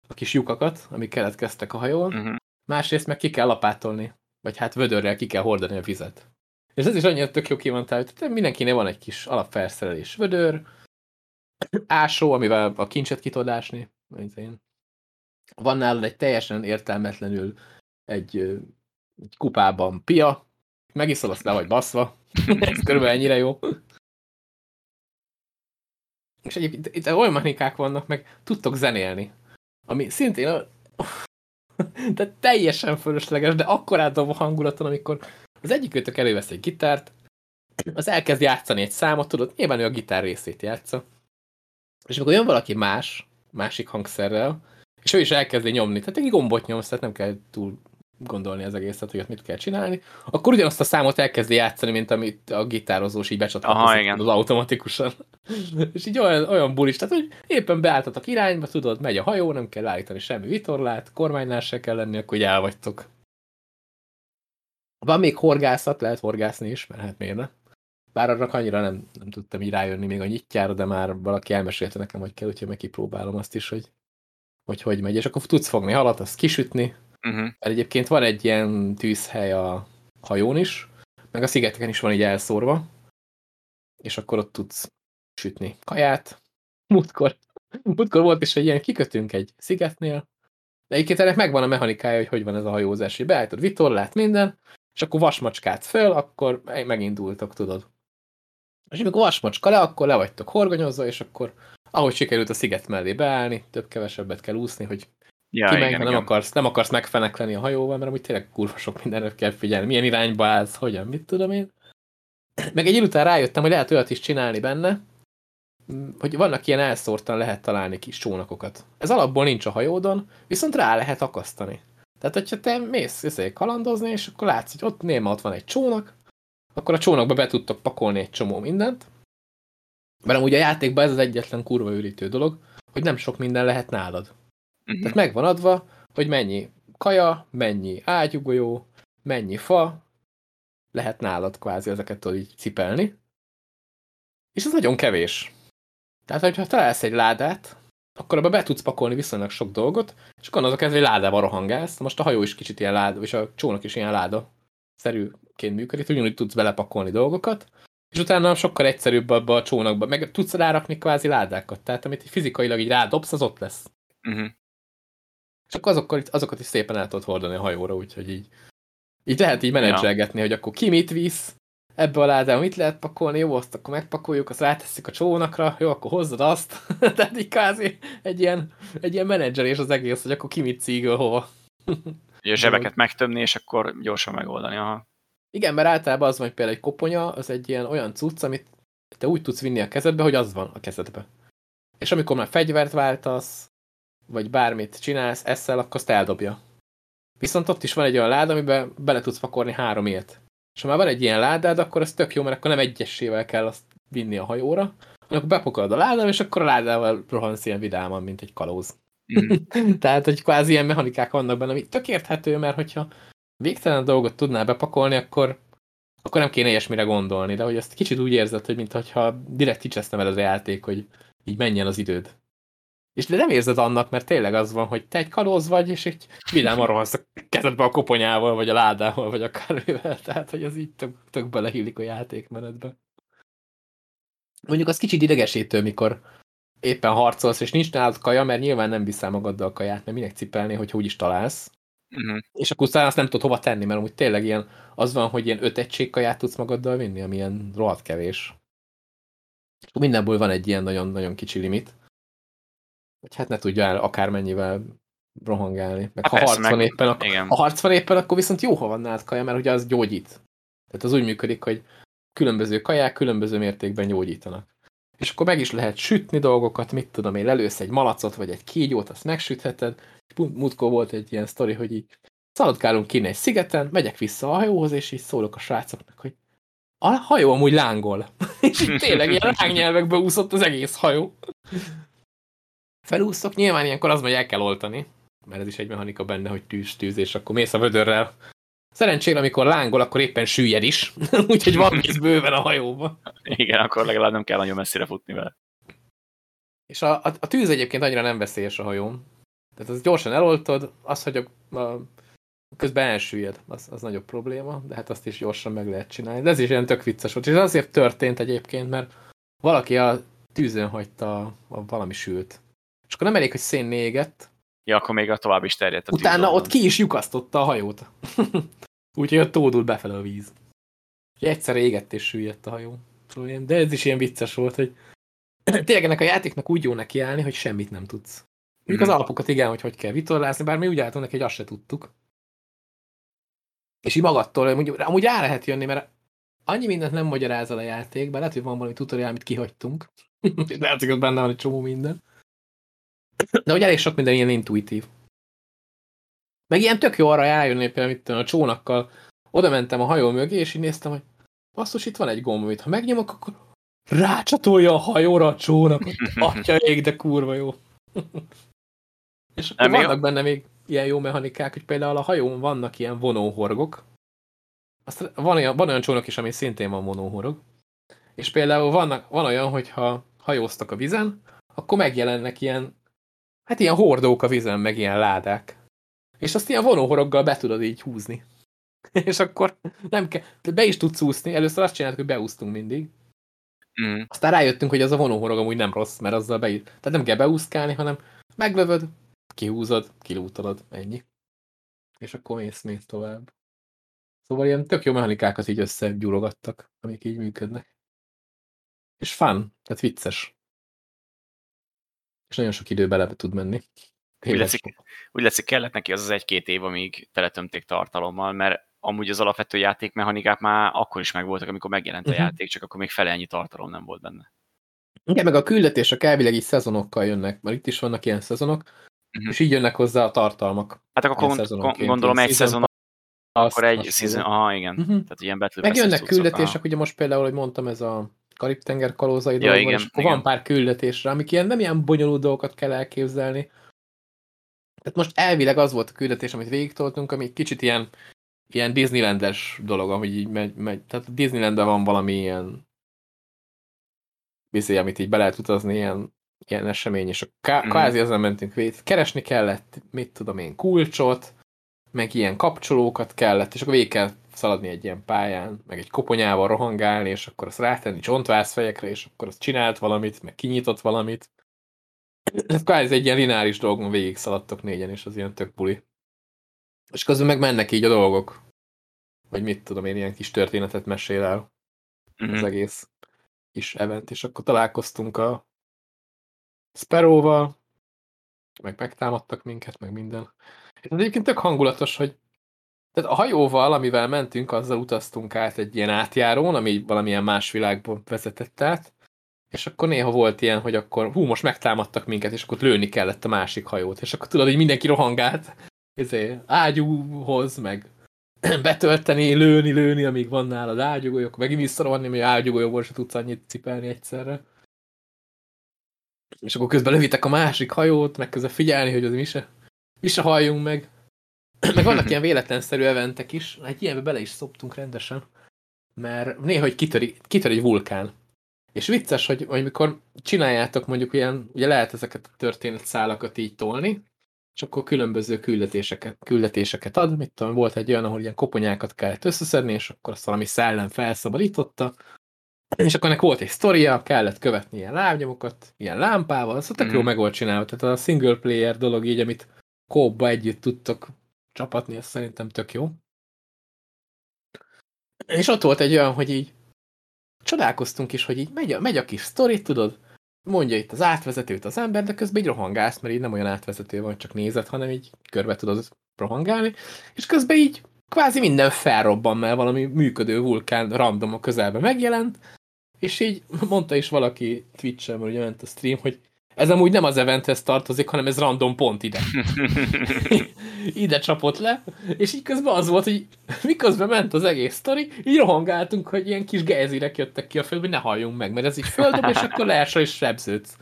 a kis lyukakat, amik keletkeztek a hajón, uh mhm. -huh. másrészt meg ki kell lapátolni, vagy hát vödörrel ki kell hordani a vizet. És ez is annyira tök jó kimondtál, hogy mindenkinél van egy kis alapfelszerelés. Vödör, ásó, amivel a kincset ki tudod ásni. Van nálad egy teljesen értelmetlenül egy egy kupában pia, megiszol, azt le vagy baszva. Ez körülbelül ennyire jó. És egyébként itt olyan mechanikák vannak, meg tudtok zenélni. Ami szintén de teljesen fölösleges, de akkor átdob a hangulaton, amikor az egyik őtök elővesz egy gitárt, az elkezd játszani egy számot, tudod, nyilván ő a gitár részét játsza. És amikor jön valaki más, másik hangszerrel, és ő is elkezdi nyomni, tehát egy gombot nyomsz, tehát nem kell túl gondolni az egészet, hogy ott mit kell csinálni, akkor ugyanazt a számot elkezdi játszani, mint amit a gitározós így becsatlakozik az automatikusan. és így olyan, olyan bulis, tehát hogy éppen beálltatok irányba, tudod, megy a hajó, nem kell állítani semmi vitorlát, kormánynál se kell lenni, akkor így elvagytok. Van még horgászat, lehet horgászni is, mert hát miért ne? Bár arra annyira nem, nem tudtam így rájönni még a nyitjára, de már valaki elmesélte nekem, hogy kell, úgyhogy megkipróbálom azt is, hogy hogy, hogy megy. És akkor tudsz fogni halat, azt kisütni, Uh-huh. Mert egyébként van egy ilyen tűzhely a hajón is, meg a szigeteken is van így elszórva, és akkor ott tudsz sütni kaját. Múltkor, múltkor volt is egy ilyen, kikötünk egy szigetnél, de egyébként ennek megvan a mechanikája, hogy hogy van ez a hajózás, hogy beállítod vitorlát, minden, és akkor vasmacskát föl, akkor megindultok, tudod. És amikor vasmacska le, akkor le vagytok horgonyozva, és akkor ahogy sikerült a sziget mellé beállni, több-kevesebbet kell úszni, hogy Ja, Kimegy, igen, nem, igen. Akarsz, nem akarsz megfenekleni a hajóval, mert amúgy tényleg kurva sok mindenre kell figyelni. Milyen irányba állsz, hogyan, mit tudom én. Meg egy után rájöttem, hogy lehet olyat is csinálni benne, hogy vannak ilyen elszórtan lehet találni kis csónakokat. Ez alapból nincs a hajódon, viszont rá lehet akasztani. Tehát, hogyha te mész ezért kalandozni, és akkor látsz, hogy ott néma ott van egy csónak, akkor a csónakba be tudtok pakolni egy csomó mindent. Mert amúgy a játékban ez az egyetlen kurva ürítő dolog, hogy nem sok minden lehet nálad. Uh-huh. Tehát megvan adva, hogy mennyi kaja, mennyi ágyugolyó, mennyi fa, lehet nálad kvázi ezeket így cipelni. És ez nagyon kevés. Tehát, hogyha találsz egy ládát, akkor abba be tudsz pakolni viszonylag sok dolgot, és akkor azok ez egy ládával rohangálsz. Most a hajó is kicsit ilyen láda, és a csónak is ilyen láda szerűként működik, ugyanúgy tudsz belepakolni dolgokat, és utána sokkal egyszerűbb abba a csónakba, meg tudsz rárakni kvázi ládákat, tehát amit fizikailag így rádobsz, az ott lesz. Uh-huh. És akkor azokkal, azokat is szépen el tudod hordani a hajóra, úgyhogy így, így lehet így menedzselgetni, ja. hogy akkor ki mit visz, ebbe a ládába mit lehet pakolni, jó, azt akkor megpakoljuk, azt rátesszük a csónakra, jó, akkor hozzad azt. Tehát így kázi egy ilyen, egy ilyen menedzselés az egész, hogy akkor ki mit cígöl hova. a zsebeket megtömni, és akkor gyorsan megoldani. Aha. Igen, mert általában az van, hogy például egy koponya, az egy ilyen olyan cucc, amit te úgy tudsz vinni a kezedbe, hogy az van a kezedbe. És amikor már fegyvert váltasz, vagy bármit csinálsz, eszel, akkor azt eldobja. Viszont ott is van egy olyan láda, amiben bele tudsz pakolni három ilyet. És ha már van egy ilyen ládád, akkor ez tök jó, mert akkor nem egyesével kell azt vinni a hajóra, akkor bepakolod a ládával, és akkor a ládával rohansz ilyen vidáman, mint egy kalóz. Mm. Tehát, hogy kvázi ilyen mechanikák vannak benne, ami tök érthető, mert hogyha végtelen dolgot tudnál bepakolni, akkor, akkor nem kéne ilyesmire gondolni, de hogy ezt kicsit úgy érzed, hogy mintha direkt kicsesztem el az játék, hogy így menjen az időd. És de nem érzed annak, mert tényleg az van, hogy te egy kalóz vagy, és egy vidáman rohansz a kezedbe a koponyával, vagy a ládával, vagy akármivel. Tehát, hogy az így tök, tök belehílik a játékmenetbe. Mondjuk az kicsit idegesítő, mikor éppen harcolsz, és nincs nálad kaja, mert nyilván nem viszel magaddal a kaját, mert minek cipelni, hogy úgy is találsz. Uh-huh. És akkor utána azt nem tudod hova tenni, mert amúgy tényleg ilyen, az van, hogy ilyen öt egység kaját tudsz magaddal vinni, ami ilyen rohadt kevés. Mindenből van egy ilyen nagyon-nagyon kicsi limit. Vagy hát ne tudja el akármennyivel rohangálni. Meg hát ha, persze, harc meg, éppen, akkor, igen. ha harc van éppen, akkor viszont jó, ha van nálad kaja, mert ugye az gyógyít. Tehát az úgy működik, hogy különböző kaják különböző mértékben gyógyítanak. És akkor meg is lehet sütni dolgokat, mit tudom én, lelősz egy malacot, vagy egy kígyót, azt megsütheted. Múltkor volt egy ilyen sztori, hogy így szaladkálunk ki egy szigeten, megyek vissza a hajóhoz, és így szólok a srácoknak, hogy a hajó amúgy lángol. és így tényleg ilyen lángnyelvekbe úszott az egész hajó felúszok, nyilván ilyenkor az, hogy el kell oltani, mert ez is egy mechanika benne, hogy tűz, tűz, és akkor mész a vödörrel. Szerencsére, amikor lángol, akkor éppen süllyed is, úgyhogy van víz bőven a hajóba. Igen, akkor legalább nem kell nagyon messzire futni vele. És a, a, a tűz egyébként annyira nem veszélyes a hajón. Tehát az gyorsan eloltod, az, hogy a, a közben elsüllyed, az, az nagyobb probléma, de hát azt is gyorsan meg lehet csinálni. De ez is ilyen tök vicces volt. És ez azért történt egyébként, mert valaki a tűzön hagyta a, a valami sült. És akkor nem elég, hogy szén égett. Ja, akkor még a tovább is terjedt a Utána ott ki is lyukasztotta a hajót. Úgyhogy ott tódult befele a víz. És egyszer égett és süllyedt a hajó. De ez is ilyen vicces volt, hogy tényleg ennek a játéknak úgy jó nekiállni, hogy semmit nem tudsz. Mondjuk az mhm. alapokat igen, hogy hogy kell vitorlázni, bár mi úgy álltunk neki, hogy azt se tudtuk. És így magadtól, amúgy, amúgy rá lehet jönni, mert annyi mindent nem magyarázol a játékban, lehet, hogy van valami tutorial, amit kihagytunk. lehet, hogy benne van egy csomó minden. De hogy elég sok minden ilyen intuitív. Meg ilyen tök jó arra eljönni, például itt a csónakkal oda mentem a hajó mögé, és így néztem, hogy basszus, itt van egy gomb, amit ha megnyomok, akkor rácsatolja a hajóra a csónakot. Atya ég, de kurva jó. és akkor Nem vannak jó? benne még ilyen jó mechanikák, hogy például a hajón vannak ilyen vonóhorgok. Azt van, olyan, van olyan csónak is, ami szintén van vonóhorog. És például vannak, van olyan, hogyha hajóztak a vizen, akkor megjelennek ilyen Hát ilyen hordók a vízen, meg ilyen ládák. És azt ilyen vonóhoroggal be tudod így húzni. és akkor nem kell, be is tudsz úszni. Először azt csináltuk, hogy beúsztunk mindig. Mm. Aztán rájöttünk, hogy az a vonóhorog amúgy nem rossz, mert azzal be Tehát nem kell beúszkálni, hanem meglövöd, kihúzod, kilútolod, ennyi. És akkor mész még tovább. Szóval ilyen tök jó mechanikákat így összegyúrogattak, amik így működnek. És fun, tehát vicces és nagyon sok idő bele tud menni. Úgy látszik, úgy látszik, kellett neki az az egy-két év, amíg teletömték tartalommal, mert amúgy az alapvető játékmechanikák már akkor is megvoltak, amikor megjelent a uh-huh. játék, csak akkor még fele ennyi tartalom nem volt benne. Igen, meg a küldetések elvileg is szezonokkal jönnek, mert itt is vannak ilyen szezonok, uh-huh. és így jönnek hozzá a tartalmak. Hát akkor gond, gondolom egy szezon, akkor egy szezon, aha, igen. Uh-huh. Tehát ilyen Battle Meg jönnek küldetések, ugye most például, hogy mondtam, ez a Karib-tenger kalózai ja, dolog igen, van, és igen. van pár küldetésre, amik ilyen, nem ilyen bonyolult dolgokat kell elképzelni. Tehát most elvileg az volt a küldetés, amit végigtoltunk, ami kicsit ilyen, ilyen Disneylandes dolog, ami így megy, megy. Tehát Disneylandben van valami ilyen bizé, amit így be lehet utazni, ilyen, ilyen esemény, és a ká- mm. kvázi ezzel mentünk végig. Keresni kellett, mit tudom én, kulcsot, meg ilyen kapcsolókat kellett, és akkor végig kell szaladni egy ilyen pályán, meg egy koponyával rohangálni, és akkor azt rátenni csontvászfejekre, és akkor azt csinált valamit, meg kinyitott valamit. Ez kvázi egy ilyen lineáris dolgon végig szaladtok négyen, és az ilyen tök buli. És közben meg mennek így a dolgok. Vagy mit tudom én, ilyen kis történetet mesél el mm -hmm. az egész kis event, és akkor találkoztunk a Sparrow-val, meg megtámadtak minket, meg minden. És egyébként tök hangulatos, hogy tehát a hajóval, amivel mentünk, azzal utaztunk át egy ilyen átjárón, ami valamilyen más világból vezetett át, és akkor néha volt ilyen, hogy akkor hú, most megtámadtak minket, és akkor lőni kellett a másik hajót, és akkor tudod, hogy mindenki rohangált izé, ágyúhoz, meg betölteni, lőni, lőni, amíg van nálad ágyugolyok, megint visszarohanni, mert ágyugolyokból se tudsz annyit cipelni egyszerre. És akkor közben lövitek a másik hajót, meg közben figyelni, hogy az mi se, mi se halljunk meg. meg vannak ilyen véletlenszerű eventek is, egy ilyenbe bele is szoptunk rendesen, mert néha, hogy kitör, kitör egy vulkán. És vicces, hogy, hogy mikor csináljátok mondjuk ilyen, ugye lehet ezeket a történetszálakat így tolni, és akkor különböző küldetéseket, küldetéseket ad. Mit tudom, volt egy olyan, ahol ilyen koponyákat kellett összeszedni, és akkor azt valami szellem felszabadította, és akkor ennek volt egy sztoria, kellett követni ilyen lábnyomokat, ilyen lámpával, az tök mm. jó meg volt csinálva. Tehát a single player dolog így, amit kóba együtt tudtok csapatni, ez szerintem tök jó. És ott volt egy olyan, hogy így csodálkoztunk is, hogy így megy a, megy a kis sztori, tudod, mondja itt az átvezetőt az ember, de közben így rohangálsz, mert így nem olyan átvezető van, csak nézet, hanem így körbe tudod rohangálni, és közben így kvázi minden felrobban, mert valami működő vulkán random a közelben megjelent, és így mondta is valaki Twitch-en, hogy ment a stream, hogy ez amúgy nem az eventhez tartozik, hanem ez random pont ide. ide csapott le, és így közben az volt, hogy miközben ment az egész sztori, így rohangáltunk, hogy ilyen kis gejzirek jöttek ki a földbe, hogy ne halljunk meg, mert ez így földbe, és akkor leesel és sebződsz.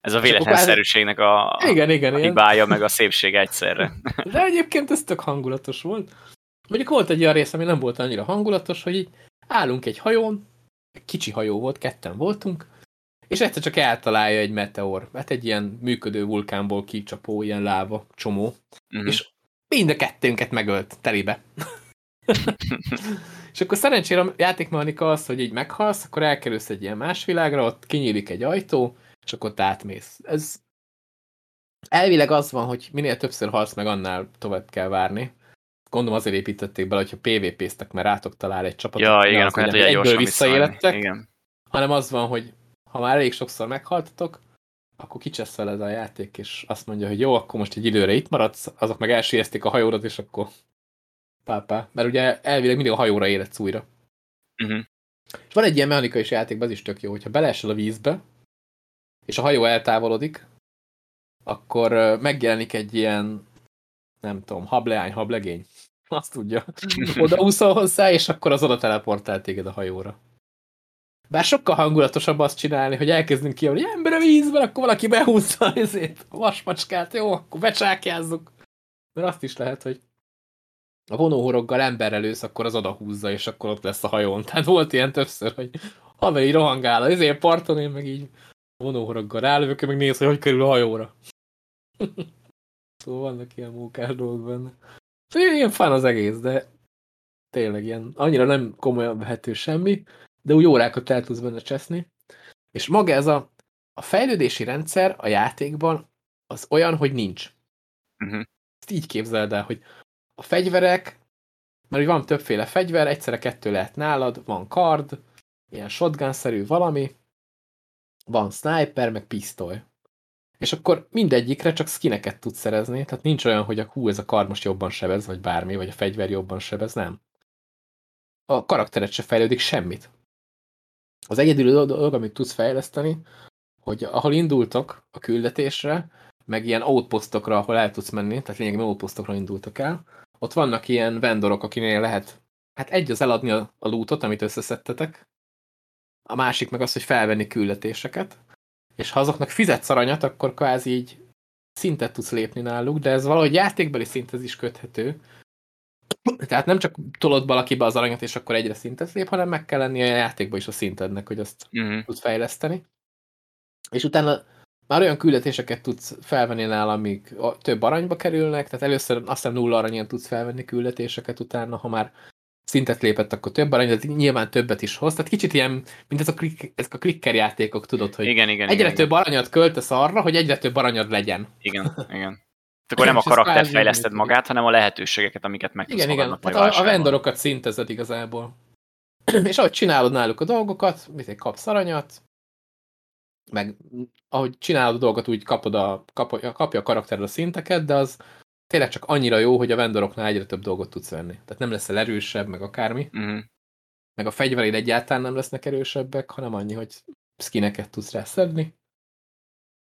Ez a véletlenszerűségnek a, igen, igen, a hibája, meg a szépség egyszerre. De egyébként ez tök hangulatos volt. Mondjuk volt egy olyan rész, ami nem volt annyira hangulatos, hogy így állunk egy hajón, kicsi hajó volt, ketten voltunk, és egyszer csak eltalálja egy meteor. Hát egy ilyen működő vulkánból kicsapó, ilyen láva csomó. Uh-huh. És mind a kettőnket megölt telibe. és akkor szerencsére a játékmechanika az, hogy így meghalsz, akkor elkerülsz egy ilyen más világra, ott kinyílik egy ajtó, és akkor ott átmész. Ez elvileg az van, hogy minél többször halsz meg, annál tovább kell várni. Gondolom azért építették bele, hogyha PvP-ztek, mert rátok talál egy csapatot. Ja, igen, akkor lehet, hogy egyből visszaélettek, igen. hanem az van, hogy ha már elég sokszor meghaltatok, akkor kicseszel ez a játék, és azt mondja, hogy jó, akkor most egy időre itt maradsz, azok meg elsieszték a hajódat, és akkor pápá. Mert ugye elvileg mindig a hajóra éretsz újra. Uh mhm. -huh. És van egy ilyen mechanika is játékban, az is tök jó, hogyha beleesel a vízbe, és a hajó eltávolodik, akkor megjelenik egy ilyen, nem tudom, hableány, hablegény. Azt tudja. Oda úszol hozzá, és akkor az oda teleportál téged a hajóra. Bár sokkal hangulatosabb azt csinálni, hogy elkezdünk ki, hogy ember a vízben, akkor valaki behúzza ezért a vasmacskát, jó, akkor becsákjázzuk. Mert azt is lehet, hogy a vonóhoroggal emberrel ősz, akkor az oda húzza, és akkor ott lesz a hajón. Tehát volt ilyen többször, hogy haver így rohangál, ezért parton én meg így vonóhoroggal rálövök, meg néz, hogy hogy kerül a hajóra. szóval vannak ilyen mókás dolgok benne. Szóval ilyen fan az egész, de tényleg ilyen, annyira nem komolyan vehető semmi, de úgy órákat el tudsz benne cseszni. És maga ez a, a fejlődési rendszer a játékban az olyan, hogy nincs. Uh-huh. Ezt így képzeld el, hogy a fegyverek, mert van többféle fegyver, egyszerre kettő lehet nálad, van kard, ilyen shotgun-szerű valami, van sniper, meg pisztoly. És akkor mindegyikre csak skineket tudsz szerezni, tehát nincs olyan, hogy a hú, ez a kard most jobban sebez, vagy bármi, vagy a fegyver jobban sebez, nem. A karakteret se fejlődik semmit. Az egyedül dolog, amit tudsz fejleszteni, hogy ahol indultok a küldetésre, meg ilyen outpostokra, ahol el tudsz menni, tehát lényegében outpostokra indultok el, ott vannak ilyen vendorok, akinél lehet, hát egy az eladni a, a lootot, amit összeszedtetek, a másik meg az, hogy felvenni küldetéseket, és ha azoknak fizetsz aranyat, akkor kvázi így szintet tudsz lépni náluk, de ez valahogy játékbeli szinthez is köthető. Tehát nem csak tolod valakibe az aranyat, és akkor egyre szintet lép, hanem meg kell lenni a játékban is a szintednek, hogy azt uh Mhm. -huh. tudsz fejleszteni. És utána már olyan küldetéseket tudsz felvenni nála, amik több aranyba kerülnek, tehát először azt hiszem nulla aranyon tudsz felvenni küldetéseket, utána, ha már szintet lépett, akkor több arany, de nyilván többet is hoz. Tehát kicsit ilyen, mint ez a klik, ezek a klikker játékok, tudod, hogy igen, igen, egyre igen, több aranyat költesz arra, hogy egyre több aranyad legyen. Igen, igen. Akkor nem a karaktert fejleszted magát, hanem a lehetőségeket, amiket meg Igen, igen. Hát a, a vendorokat szintezed igazából. És ahogy csinálod náluk a dolgokat, mit kapsz aranyat, meg ahogy csinálod a dolgot, úgy kapod a, kap, kapja a karaktered a szinteket, de az tényleg csak annyira jó, hogy a vendoroknál egyre több dolgot tudsz venni. Tehát nem leszel erősebb, meg akármi. Uh-huh. Meg a fegyvereid egyáltalán nem lesznek erősebbek, hanem annyi, hogy skineket tudsz rá szedni.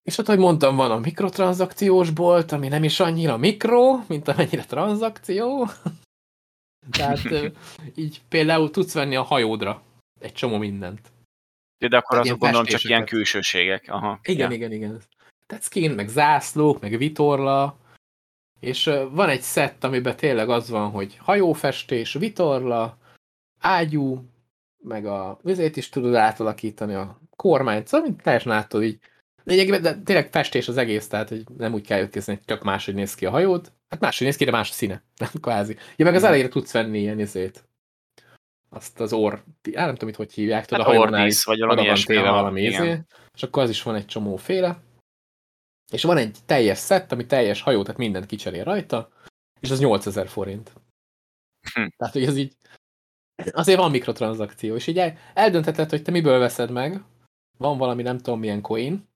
És hát, ahogy mondtam, van a mikrotranszakciós bolt, ami nem is annyira mikro, mint amennyire tranzakció. Tehát így például tudsz venni a hajódra egy csomó mindent. De, de akkor azok gondolom csak ilyen külsőségek. Aha, igen, ja. igen, igen. Tehát skin, meg zászlók, meg vitorla, és van egy szett, amiben tényleg az van, hogy hajófestés, vitorla, ágyú, meg a vizét is tudod átalakítani, a kormányt, szóval teljesen ától így. Lényegében, de tényleg festés az egész, tehát hogy nem úgy kell jötkezni, hogy tök máshogy néz ki a hajód. Hát máshogy néz ki, de más színe. Nem kvázi. Ja, meg az elejére tudsz venni ilyen izét. Azt az orr, á, nem tudom, itt hogy hívják, tudod, hát a hajónál vagy valami van téve valami izé, és akkor az is van egy csomó féle. És van egy teljes szett, ami teljes hajó, tehát mindent kicserél rajta, és az 8000 forint. Hm. Tehát, hogy ez így azért van mikrotranszakció, és így eldöntheted, hogy te miből veszed meg, van valami nem tudom milyen coin,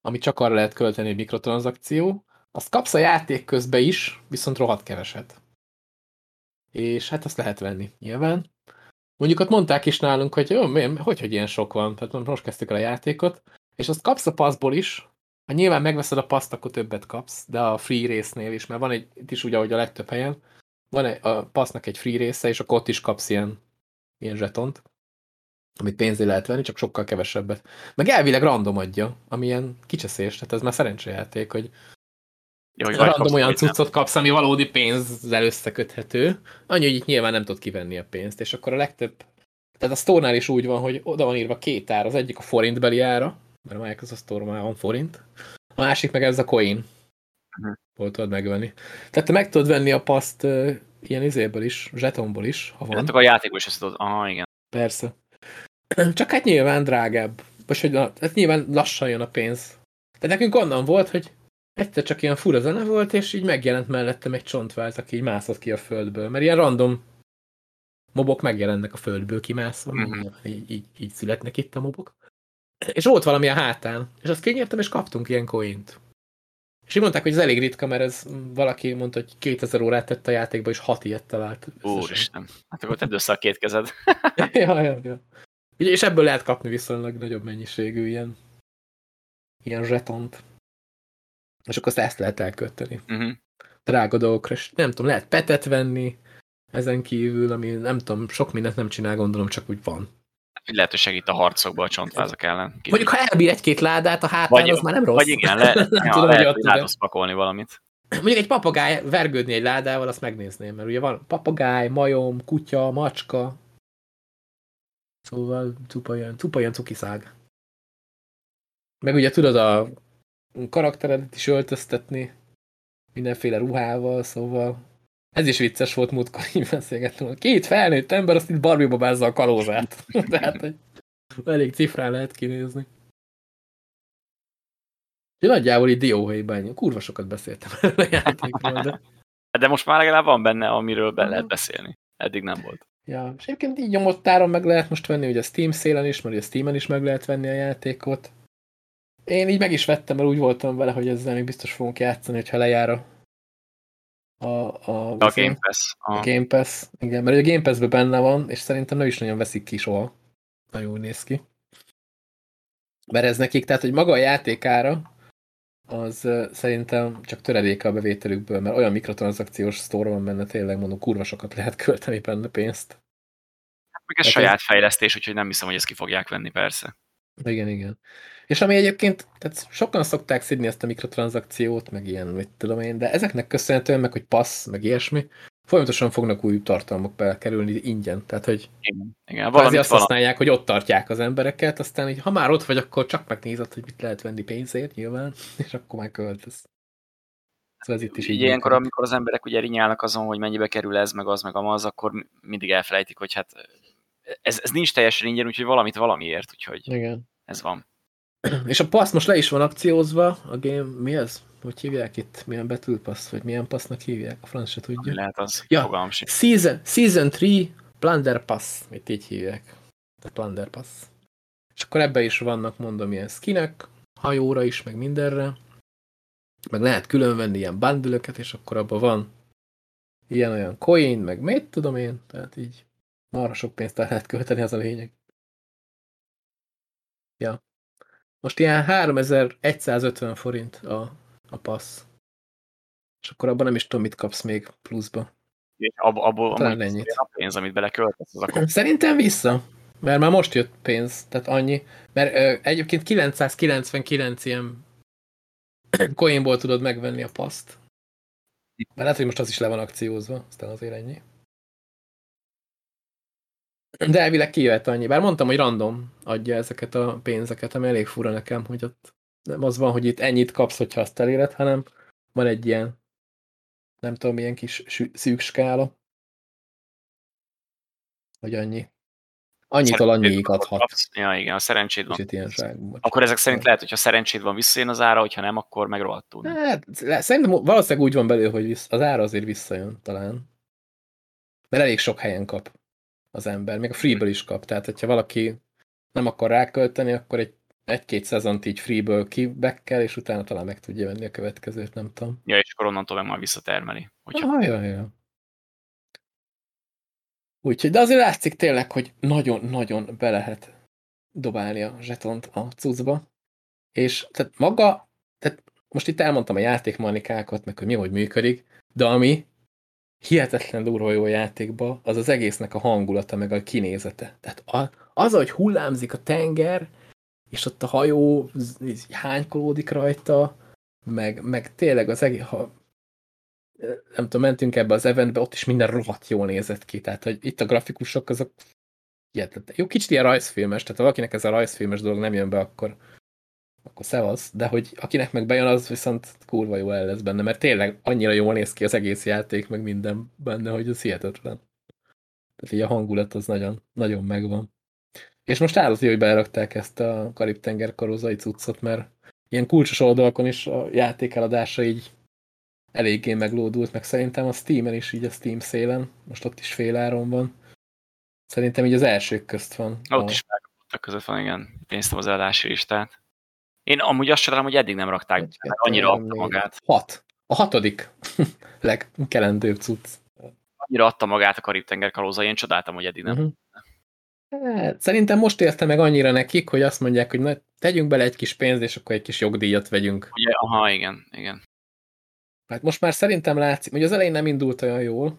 ami csak arra lehet költeni, hogy mikrotranszakció, azt kapsz a játék közben is, viszont rohadt keveset. És hát azt lehet venni, nyilván. Mondjuk ott mondták is nálunk, hogy jó, hogy, hogy ilyen sok van, tehát most kezdtük el a játékot, és azt kapsz a passzból is, ha nyilván megveszed a paszt, akkor többet kapsz, de a free résznél is, mert van egy, itt is úgy, ahogy a legtöbb helyen, van egy, a passznak egy free része, és akkor ott is kapsz ilyen, ilyen zsetont, amit pénzé lehet venni, csak sokkal kevesebbet. Meg elvileg random adja, ami ilyen kicseszés, tehát ez már szerencsejáték, hogy, ja, hogy random olyan cuccot kapsz, ami valódi pénzzel összeköthető, annyi, hogy itt nyilván nem tudod kivenni a pénzt, és akkor a legtöbb, tehát a store is úgy van, hogy oda van írva két ár, az egyik a forintbeli ára, mert a Microsoft Store már van forint, a másik meg ez a coin. Uh -huh. Hol tudod megvenni. Tehát te meg tudod venni a paszt uh, ilyen izéből is, zsetonból is, ha van. Tehát a játékból is ezt tudod. Aha, igen. Persze. Csak hát nyilván drágább. Vagy hogy hát nyilván lassan jön a pénz. De nekünk onnan volt, hogy egyszer csak ilyen fura zene volt, és így megjelent mellettem egy csontvált, aki így mászott ki a földből. Mert ilyen random mobok megjelennek a földből kimászva, uh -huh. így, így, így születnek itt a mobok. És volt valami a hátán, és azt kinyertem, és kaptunk ilyen coint. És így mondták, hogy ez elég ritka, mert ez valaki mondta, hogy 2000 órát tett a játékba, és 6 ilyet talált. Úristen, hát akkor tedd össze a két kezed. ja, ja, ja. És ebből lehet kapni viszonylag nagyobb mennyiségű ilyen, ilyen zsetont. És akkor azt ezt lehet elkölteni. Uh -huh. Drága dolgokra, és nem tudom, lehet petet venni, ezen kívül, ami nem tudom, sok mindent nem csinál, gondolom, csak úgy van. Lehet, hogy segít a harcokba a csontvázak ellen. Kívül. Mondjuk, ha elbír egy-két ládát a hátán, vagy, az már nem rossz. Vagy igen, le, nem ja, tudom, lehet, hogy lehet pakolni valamit. Mondjuk egy papagáj vergődni egy ládával, azt megnézném, mert ugye van papagáj, majom, kutya, macska. Szóval cupa ilyen, cupa ilyen cukiszág. Meg ugye tudod a karakteredet is öltöztetni mindenféle ruhával, szóval ez is vicces volt múltkor, így beszélgettünk. Két felnőtt ember, azt itt Barbie babázza a kalózát. Tehát, hogy elég cifrán lehet kinézni. Én nagyjából így dióhéjban, kurva sokat beszéltem erről a játékról, de... De most már legalább van benne, amiről be lehet beszélni. Eddig nem volt. Ja, és egyébként így nyomottáron meg lehet most venni, ugye a Steam szélen is, mert a Steam-en is meg lehet venni a játékot. Én így meg is vettem, mert úgy voltam vele, hogy ezzel még biztos fogunk játszani, hogyha lejár a a, a, a Game Pass. A Game Pass, igen, mert a Game Pass-ben benne van, és szerintem nem is nagyon veszik ki soha. Nagyon úgy néz ki. Mert ez nekik, tehát, hogy maga a játékára, az szerintem csak töredéke a bevételükből, mert olyan mikrotranszakciós store van benne, tényleg mondom, kurva sokat lehet költeni benne pénzt. Meg ez tehát saját ez... fejlesztés, úgyhogy nem hiszem, hogy ezt ki fogják venni, persze. Igen, igen. És ami egyébként, tehát sokan szokták szidni ezt a mikrotranszakciót, meg ilyen, mit tudom én, de ezeknek köszönhetően meg, hogy passz, meg ilyesmi, folyamatosan fognak új tartalmak bekerülni ingyen. Tehát, hogy igen, igen. Valamit azt valami. használják, hogy ott tartják az embereket, aztán így, ha már ott vagy, akkor csak megnézed, hogy mit lehet venni pénzért, nyilván, és akkor már költesz. Szóval ez itt is így ilyenkor, amikor az emberek ugye rinyálnak azon, hogy mennyibe kerül ez, meg az, meg amaz, akkor mindig elfelejtik, hogy hát ez, ez nincs teljesen ingyen, úgyhogy valamit valamiért, úgyhogy Igen. ez van. És a passz most le is van akciózva, a game, mi ez? Hogy hívják itt? Milyen betűpassz, vagy milyen passznak hívják? A franc se tudja. Lehet az, ja, Season, season 3 Plunder Pass, mit így hívják. A Plunder Pass. És akkor ebbe is vannak, mondom, ilyen skinek, hajóra is, meg mindenre. Meg lehet külön venni ilyen bundlöket, és akkor abban van ilyen-olyan coin, meg mit tudom én, tehát így marha sok pénzt el lehet költeni, az a lényeg. Ja. Most ilyen 3150 forint a, a passz. És akkor abban nem is tudom, mit kapsz még pluszba. És ab, abból Talán ennyit. a pénz, amit beleköltesz, az akkor... Szerintem vissza. Mert már most jött pénz, tehát annyi. Mert ö, egyébként 999 ilyen coinból tudod megvenni a paszt. Mert lehet, hogy most az is le van akciózva, aztán azért ennyi. De elvileg kijöhet annyi. Bár mondtam, hogy random adja ezeket a pénzeket, ami elég fura nekem, hogy ott nem az van, hogy itt ennyit kapsz, hogyha azt eléred, hanem van egy ilyen, nem tudom, milyen kis szűk skála. Hogy annyi. Annyitól annyiig adhat. Ja, igen, a szerencséd van. Ilyen akkor ezek szerint lehet, hogyha szerencséd van, visszajön az ára, hogyha nem, akkor meg rohadtul. Hát, szerintem valószínűleg úgy van belül, hogy az ára azért visszajön talán. Mert elég sok helyen kap az ember, még a freeből is kap, tehát hogyha valaki nem akar rákölteni, akkor egy egy-két szezont így freeből kibekkel, és utána talán meg tudja venni a következőt, nem tudom. Ja, és akkor onnantól meg majd visszatermeli. Hogyha... Aha, ja, ja. Úgyhogy, de azért látszik tényleg, hogy nagyon-nagyon be lehet dobálni a zsetont a cuccba. És tehát maga, tehát most itt elmondtam a játékmanikákat, meg hogy mi hogy működik, de ami hihetetlen durva jó játékba, az az egésznek a hangulata, meg a kinézete. Tehát az, hogy hullámzik a tenger, és ott a hajó hánykolódik rajta, meg, meg tényleg az egész, ha nem tudom, mentünk ebbe az eventbe, ott is minden rohadt jól nézett ki, tehát hogy itt a grafikusok azok hihetetlen. Jó, kicsit ilyen rajzfilmes, tehát ha valakinek ez a rajzfilmes dolog nem jön be, akkor akkor szevasz, de hogy akinek meg bejön, az viszont kurva jó el lesz benne, mert tényleg annyira jól néz ki az egész játék, meg minden benne, hogy az hihetetlen. Tehát így a hangulat az nagyon, nagyon megvan. És most állati, hogy berakták ezt a Karib-tenger karozai cuccot, mert ilyen kulcsos oldalakon is a játék eladása így eléggé meglódult, meg szerintem a Steam-en is így a Steam szélen, most ott is féláron van. Szerintem így az elsők közt van. Ott a... is megkapottak között van, igen. Néztem az eladási listát. Én amúgy azt sem hogy eddig nem rakták, Egy, mert annyira adta magát. Hat. A hatodik legkelendőbb cucc. Annyira adta magát a Karib-tenger kalóza, én csodáltam, hogy eddig nem. Uh mhm. -huh. Hát, szerintem most érte meg annyira nekik, hogy azt mondják, hogy na, tegyünk bele egy kis pénzt, és akkor egy kis jogdíjat vegyünk. Ugye, aha, igen, igen. Hát most már szerintem látszik, hogy az elején nem indult olyan jól,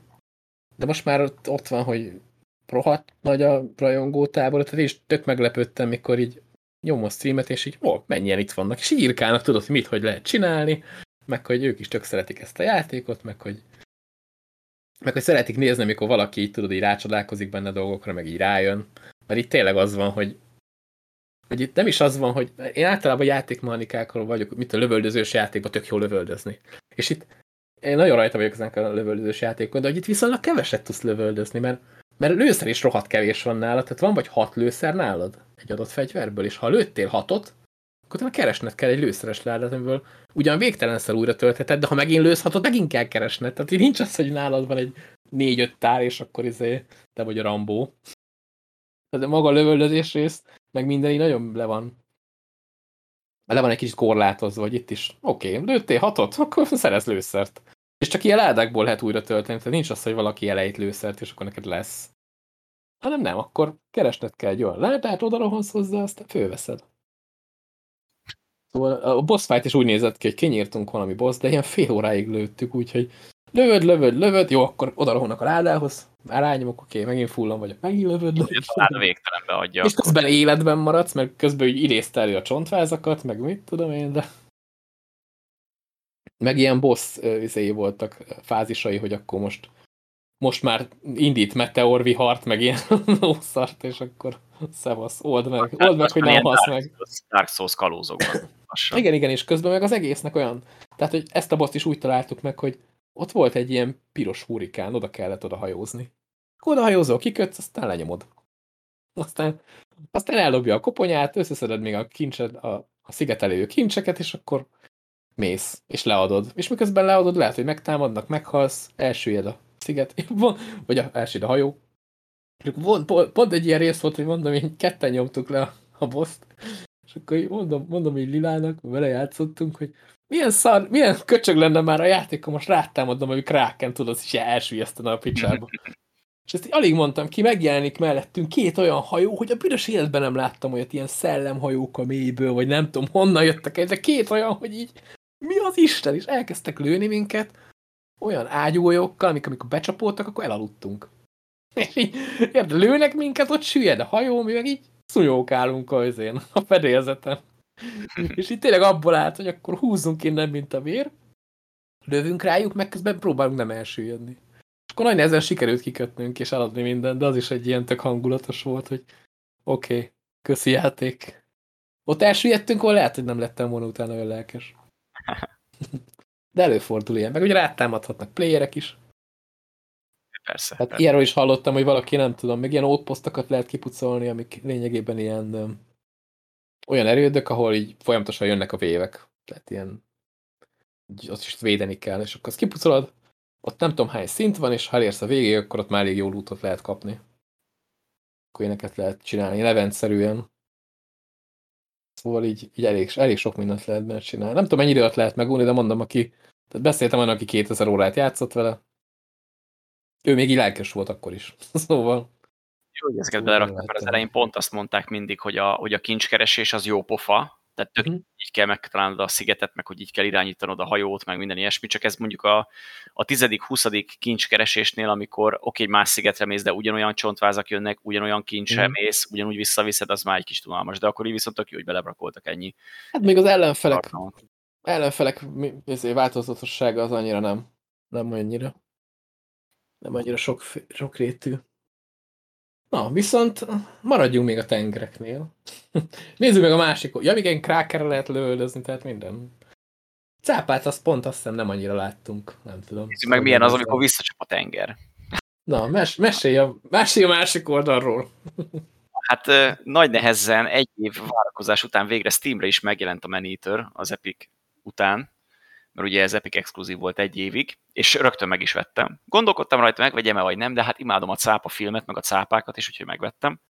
de most már ott, ott van, hogy rohadt nagy a rajongótábor, tehát is tök meglepődtem, mikor így nyomom a streamet, és így, ó, mennyien itt vannak, és így írkálnak, tudod, hogy mit, hogy lehet csinálni, meg hogy ők is tök szeretik ezt a játékot, meg hogy meg hogy szeretik nézni, amikor valaki így tudod, így rácsodálkozik benne dolgokra, meg így rájön. Mert itt tényleg az van, hogy hogy itt nem is az van, hogy én általában játékmanikákról vagyok, mit a lövöldözős játékban tök jó lövöldözni. És itt én nagyon rajta vagyok ezen a lövöldözős játékon, de hogy itt viszonylag keveset tudsz lövöldözni, mert, mert lőszer is rohadt kevés van nálad, tehát van vagy hat lőszer nálad egy adott fegyverből, és ha lőttél hatot, akkor utána keresned kell egy lőszeres ládát, amiből ugyan végtelenszer újra töltheted, de ha megint lősz hatot, megint kell keresned. Tehát így nincs az, hogy nálad van egy négy-öt tár, és akkor izé, te vagy a Rambó. De maga a lövöldözés rész, meg minden így nagyon le van. Le van egy kicsit korlátozva, vagy itt is. Oké, okay, lőttél hatot, akkor szerez lőszert. És csak ilyen ládákból lehet újra tölteni, tehát nincs az, hogy valaki elejét lőszert, és akkor neked lesz. Hanem nem, akkor keresned kell egy olyan ládát, oda rohansz hozzá, aztán fölveszed. Szóval a boss fight is úgy nézett ki, hogy kinyírtunk valami boss, de ilyen fél óráig lőttük, úgyhogy lövöd, lövöd, lövöd, jó, akkor oda rohannak a ládához, már rányomok, oké, megint fullan vagyok, megint lövöd, lövöd. A végtelenbe adja. És közben életben maradsz, meg közben úgy idézte elő a csontvázakat, meg mit tudom én, de... Meg ilyen boss izéi voltak, fázisai, hogy akkor most most már indít meteorvihart, meg ilyen szart, és akkor szevasz, old meg, hát, old meg, hogy nem hasz meg. Dark Souls kalózokban. igen, igen, és közben meg az egésznek olyan, tehát, hogy ezt a boszt is úgy találtuk meg, hogy ott volt egy ilyen piros hurikán, oda kellett oda hajózni. Oda hajózol, kikötsz, aztán lenyomod. Aztán, aztán ellobja a koponyát, összeszeded még a kincset, a, a szigetelő kincseket, és akkor mész, és leadod. És miközben leadod, lehet, hogy megtámadnak, meghalsz, elsüllyed a sziget, vagy a, elsüllyed a hajó. Pont, pont, egy ilyen rész volt, hogy mondom, hogy ketten nyomtuk le a, a boszt, és akkor mondom, mondom hogy Lilának, vele játszottunk, hogy milyen szar, milyen köcsög lenne már a játék, most rátámadom, hogy Kraken tudod, és elsüllyesztene a picsába. És ezt alig mondtam ki, megjelenik mellettünk két olyan hajó, hogy a büdös életben nem láttam olyat, ilyen szellemhajók a mélyből, vagy nem tudom honnan jöttek el, de két olyan, hogy így mi az Isten, és elkezdtek lőni minket olyan ágyúolyokkal, amik amikor becsapoltak, akkor elaludtunk. És így, érde, lőnek minket, ott süllyed a hajó, mi meg így szunyókálunk a, a fedélzeten. és itt tényleg abból állt, hogy akkor húzzunk innen, mint a vér, lövünk rájuk, meg közben próbálunk nem elsüllyedni. És akkor nagy nehezen sikerült kikötnünk és eladni mindent, de az is egy ilyen tök hangulatos volt, hogy oké, okay, köszi játék. Ott elsüllyedtünk, ahol lehet, hogy nem lettem volna utána olyan lelkes. De előfordul ilyen, meg ugye rátámadhatnak playerek is. Persze. Hát persze. ilyenről is hallottam, hogy valaki nem tudom, meg ilyen outpostokat lehet kipucolni, amik lényegében ilyen um, olyan erődök, ahol így folyamatosan jönnek a vévek. Tehát ilyen ott is védeni kell, és akkor azt kipucolod, ott nem tudom hány szint van, és ha elérsz a végéig, akkor ott már elég jó lootot lehet kapni. Akkor éneket lehet csinálni, leventszerűen. Szóval így, így elég, elég sok mindent lehet benne csinálni. Nem tudom, mennyi időt lehet megúni, de mondom, aki tehát beszéltem olyan, aki 2000 órát játszott vele. Ő még így lelkes volt akkor is. szóval... Jó, hogy ezeket beleraktak, mert az elején pont azt mondták mindig, hogy a, hogy a kincskeresés az jó pofa, tehát tök, uh-huh. így kell megtalálnod a szigetet, meg hogy így kell irányítanod a hajót, meg minden ilyesmi, csak ez mondjuk a, a tizedik, huszadik kincskeresésnél, amikor oké, okay, más szigetre mész, de ugyanolyan csontvázak jönnek, ugyanolyan kincsre uh-huh. mész, ugyanúgy visszaviszed, az már egy kis tunalmas, de akkor így viszont tök jó, hogy belebrakoltak ennyi. Hát még az ellenfelek, tartalmat. ellenfelek változatossága az annyira nem, nem annyira, nem annyira sok, sok rétű. Na, viszont maradjunk még a tengereknél. Nézzük meg a másik. Ja, igen, krákerre lehet lövöldözni, tehát minden. Cápát azt pont azt hiszem nem annyira láttunk, nem tudom. Nézzük meg milyen az, amikor visszacsap a tenger. Na, mes mesélj, a, mesélj a másik oldalról. hát nagy nehezen egy év várakozás után végre Steamre is megjelent a Maneater az Epic után, mert ugye ez Epic exkluzív volt egy évig, és rögtön meg is vettem. Gondolkodtam rajta, megvegyem-e vagy nem, de hát imádom a cápa filmet, meg a cápákat is, úgyhogy megvettem.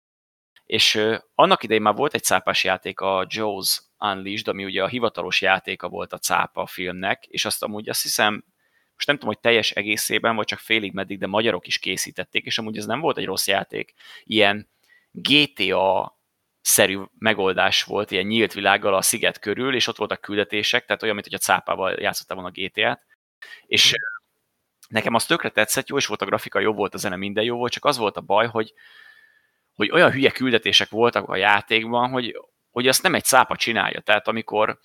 És annak idején már volt egy cápás játék, a Joe's Unleashed, ami ugye a hivatalos játéka volt a cápa filmnek, és azt amúgy azt hiszem, most nem tudom, hogy teljes egészében, vagy csak félig meddig, de magyarok is készítették, és amúgy ez nem volt egy rossz játék. Ilyen GTA szerű megoldás volt, ilyen nyílt világgal a sziget körül, és ott voltak küldetések, tehát olyan, mint hogy a cápával játszottál volna a GTA-t, és mm. nekem az tökre tetszett, jó is volt a grafika, jó volt a zene, minden jó volt, csak az volt a baj, hogy, hogy olyan hülye küldetések voltak a játékban, hogy, hogy azt nem egy cápa csinálja. Tehát amikor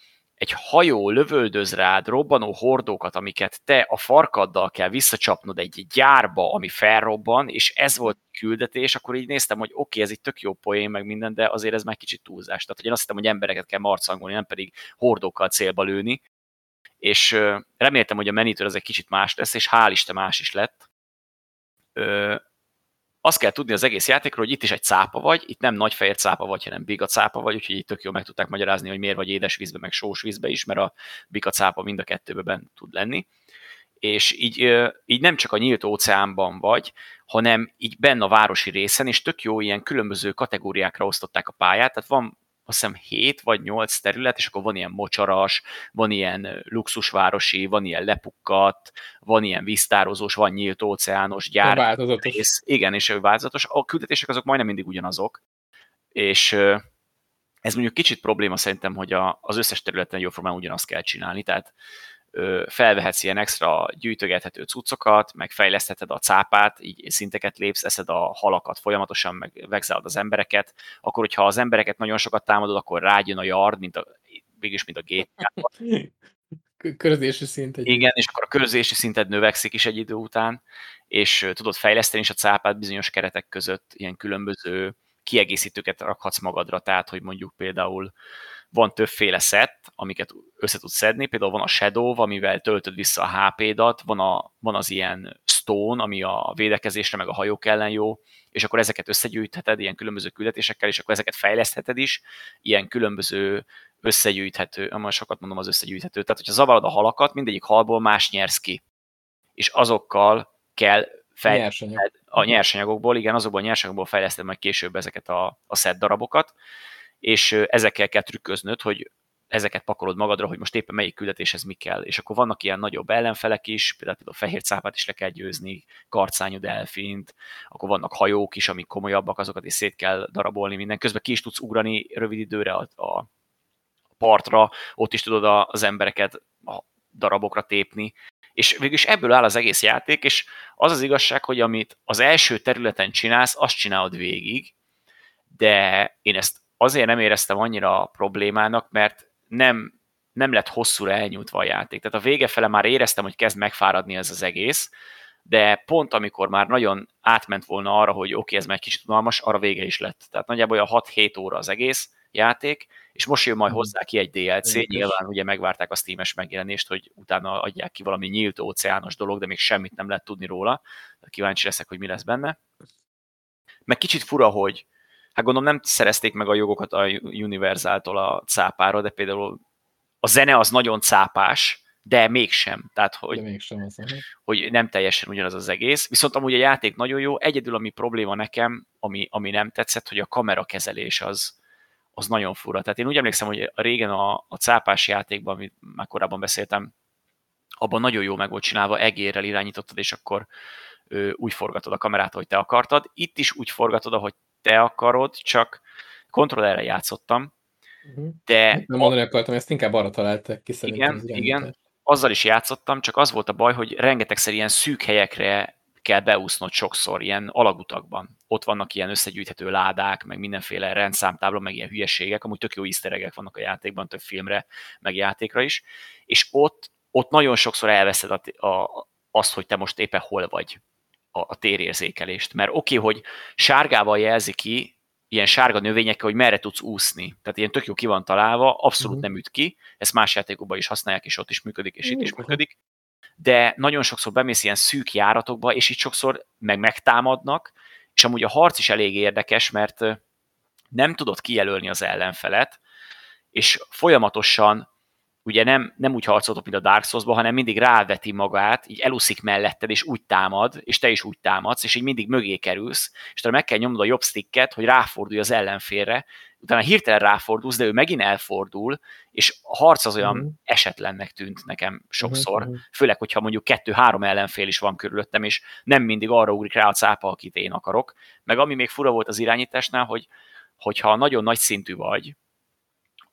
egy hajó lövöldöz rád robbanó hordókat, amiket te a farkaddal kell visszacsapnod egy gyárba, ami felrobban, és ez volt küldetés, akkor így néztem, hogy oké, okay, ez egy tök jó poén, meg minden, de azért ez már kicsit túlzás. Tehát, hogy én azt hittem, hogy embereket kell marcangolni, nem pedig hordókkal célba lőni. És reméltem, hogy a menítől ez egy kicsit más lesz, és hál' Isten más is lett azt kell tudni az egész játékról, hogy itt is egy cápa vagy, itt nem nagy fehér cápa vagy, hanem biga cápa vagy, úgyhogy itt tök jól meg tudták magyarázni, hogy miért vagy édes vízbe, meg sós vízbe is, mert a biga cápa mind a kettőben tud lenni. És így, így nem csak a nyílt óceánban vagy, hanem így benne a városi részen, és tök jó ilyen különböző kategóriákra osztották a pályát, tehát van azt hiszem 7 vagy 8 terület, és akkor van ilyen mocsaras, van ilyen luxusvárosi, van ilyen lepukkat, van ilyen víztározós, van nyílt óceános, gyár. Változatos. Rész. Igen, és változatos. A küldetések azok majdnem mindig ugyanazok, és ez mondjuk kicsit probléma szerintem, hogy a, az összes területen jóformán ugyanazt kell csinálni, tehát felvehetsz ilyen extra gyűjtögethető cuccokat, meg fejlesztheted a cápát, így szinteket lépsz, eszed a halakat folyamatosan, meg vegzálod az embereket, akkor hogyha az embereket nagyon sokat támadod, akkor rájön a yard, mint a, végülis, mint a gate Körözési szint. Egy Igen, és akkor a körözési szinted növekszik is egy idő után, és tudod fejleszteni is a cápát bizonyos keretek között, ilyen különböző kiegészítőket rakhatsz magadra, tehát, hogy mondjuk például van többféle szett, amiket össze tudsz szedni, például van a Shadow, amivel töltöd vissza a HP-dat, van, a, van az ilyen Stone, ami a védekezésre, meg a hajók ellen jó, és akkor ezeket összegyűjtheted ilyen különböző küldetésekkel, és akkor ezeket fejlesztheted is, ilyen különböző összegyűjthető, most sokat mondom az összegyűjthető, tehát hogyha zavarod a halakat, mindegyik halból más nyersz ki, és azokkal kell fejlesztened a nyersanyagokból, igen, azokból a nyersanyagokból fejleszted meg később ezeket a, a szett darabokat, és ezekkel kell trükköznöd, hogy ezeket pakolod magadra, hogy most éppen melyik küldetéshez mi kell. És akkor vannak ilyen nagyobb ellenfelek is, például, a fehér cápát is le kell győzni, karcányú delfint, akkor vannak hajók is, amik komolyabbak, azokat is szét kell darabolni minden. Közben ki is tudsz ugrani rövid időre a, a partra, ott is tudod az embereket a darabokra tépni, és végülis ebből áll az egész játék, és az az igazság, hogy amit az első területen csinálsz, azt csinálod végig, de én ezt azért nem éreztem annyira problémának, mert nem, nem lett hosszúra elnyújtva a játék. Tehát a vége fele már éreztem, hogy kezd megfáradni ez az egész, de pont amikor már nagyon átment volna arra, hogy oké, okay, ez már egy kicsit unalmas, arra vége is lett. Tehát nagyjából olyan 6-7 óra az egész játék, és most jön majd hmm. hozzá ki egy DLC, Érdekes. nyilván ugye megvárták a Steam-es megjelenést, hogy utána adják ki valami nyílt óceános dolog, de még semmit nem lehet tudni róla. Kíváncsi leszek, hogy mi lesz benne. Meg kicsit fura, hogy hát gondolom nem szerezték meg a jogokat a Universal-tól a cápára, de például a zene az nagyon cápás, de mégsem. Tehát, hogy, de mégsem az, hogy nem teljesen ugyanaz az egész. Viszont amúgy a játék nagyon jó. Egyedül, ami probléma nekem, ami, ami nem tetszett, hogy a kamerakezelés az, az nagyon fura. Tehát én úgy emlékszem, hogy régen a, a cápás játékban, amit már korábban beszéltem, abban nagyon jó meg volt csinálva, egérrel irányítottad, és akkor ö, úgy forgatod a kamerát, hogy te akartad. Itt is úgy forgatod, ahogy te akarod, csak kontrollerre játszottam, uh-huh. de... Nem mondani akartam, ezt inkább arra találtak ki Igen, igen, azzal is játszottam, csak az volt a baj, hogy rengetegszer ilyen szűk helyekre kell beúsznod sokszor, ilyen alagutakban. Ott vannak ilyen összegyűjthető ládák, meg mindenféle rendszámtábla, meg ilyen hülyeségek, amúgy tök jó iszteregek vannak a játékban, több filmre, meg játékra is, és ott, ott nagyon sokszor elveszed a, a, azt, hogy te most éppen hol vagy a, a térérzékelést. Mert oké, okay, hogy sárgával jelzi ki, ilyen sárga növényekkel, hogy merre tudsz úszni. Tehát ilyen tök jó ki van találva, abszolút uh-huh. nem üt ki, ezt más játékokban is használják, és ott is működik, és itt is működik. De nagyon sokszor bemész ilyen szűk járatokba, és itt sokszor meg megtámadnak, és amúgy a harc is elég érdekes, mert nem tudod kijelölni az ellenfelet, és folyamatosan ugye nem, nem úgy harcoltok, mint a Dark souls hanem mindig ráveti magát, így eluszik melletted, és úgy támad, és te is úgy támadsz, és így mindig mögé kerülsz, és utána meg kell nyomnod a jobb sticket, hogy ráfordulj az ellenfélre, utána hirtelen ráfordulsz, de ő megint elfordul, és a harc az olyan uh-huh. esetlennek tűnt nekem sokszor, uh-huh. főleg, hogyha mondjuk kettő-három ellenfél is van körülöttem, és nem mindig arra ugrik rá a cápa, akit én akarok. Meg ami még fura volt az irányításnál, hogy hogyha nagyon nagy szintű vagy,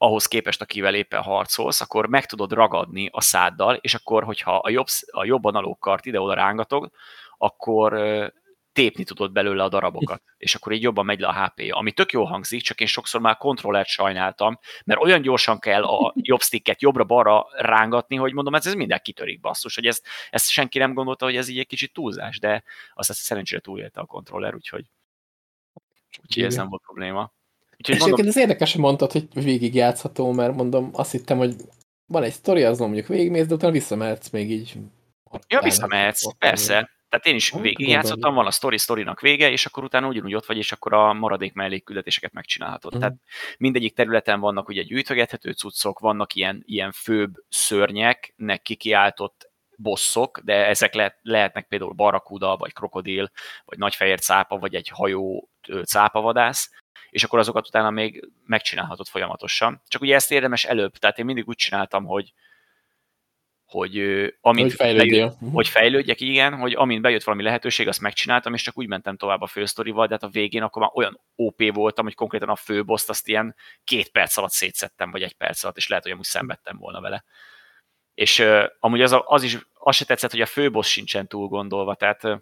ahhoz képest, akivel éppen harcolsz, akkor meg tudod ragadni a száddal, és akkor, hogyha a jobb, a jobb analóg ide-oda rángatod, akkor tépni tudod belőle a darabokat, és akkor így jobban megy le a HP-ja. Ami tök jó hangzik, csak én sokszor már kontrollert sajnáltam, mert olyan gyorsan kell a jobb sticket jobbra-balra rángatni, hogy mondom, ez, ez minden kitörik basszus, hogy ezt, ezt senki nem gondolta, hogy ez így egy kicsit túlzás, de azt szerencsére túlélte a kontroller, úgyhogy, úgyhogy ez nem volt probléma. Úgyhogy és mondom... ez érdekes, hogy mondtad, hogy végig játszható, mert mondom, azt hittem, hogy van egy sztori, azon mondjuk végigmész, de utána visszamehetsz még így. Ja, visszamehetsz, persze. Tehát én is játszottam, van a story sztorinak vége, és akkor utána ugyanúgy ott vagy, és akkor a maradék mellékküldetéseket megcsinálhatod. Uh-huh. Tehát mindegyik területen vannak ugye gyűjtögethető cuccok, vannak ilyen, ilyen főbb szörnyeknek kikiáltott bosszok, de ezek le, lehetnek például barakuda, vagy krokodil, vagy nagyfehér cápa, vagy egy hajó cápavadász, és akkor azokat utána még megcsinálhatod folyamatosan. Csak ugye ezt érdemes előbb, tehát én mindig úgy csináltam, hogy hogy amint hogy, fejlődjél. Bejött, hogy fejlődjek, igen, hogy amint bejött valami lehetőség, azt megcsináltam, és csak úgy mentem tovább a fősztorival, de hát a végén akkor már olyan OP voltam, hogy konkrétan a főboszt azt ilyen két perc alatt szétszettem, vagy egy perc alatt, és lehet, hogy amúgy szenvedtem volna vele. És uh, amúgy az, a, az is, az se tetszett, hogy a főbossz sincsen túl gondolva, tehát uh,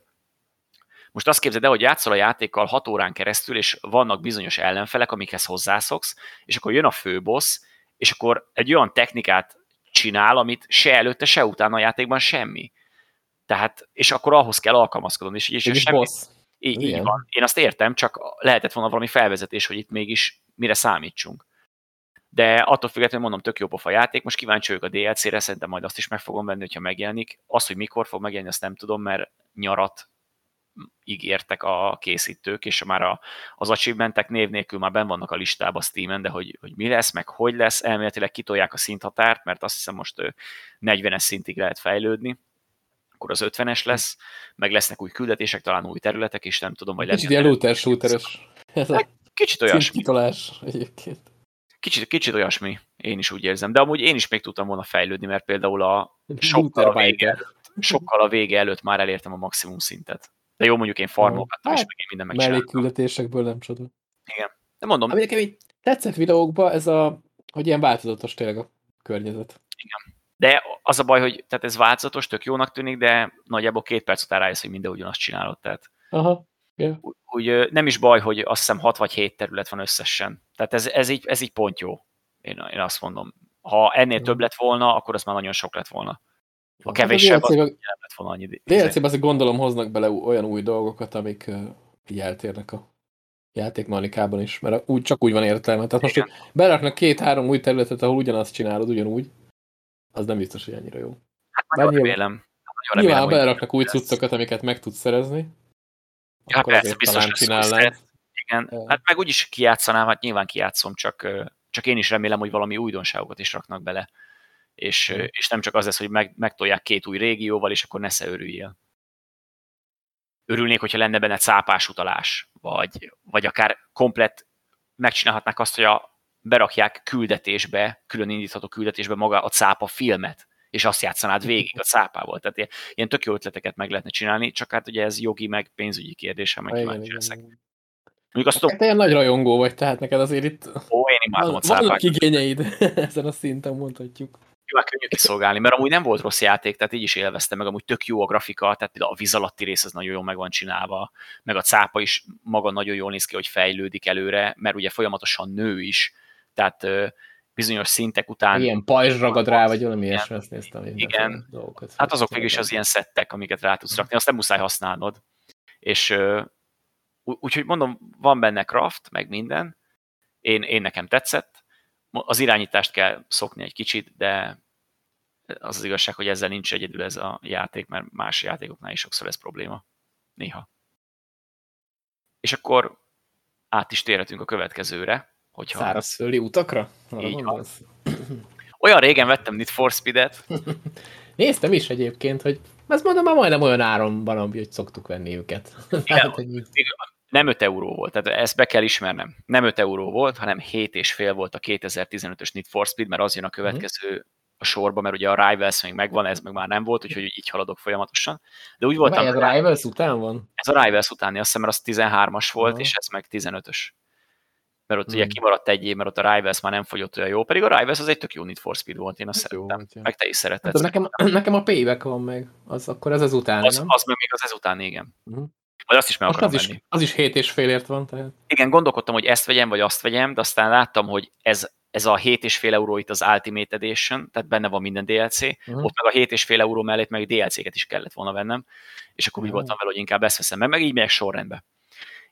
most azt képzeld el, hogy játszol a játékkal 6 órán keresztül, és vannak bizonyos ellenfelek, amikhez hozzászoksz, és akkor jön a főbossz, és akkor egy olyan technikát csinál, amit se előtte, se utána a játékban semmi. Tehát, és akkor ahhoz kell alkalmazkodni. És, és, és semmi, boss. Így, így van. Én azt értem, csak lehetett volna valami felvezetés, hogy itt mégis mire számítsunk. De attól függetlenül mondom, tök jó pofa játék. Most kíváncsi vagyok a DLC-re, szerintem majd azt is meg fogom venni, hogyha megjelenik. Az, hogy mikor fog megjelenni, azt nem tudom, mert nyarat ígértek a készítők, és már a, az achievementek név nélkül már ben vannak a listában Steam-en, de hogy, hogy mi lesz, meg hogy lesz, elméletileg kitolják a szinthatárt, mert azt hiszem most 40-es szintig lehet fejlődni, akkor az 50-es lesz, meg lesznek új küldetések, talán új területek is, nem tudom, vagy Kicsit looter shooteres. Kicsit olyasmi. egyébként. Kicsit, kicsit olyasmi, én is úgy érzem. De amúgy én is még tudtam volna fejlődni, mert például a sokkal a, vége, sokkal a vége előtt már elértem a maximum szintet. De jó, mondjuk én farmolgattam, hát, és meg én minden megcsináltam. Mellékküldetésekből nem csoda. Igen. De mondom. Ami nekem így tetszett videókban, ez a, hogy ilyen változatos tényleg a környezet. Igen. De az a baj, hogy tehát ez változatos, tök jónak tűnik, de nagyjából két perc után rájössz, hogy minden ugyanazt csinálod. Tehát Aha. Yeah. Úgy, nem is baj, hogy azt hiszem 6 vagy 7 terület van összesen. Tehát ez, ez, így, ez így pont jó. Én, én azt mondom. Ha ennél több lett volna, akkor az már nagyon sok lett volna. A kevésebb, az nem lett volna annyi. DLC-ben azért gondolom hoznak bele olyan új dolgokat, amik uh, így eltérnek a játékmanikában is, mert úgy, csak úgy van értelme. Tehát most, hogy beraknak két-három új területet, ahol ugyanazt csinálod, ugyanúgy, az nem biztos, hogy annyira jó. Hát nagyon Bár remélem. Nagyon nyilván, ha beleraknak új cuccokat, amiket meg tudsz szerezni, ja, akkor persze, biztos csinálnád. Igen, uh. hát meg úgyis kijátszanám, hát nyilván kijátszom, csak, csak én is remélem, hogy valami újdonságokat is raknak bele és, és nem csak az lesz, hogy meg, megtolják két új régióval, és akkor nesze örüljél. Örülnék, hogyha lenne benne cápás utalás, vagy, vagy akár komplet megcsinálhatnák azt, hogy a, berakják küldetésbe, külön indítható küldetésbe maga a cápa filmet, és azt játszanád végig a cápával. Tehát ilyen, ilyen tök jó ötleteket meg lehetne csinálni, csak hát ugye ez jogi, meg pénzügyi kérdése, meg kíváncsi leszek. Mondjuk azt. Hát te nagy rajongó vagy, tehát neked azért itt... Ó, én imádom a cápákat. Vannak igényeid, ezen a szinten mondhatjuk nyilván könnyű kiszolgálni, mert amúgy nem volt rossz játék, tehát így is élveztem, meg amúgy tök jó a grafika, tehát például a víz alatti rész az nagyon jól meg van csinálva, meg a cápa is maga nagyon jól néz ki, hogy fejlődik előre, mert ugye folyamatosan nő is, tehát bizonyos szintek után... Ilyen pajzs ragad rá, vagy valami ilyesmi, azt néztem. Igen, dolgokat, hát azok végül is az ilyen szettek, amiket rá tudsz rakni, azt nem muszáj használnod. És úgyhogy mondom, van benne craft, meg minden, én, én nekem tetszett, az irányítást kell szokni egy kicsit, de az az igazság, hogy ezzel nincs egyedül ez a játék, mert más játékoknál is sokszor ez probléma. Néha. És akkor át is térhetünk a következőre. Hogyha... Szárazföldi utakra? Így van. Olyan régen vettem Need for Speed-et. Néztem is egyébként, hogy ez mondom, már majdnem olyan áron van, hogy szoktuk venni őket. Igen, nem 5 euró volt, tehát ezt be kell ismernem. Nem 5 euró volt, hanem 7,5 volt a 2015-ös Need for Speed, mert az jön a következő a sorba, mert ugye a Rivals még megvan, ez meg már nem volt, úgyhogy így haladok folyamatosan. De úgy voltam... Ez a Rivals után van? Ez a Rivals utáni, azt hiszem, mert az 13-as volt, uh-huh. és ez meg 15-ös. Mert ott hmm. ugye kimaradt egy év, mert ott a Rivals már nem fogyott olyan jó, pedig a Rivals az egy tök jó Need for Speed volt, én azt ez szerettem. Jó, meg te is szereted. Hát, nekem, nekem a payback van meg, az akkor ez az után, az, nem? Az meg még az ezután, igen. Uh-huh. Vagy azt is meg akarom az venni. Is, az is 7 és félért van. Tehát. Igen, gondolkodtam, hogy ezt vegyem, vagy azt vegyem, de aztán láttam, hogy ez, ez a 7,5 euró itt az Ultimate Edition, tehát benne van minden DLC, uh-huh. ott meg a 7,5 euró mellett meg DLC-ket is kellett volna vennem, és akkor uh-huh. úgy voltam vele, hogy inkább ezt veszem meg, meg így megyek sorrendbe.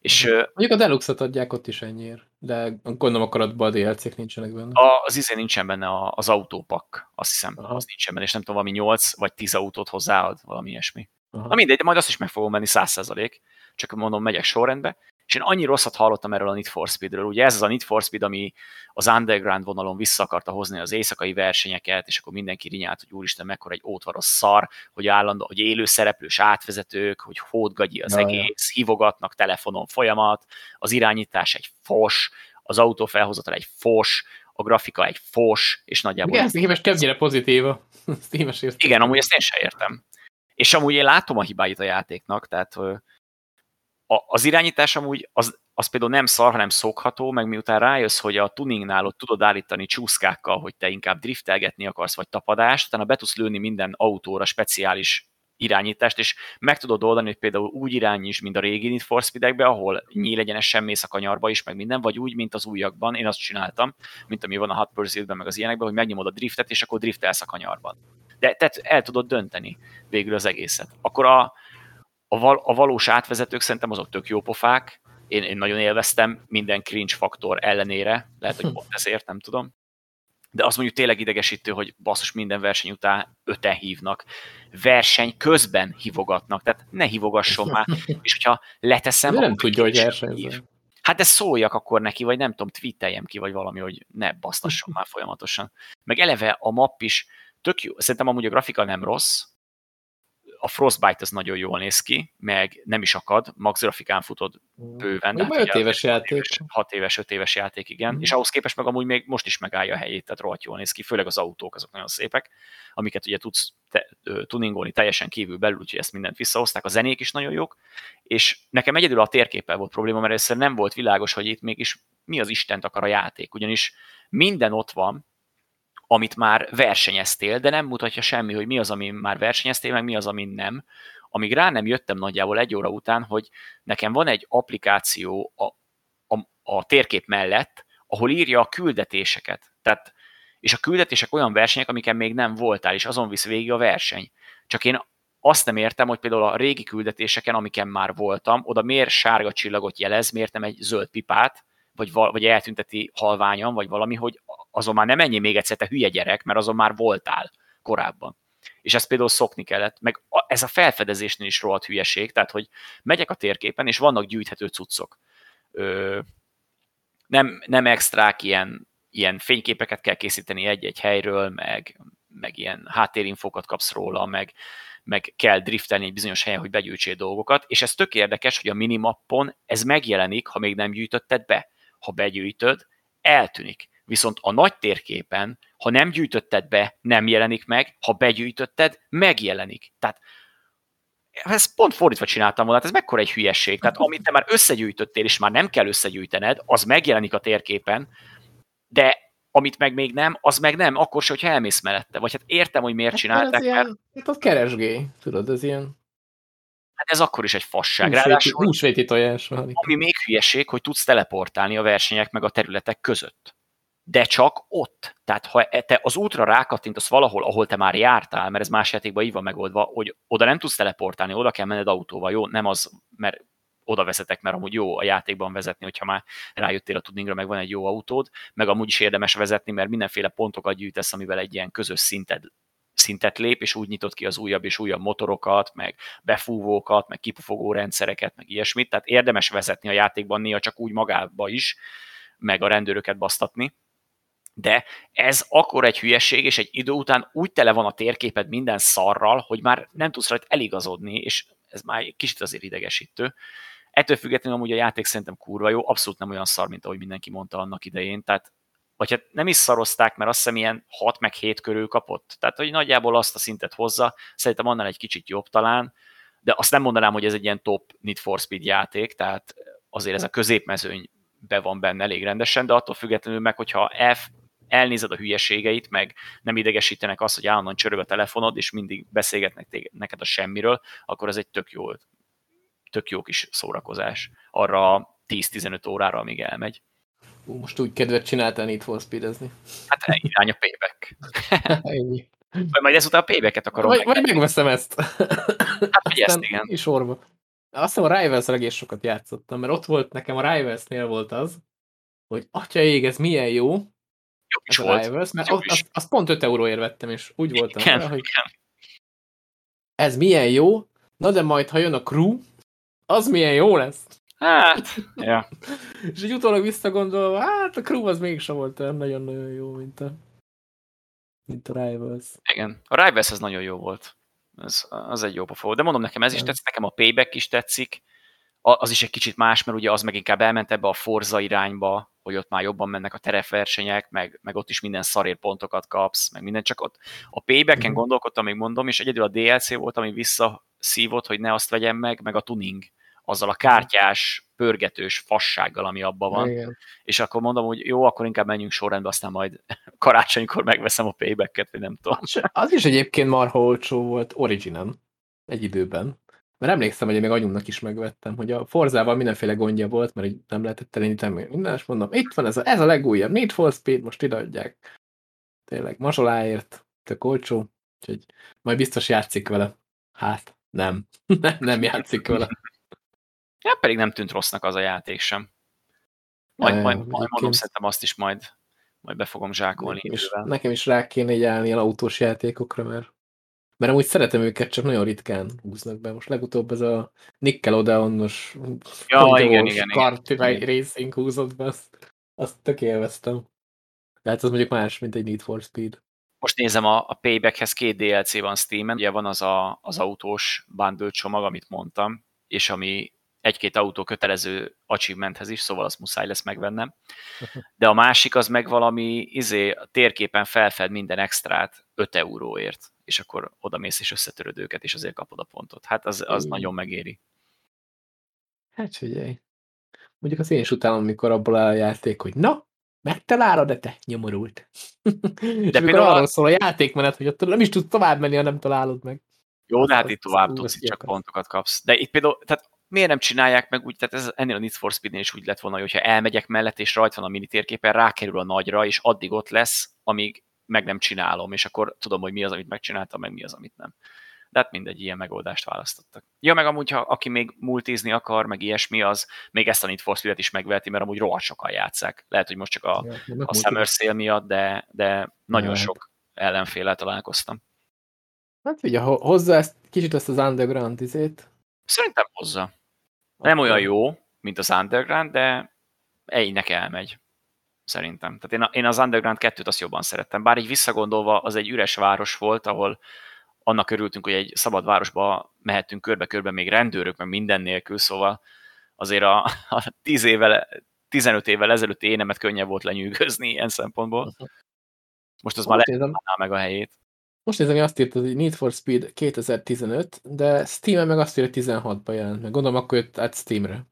És, uh-huh. Mondjuk a Deluxe-ot adják ott is ennyiért, de gondolom akkor a DLC-k nincsenek benne. Az izé nincsen benne az autópak, azt hiszem, Aha. az nincsen benne, és nem tudom, valami 8 vagy 10 autót hozzáad, valami ilyesmi. Aha. Na mindegy, de majd azt is meg fogom menni 100%, csak mondom, megyek sorrendbe, és én annyi rosszat hallottam erről a Need for Speedről. Ugye ez az a Need for Speed, ami az underground vonalon vissza akarta hozni az éjszakai versenyeket, és akkor mindenki rinyált, hogy úristen, mekkora egy ótvaros szar, hogy állandó, hogy élő szereplős átvezetők, hogy hódgagyi az ja, egész, hívogatnak telefonon folyamat, az irányítás egy fos, az autó felhozatal egy fos, a grafika egy fos, és nagyjából... Igen, ez képest többnyire pozitíva. Igen, amúgy ezt én sem értem. És amúgy én látom a hibáit a játéknak, tehát az irányítás amúgy az az például nem szar, hanem szokható, meg miután rájössz, hogy a tuningnál ott tudod állítani csúszkákkal, hogy te inkább driftelgetni akarsz, vagy tapadást, utána be tudsz lőni minden autóra speciális irányítást, és meg tudod oldani, hogy például úgy irányíts, mint a régi Need for Speed-ekbe, ahol nyílegyenesen mész a kanyarba is, meg minden, vagy úgy, mint az újakban, én azt csináltam, mint ami van a Hot Pursuit-ben, meg az ilyenekben, hogy megnyomod a driftet, és akkor driftelsz a kanyarban. De tehát el tudod dönteni végül az egészet. Akkor a, a, val, a valós átvezetők szerintem azok tök jó pofák, én, én nagyon élveztem minden cringe faktor ellenére, lehet, hogy pont ezért, nem tudom de az mondjuk tényleg idegesítő, hogy basszus minden verseny után öten hívnak. Verseny közben hívogatnak, tehát ne hívogasson már. És hogyha leteszem... Nem tudja, hogy versenyző. Hát de szóljak akkor neki, vagy nem tudom, twitteljem ki, vagy valami, hogy ne basztasson már folyamatosan. Meg eleve a map is tök jó. Szerintem amúgy a grafika nem rossz, a Frostbite az nagyon jól néz ki, meg nem is akad, max grafikán futod mm. bőven. Még hát 5 éves játék. 6 éves, 5 éves játék, igen. Mm. És ahhoz képest meg amúgy még most is megállja a helyét, tehát rohadt jól néz ki, főleg az autók azok nagyon szépek, amiket ugye tudsz te, tuningolni teljesen kívül belül, úgyhogy ezt mindent visszahozták. A zenék is nagyon jók, és nekem egyedül a térképpel volt probléma, mert először nem volt világos, hogy itt mégis mi az Istent akar a játék, ugyanis minden ott van, amit már versenyeztél, de nem mutatja semmi, hogy mi az, ami már versenyeztél, meg mi az, ami nem. Amíg rá nem jöttem nagyjából egy óra után, hogy nekem van egy applikáció a, a, a térkép mellett, ahol írja a küldetéseket. Tehát, és a küldetések olyan versenyek, amiken még nem voltál, és azon visz végig a verseny. Csak én azt nem értem, hogy például a régi küldetéseken, amiken már voltam, oda miért sárga csillagot jelez, miért nem egy zöld pipát, vagy, vagy eltünteti halványan, vagy valami, hogy azon már nem ennyi még egyszer, te hülye gyerek, mert azon már voltál korábban. És ezt például szokni kellett, meg ez a felfedezésnél is rohadt hülyeség, tehát hogy megyek a térképen, és vannak gyűjthető cuccok. Ö, nem, nem extrák, ilyen, ilyen fényképeket kell készíteni egy-egy helyről, meg, meg ilyen háttérinfókat kapsz róla, meg, meg kell driftelni egy bizonyos helyen, hogy begyűjtsél dolgokat, és ez tök érdekes, hogy a minimappon ez megjelenik, ha még nem gyűjtötted be. Ha begyűjtöd, eltűnik. Viszont a nagy térképen, ha nem gyűjtötted be, nem jelenik meg, ha begyűjtötted, megjelenik. Tehát ezt pont fordítva csináltam volna, hát ez mekkora egy hülyesség. Tehát amit te már összegyűjtöttél, és már nem kell összegyűjtened, az megjelenik a térképen, de amit meg még nem, az meg nem, akkor se, hogyha elmész mellette. Vagy hát értem, hogy miért hát csinálták. Ez ilyen, mert... Hát az keresgé, tudod, ez ilyen... Hát ez akkor is egy fasság. Húsvéti tojás van. Ami még hülyeség, hogy tudsz teleportálni a versenyek meg a területek között de csak ott. Tehát ha e- te az útra rákattintasz valahol, ahol te már jártál, mert ez más játékban így van megoldva, hogy oda nem tudsz teleportálni, oda kell menned autóval, jó? Nem az, mert oda vezetek, mert amúgy jó a játékban vezetni, hogyha már rájöttél a tudningra, meg van egy jó autód, meg amúgy is érdemes vezetni, mert mindenféle pontokat gyűjtesz, amivel egy ilyen közös szinted, szintet lép, és úgy nyitott ki az újabb és újabb motorokat, meg befúvókat, meg kipufogó rendszereket, meg ilyesmit. Tehát érdemes vezetni a játékban néha csak úgy magába is, meg a rendőröket basztatni de ez akkor egy hülyeség, és egy idő után úgy tele van a térképed minden szarral, hogy már nem tudsz rajta eligazodni, és ez már egy kicsit azért idegesítő. Ettől függetlenül amúgy a játék szerintem kurva jó, abszolút nem olyan szar, mint ahogy mindenki mondta annak idején, tehát vagy hát nem is szarozták, mert azt hiszem ilyen 6 meg 7 körül kapott. Tehát, hogy nagyjából azt a szintet hozza, szerintem annál egy kicsit jobb talán, de azt nem mondanám, hogy ez egy ilyen top Need for Speed játék, tehát azért ez a középmezőny be van benne elég rendesen, de attól függetlenül meg, hogyha F elnézed a hülyeségeit, meg nem idegesítenek azt, hogy állandóan csörög a telefonod, és mindig beszélgetnek téged, neked a semmiről, akkor ez egy tök jó, tök jó kis szórakozás arra 10-15 órára, amíg elmegy. Most úgy kedvet csináltál Need for Speed-ezni. Hát irány a payback. Ennyi. Vagy majd ezután a paybacket akarom. Vagy, vagy megveszem ezt. Hát, vagy ezt, igen. És orva. Azt hiszem a Rivals egész sokat játszottam, mert ott volt, nekem a Rivals-nél volt az, hogy atya ég, ez milyen jó, jó is volt. Rivals, mert az, az, az pont 5 euróért vettem, és úgy voltam igen, vele, hogy igen. ez milyen jó, na de majd, ha jön a crew, az milyen jó lesz. Hát, ja. és egy utólag visszagondolva, hát a crew az mégsem volt olyan nagyon-nagyon jó, mint a, mint a Rivals. Igen, a Rivals az nagyon jó volt. Ez, az egy jó pofa De mondom, nekem ez is tetszik, nekem a Payback is tetszik. Az is egy kicsit más, mert ugye az meg inkább elment ebbe a Forza irányba, hogy ott már jobban mennek a terepversenyek, meg, meg ott is minden szarér pontokat kapsz, meg minden, csak ott a paybacken mm. gondolkodtam, még mondom, és egyedül a DLC volt, ami visszaszívott, hogy ne azt vegyem meg, meg a tuning, azzal a kártyás pörgetős fassággal, ami abban van. Igen. És akkor mondom, hogy jó, akkor inkább menjünk sorrendbe, aztán majd karácsonykor megveszem a payback-et, vagy nem tudom. Az is egyébként marha olcsó volt Originen egy időben. Mert emlékszem, hogy én még anyunknak is megvettem, hogy a Forzával mindenféle gondja volt, mert így nem lehetett elindítani minden, és mondom, itt van ez a, ez a legújabb Need for Speed, most ideadják. Tényleg, mazsoláért, tök olcsó, úgyhogy majd biztos játszik vele. Hát, nem. nem játszik vele. Ja, pedig nem tűnt rossznak az a játék sem. Majd, ja, majd, majd mondom, szerintem azt is majd, majd be fogom zsákolni. Nekem is, nekem is rá kéne így állni ilyen autós játékokra, mert mert amúgy szeretem őket, csak nagyon ritkán húznak be. Most legutóbb ez a Nickelodeon-os ja, igen, igen, kart igen. racing húzott be, azt, azt tök élveztem. Tehát az mondjuk más, mint egy Need for Speed. Most nézem, a, a Paybackhez két DLC van Steam-en, ugye van az a, az autós bundle csomag, amit mondtam, és ami egy-két autó kötelező achievementhez is, szóval azt muszáj lesz megvennem. De a másik az meg valami izé, a térképen felfed minden extrát 5 euróért, és akkor oda mész és összetöröd őket, és azért kapod a pontot. Hát az, az nagyon megéri. Hát figyelj. Mondjuk az én is utálom, amikor abból a játék, hogy na, megtalálod, de te nyomorult. De például arról szól a játékmenet, hogy ott nem is tudsz tovább menni, ha nem találod meg. Jó, de hát itt tovább tudsz, csak pontokat kapsz. De itt például, tehát miért nem csinálják meg úgy, tehát ez ennél a Need for speed is úgy lett volna, hogyha elmegyek mellett, és rajta van a mini térképen, rákerül a nagyra, és addig ott lesz, amíg meg nem csinálom, és akkor tudom, hogy mi az, amit megcsináltam, meg mi az, amit nem. De hát mindegy, ilyen megoldást választottak. Ja, meg amúgy, ha aki még multizni akar, meg ilyesmi, az még ezt a Need for Speed-et is megveheti, mert amúgy rohadt sokan játszák. Lehet, hogy most csak a, ja, a Summer Sale miatt, de, de nagyon ja, sok ellenféle találkoztam. Hát ugye hozzá ezt, kicsit ezt az underground izét, Szerintem hozza. Nem olyan jó, mint az Underground, de egynek elmegy. Szerintem. Tehát én, a, én az Underground 2-t azt jobban szerettem. Bár így visszagondolva, az egy üres város volt, ahol annak örültünk, hogy egy szabad városba mehetünk körbe-körbe még rendőrök, meg minden nélkül, szóval azért a, a 10 évvel, 15 évvel ezelőtt énemet könnyebb volt lenyűgözni ilyen szempontból. Most az Most már lehet meg a helyét. Most nézem, hogy azt írta, hogy Need for Speed 2015, de Steam-en meg azt írja, hogy 16-ban jelent meg. Gondolom, akkor jött át Steam-re.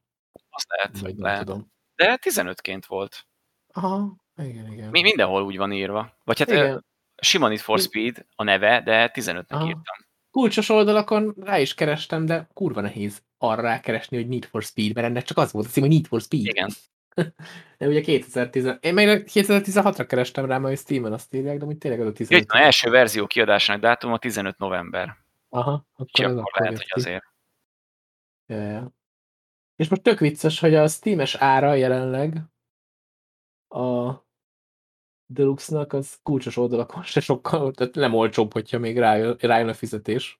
Azt lehet, Vagy lehet. Tudom. De 15-ként volt. Aha, igen, igen. Mi mindenhol úgy van írva. Vagy hát igen. sima Need for Speed a neve, de 15-nek írtam. Kulcsos oldalakon rá is kerestem, de kurva nehéz arra rákeresni, hogy Need for Speed, mert ennek csak az volt a cím, hogy Need for Speed. Igen. De ugye 2010... Én meg 2016-ra kerestem rá, mert Steam-en azt írják, de úgy tényleg az a 15. Jött, a első verzió kiadásának dátum a 15 november. Aha, akkor, És akkor lehet, hogy azért. Ja, ja. És most tök vicces, hogy a Steam-es ára jelenleg a Deluxe-nak az kulcsos oldalakon se sokkal, tehát nem olcsóbb, hogyha még rájön, rájön a fizetés.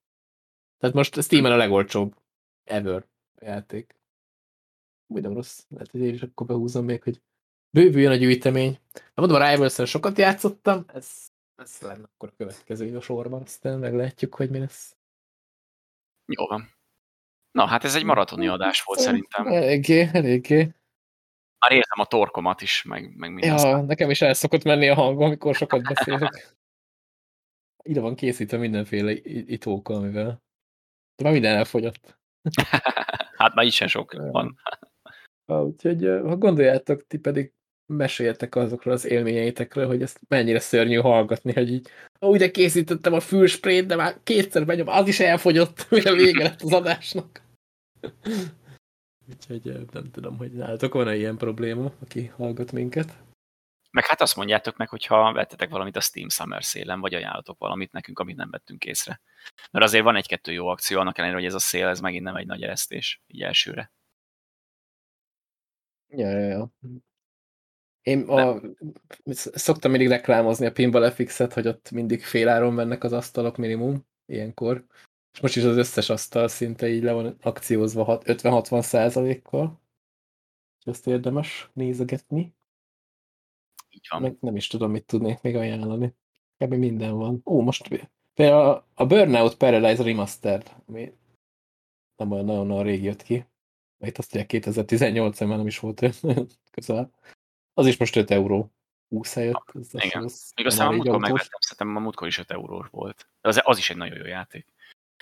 Tehát most Steam-en a legolcsóbb ever játék úgy nem rossz. Lehet, hogy én is akkor behúzom még, hogy bővüljön a gyűjtemény. De mondom, a rivals sokat játszottam, ez, ez lenne akkor a következő a sorban, aztán meglátjuk, hogy mi lesz. Jó van. Na, hát ez egy maratoni adás volt szerintem. Eléggé, eléggé. Már érzem a torkomat is, meg, meg mindent. Ja, nekem is el szokott menni a hangom, amikor sokat beszélek. Ide van készítve mindenféle itókkal, amivel. De már minden elfogyott. hát már így sem sok van. Úgyhogy ha gondoljátok, ti pedig meséljetek azokról az élményeitekről, hogy ezt mennyire szörnyű hallgatni, hogy így, úgy de készítettem a fülsprét, de már kétszer benyom, az is elfogyott, mire vége lett az adásnak. Úgyhogy nem tudom, hogy nálatok van-e ilyen probléma, aki hallgat minket. Meg hát azt mondjátok meg, hogyha vettetek valamit a Steam Summer szélen, vagy ajánlatok valamit nekünk, amit nem vettünk észre. Mert azért van egy-kettő jó akció, annak ellenére, hogy ez a szél, ez megint nem egy nagy eresztés, így elsőre. Ja, ja, ja. Én a, szoktam mindig reklámozni a Pinball FX-et, hogy ott mindig féláron vennek az asztalok minimum, ilyenkor. És most is az összes asztal szinte így le van akciózva 50-60 százalékkal. Ezt érdemes nézegetni. Így van. Meg nem is tudom, mit tudnék még ajánlani. Ebben minden van. Ó, most például a, a Burnout Paralyze Remastered, ami nem olyan nagyon régi jött ki itt azt mondják 2018 ban nem is volt közel. Az is most 5 euró. 20 helyett. Ez Igen. Az Még aztán a múltkor megvettem, szerintem a múltkor is 5 euró volt. De az, az is egy nagyon jó játék.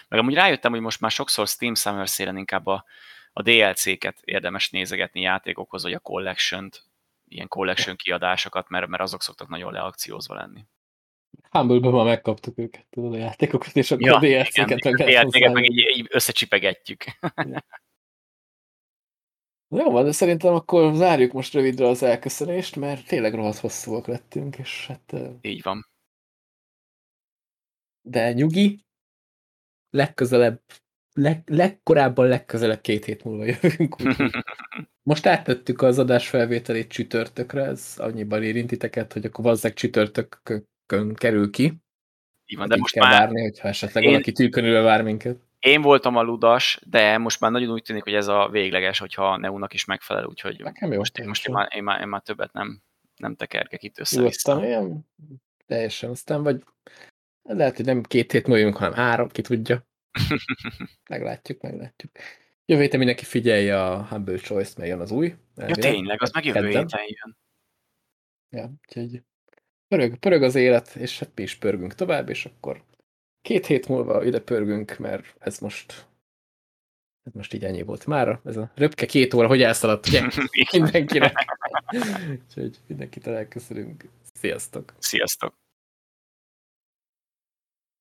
Meg amúgy rájöttem, hogy most már sokszor Steam Summer szélen inkább a, a DLC-ket érdemes nézegetni játékokhoz, vagy a collection ilyen collection kiadásokat, mert, mert azok szoktak nagyon leakciózva lenni. Humble-ben már megkaptuk őket, tudod, a játékokat, és akkor ja, a DLC-ket meg DLC-ket meg így, így összecsipegetjük. Jó van, de szerintem akkor zárjuk most rövidre az elköszönést, mert tényleg rohadt hosszúak lettünk, és hát... Így van. De nyugi, legközelebb, leg, legkorábban legközelebb két hét múlva jövünk. Most áttettük az adás felvételét csütörtökre, ez annyiban érintiteket, hogy akkor valószínűleg csütörtökön kerül ki. Így van, de most kell már... várni, hogyha esetleg én... valaki tűkönülve vár minket. Én voltam a ludas, de most már nagyon úgy tűnik, hogy ez a végleges, hogyha a Neónak is megfelel, úgyhogy Nekem jó, most, most én, már, én, már, én már többet nem, nem tekergek itt össze Nyugodtan, ilyen teljesen. Aztán vagy lehet, hogy nem két hét múlva hanem három, ki tudja. meglátjuk, meglátjuk. Jövő héten mindenki figyelje a Humble Choice-t, mert jön az új. Ja, tényleg, az meg jövő héten jön. Ja, úgyhogy pörög, pörög az élet, és hát mi is pörgünk tovább, és akkor két hét múlva ide pörgünk, mert ez most ez most így ennyi volt már. Ez a röpke két óra, hogy elszaladt, ugye? Mindenkinek. Úgyhogy mindenkit elköszönünk. Sziasztok! Sziasztok!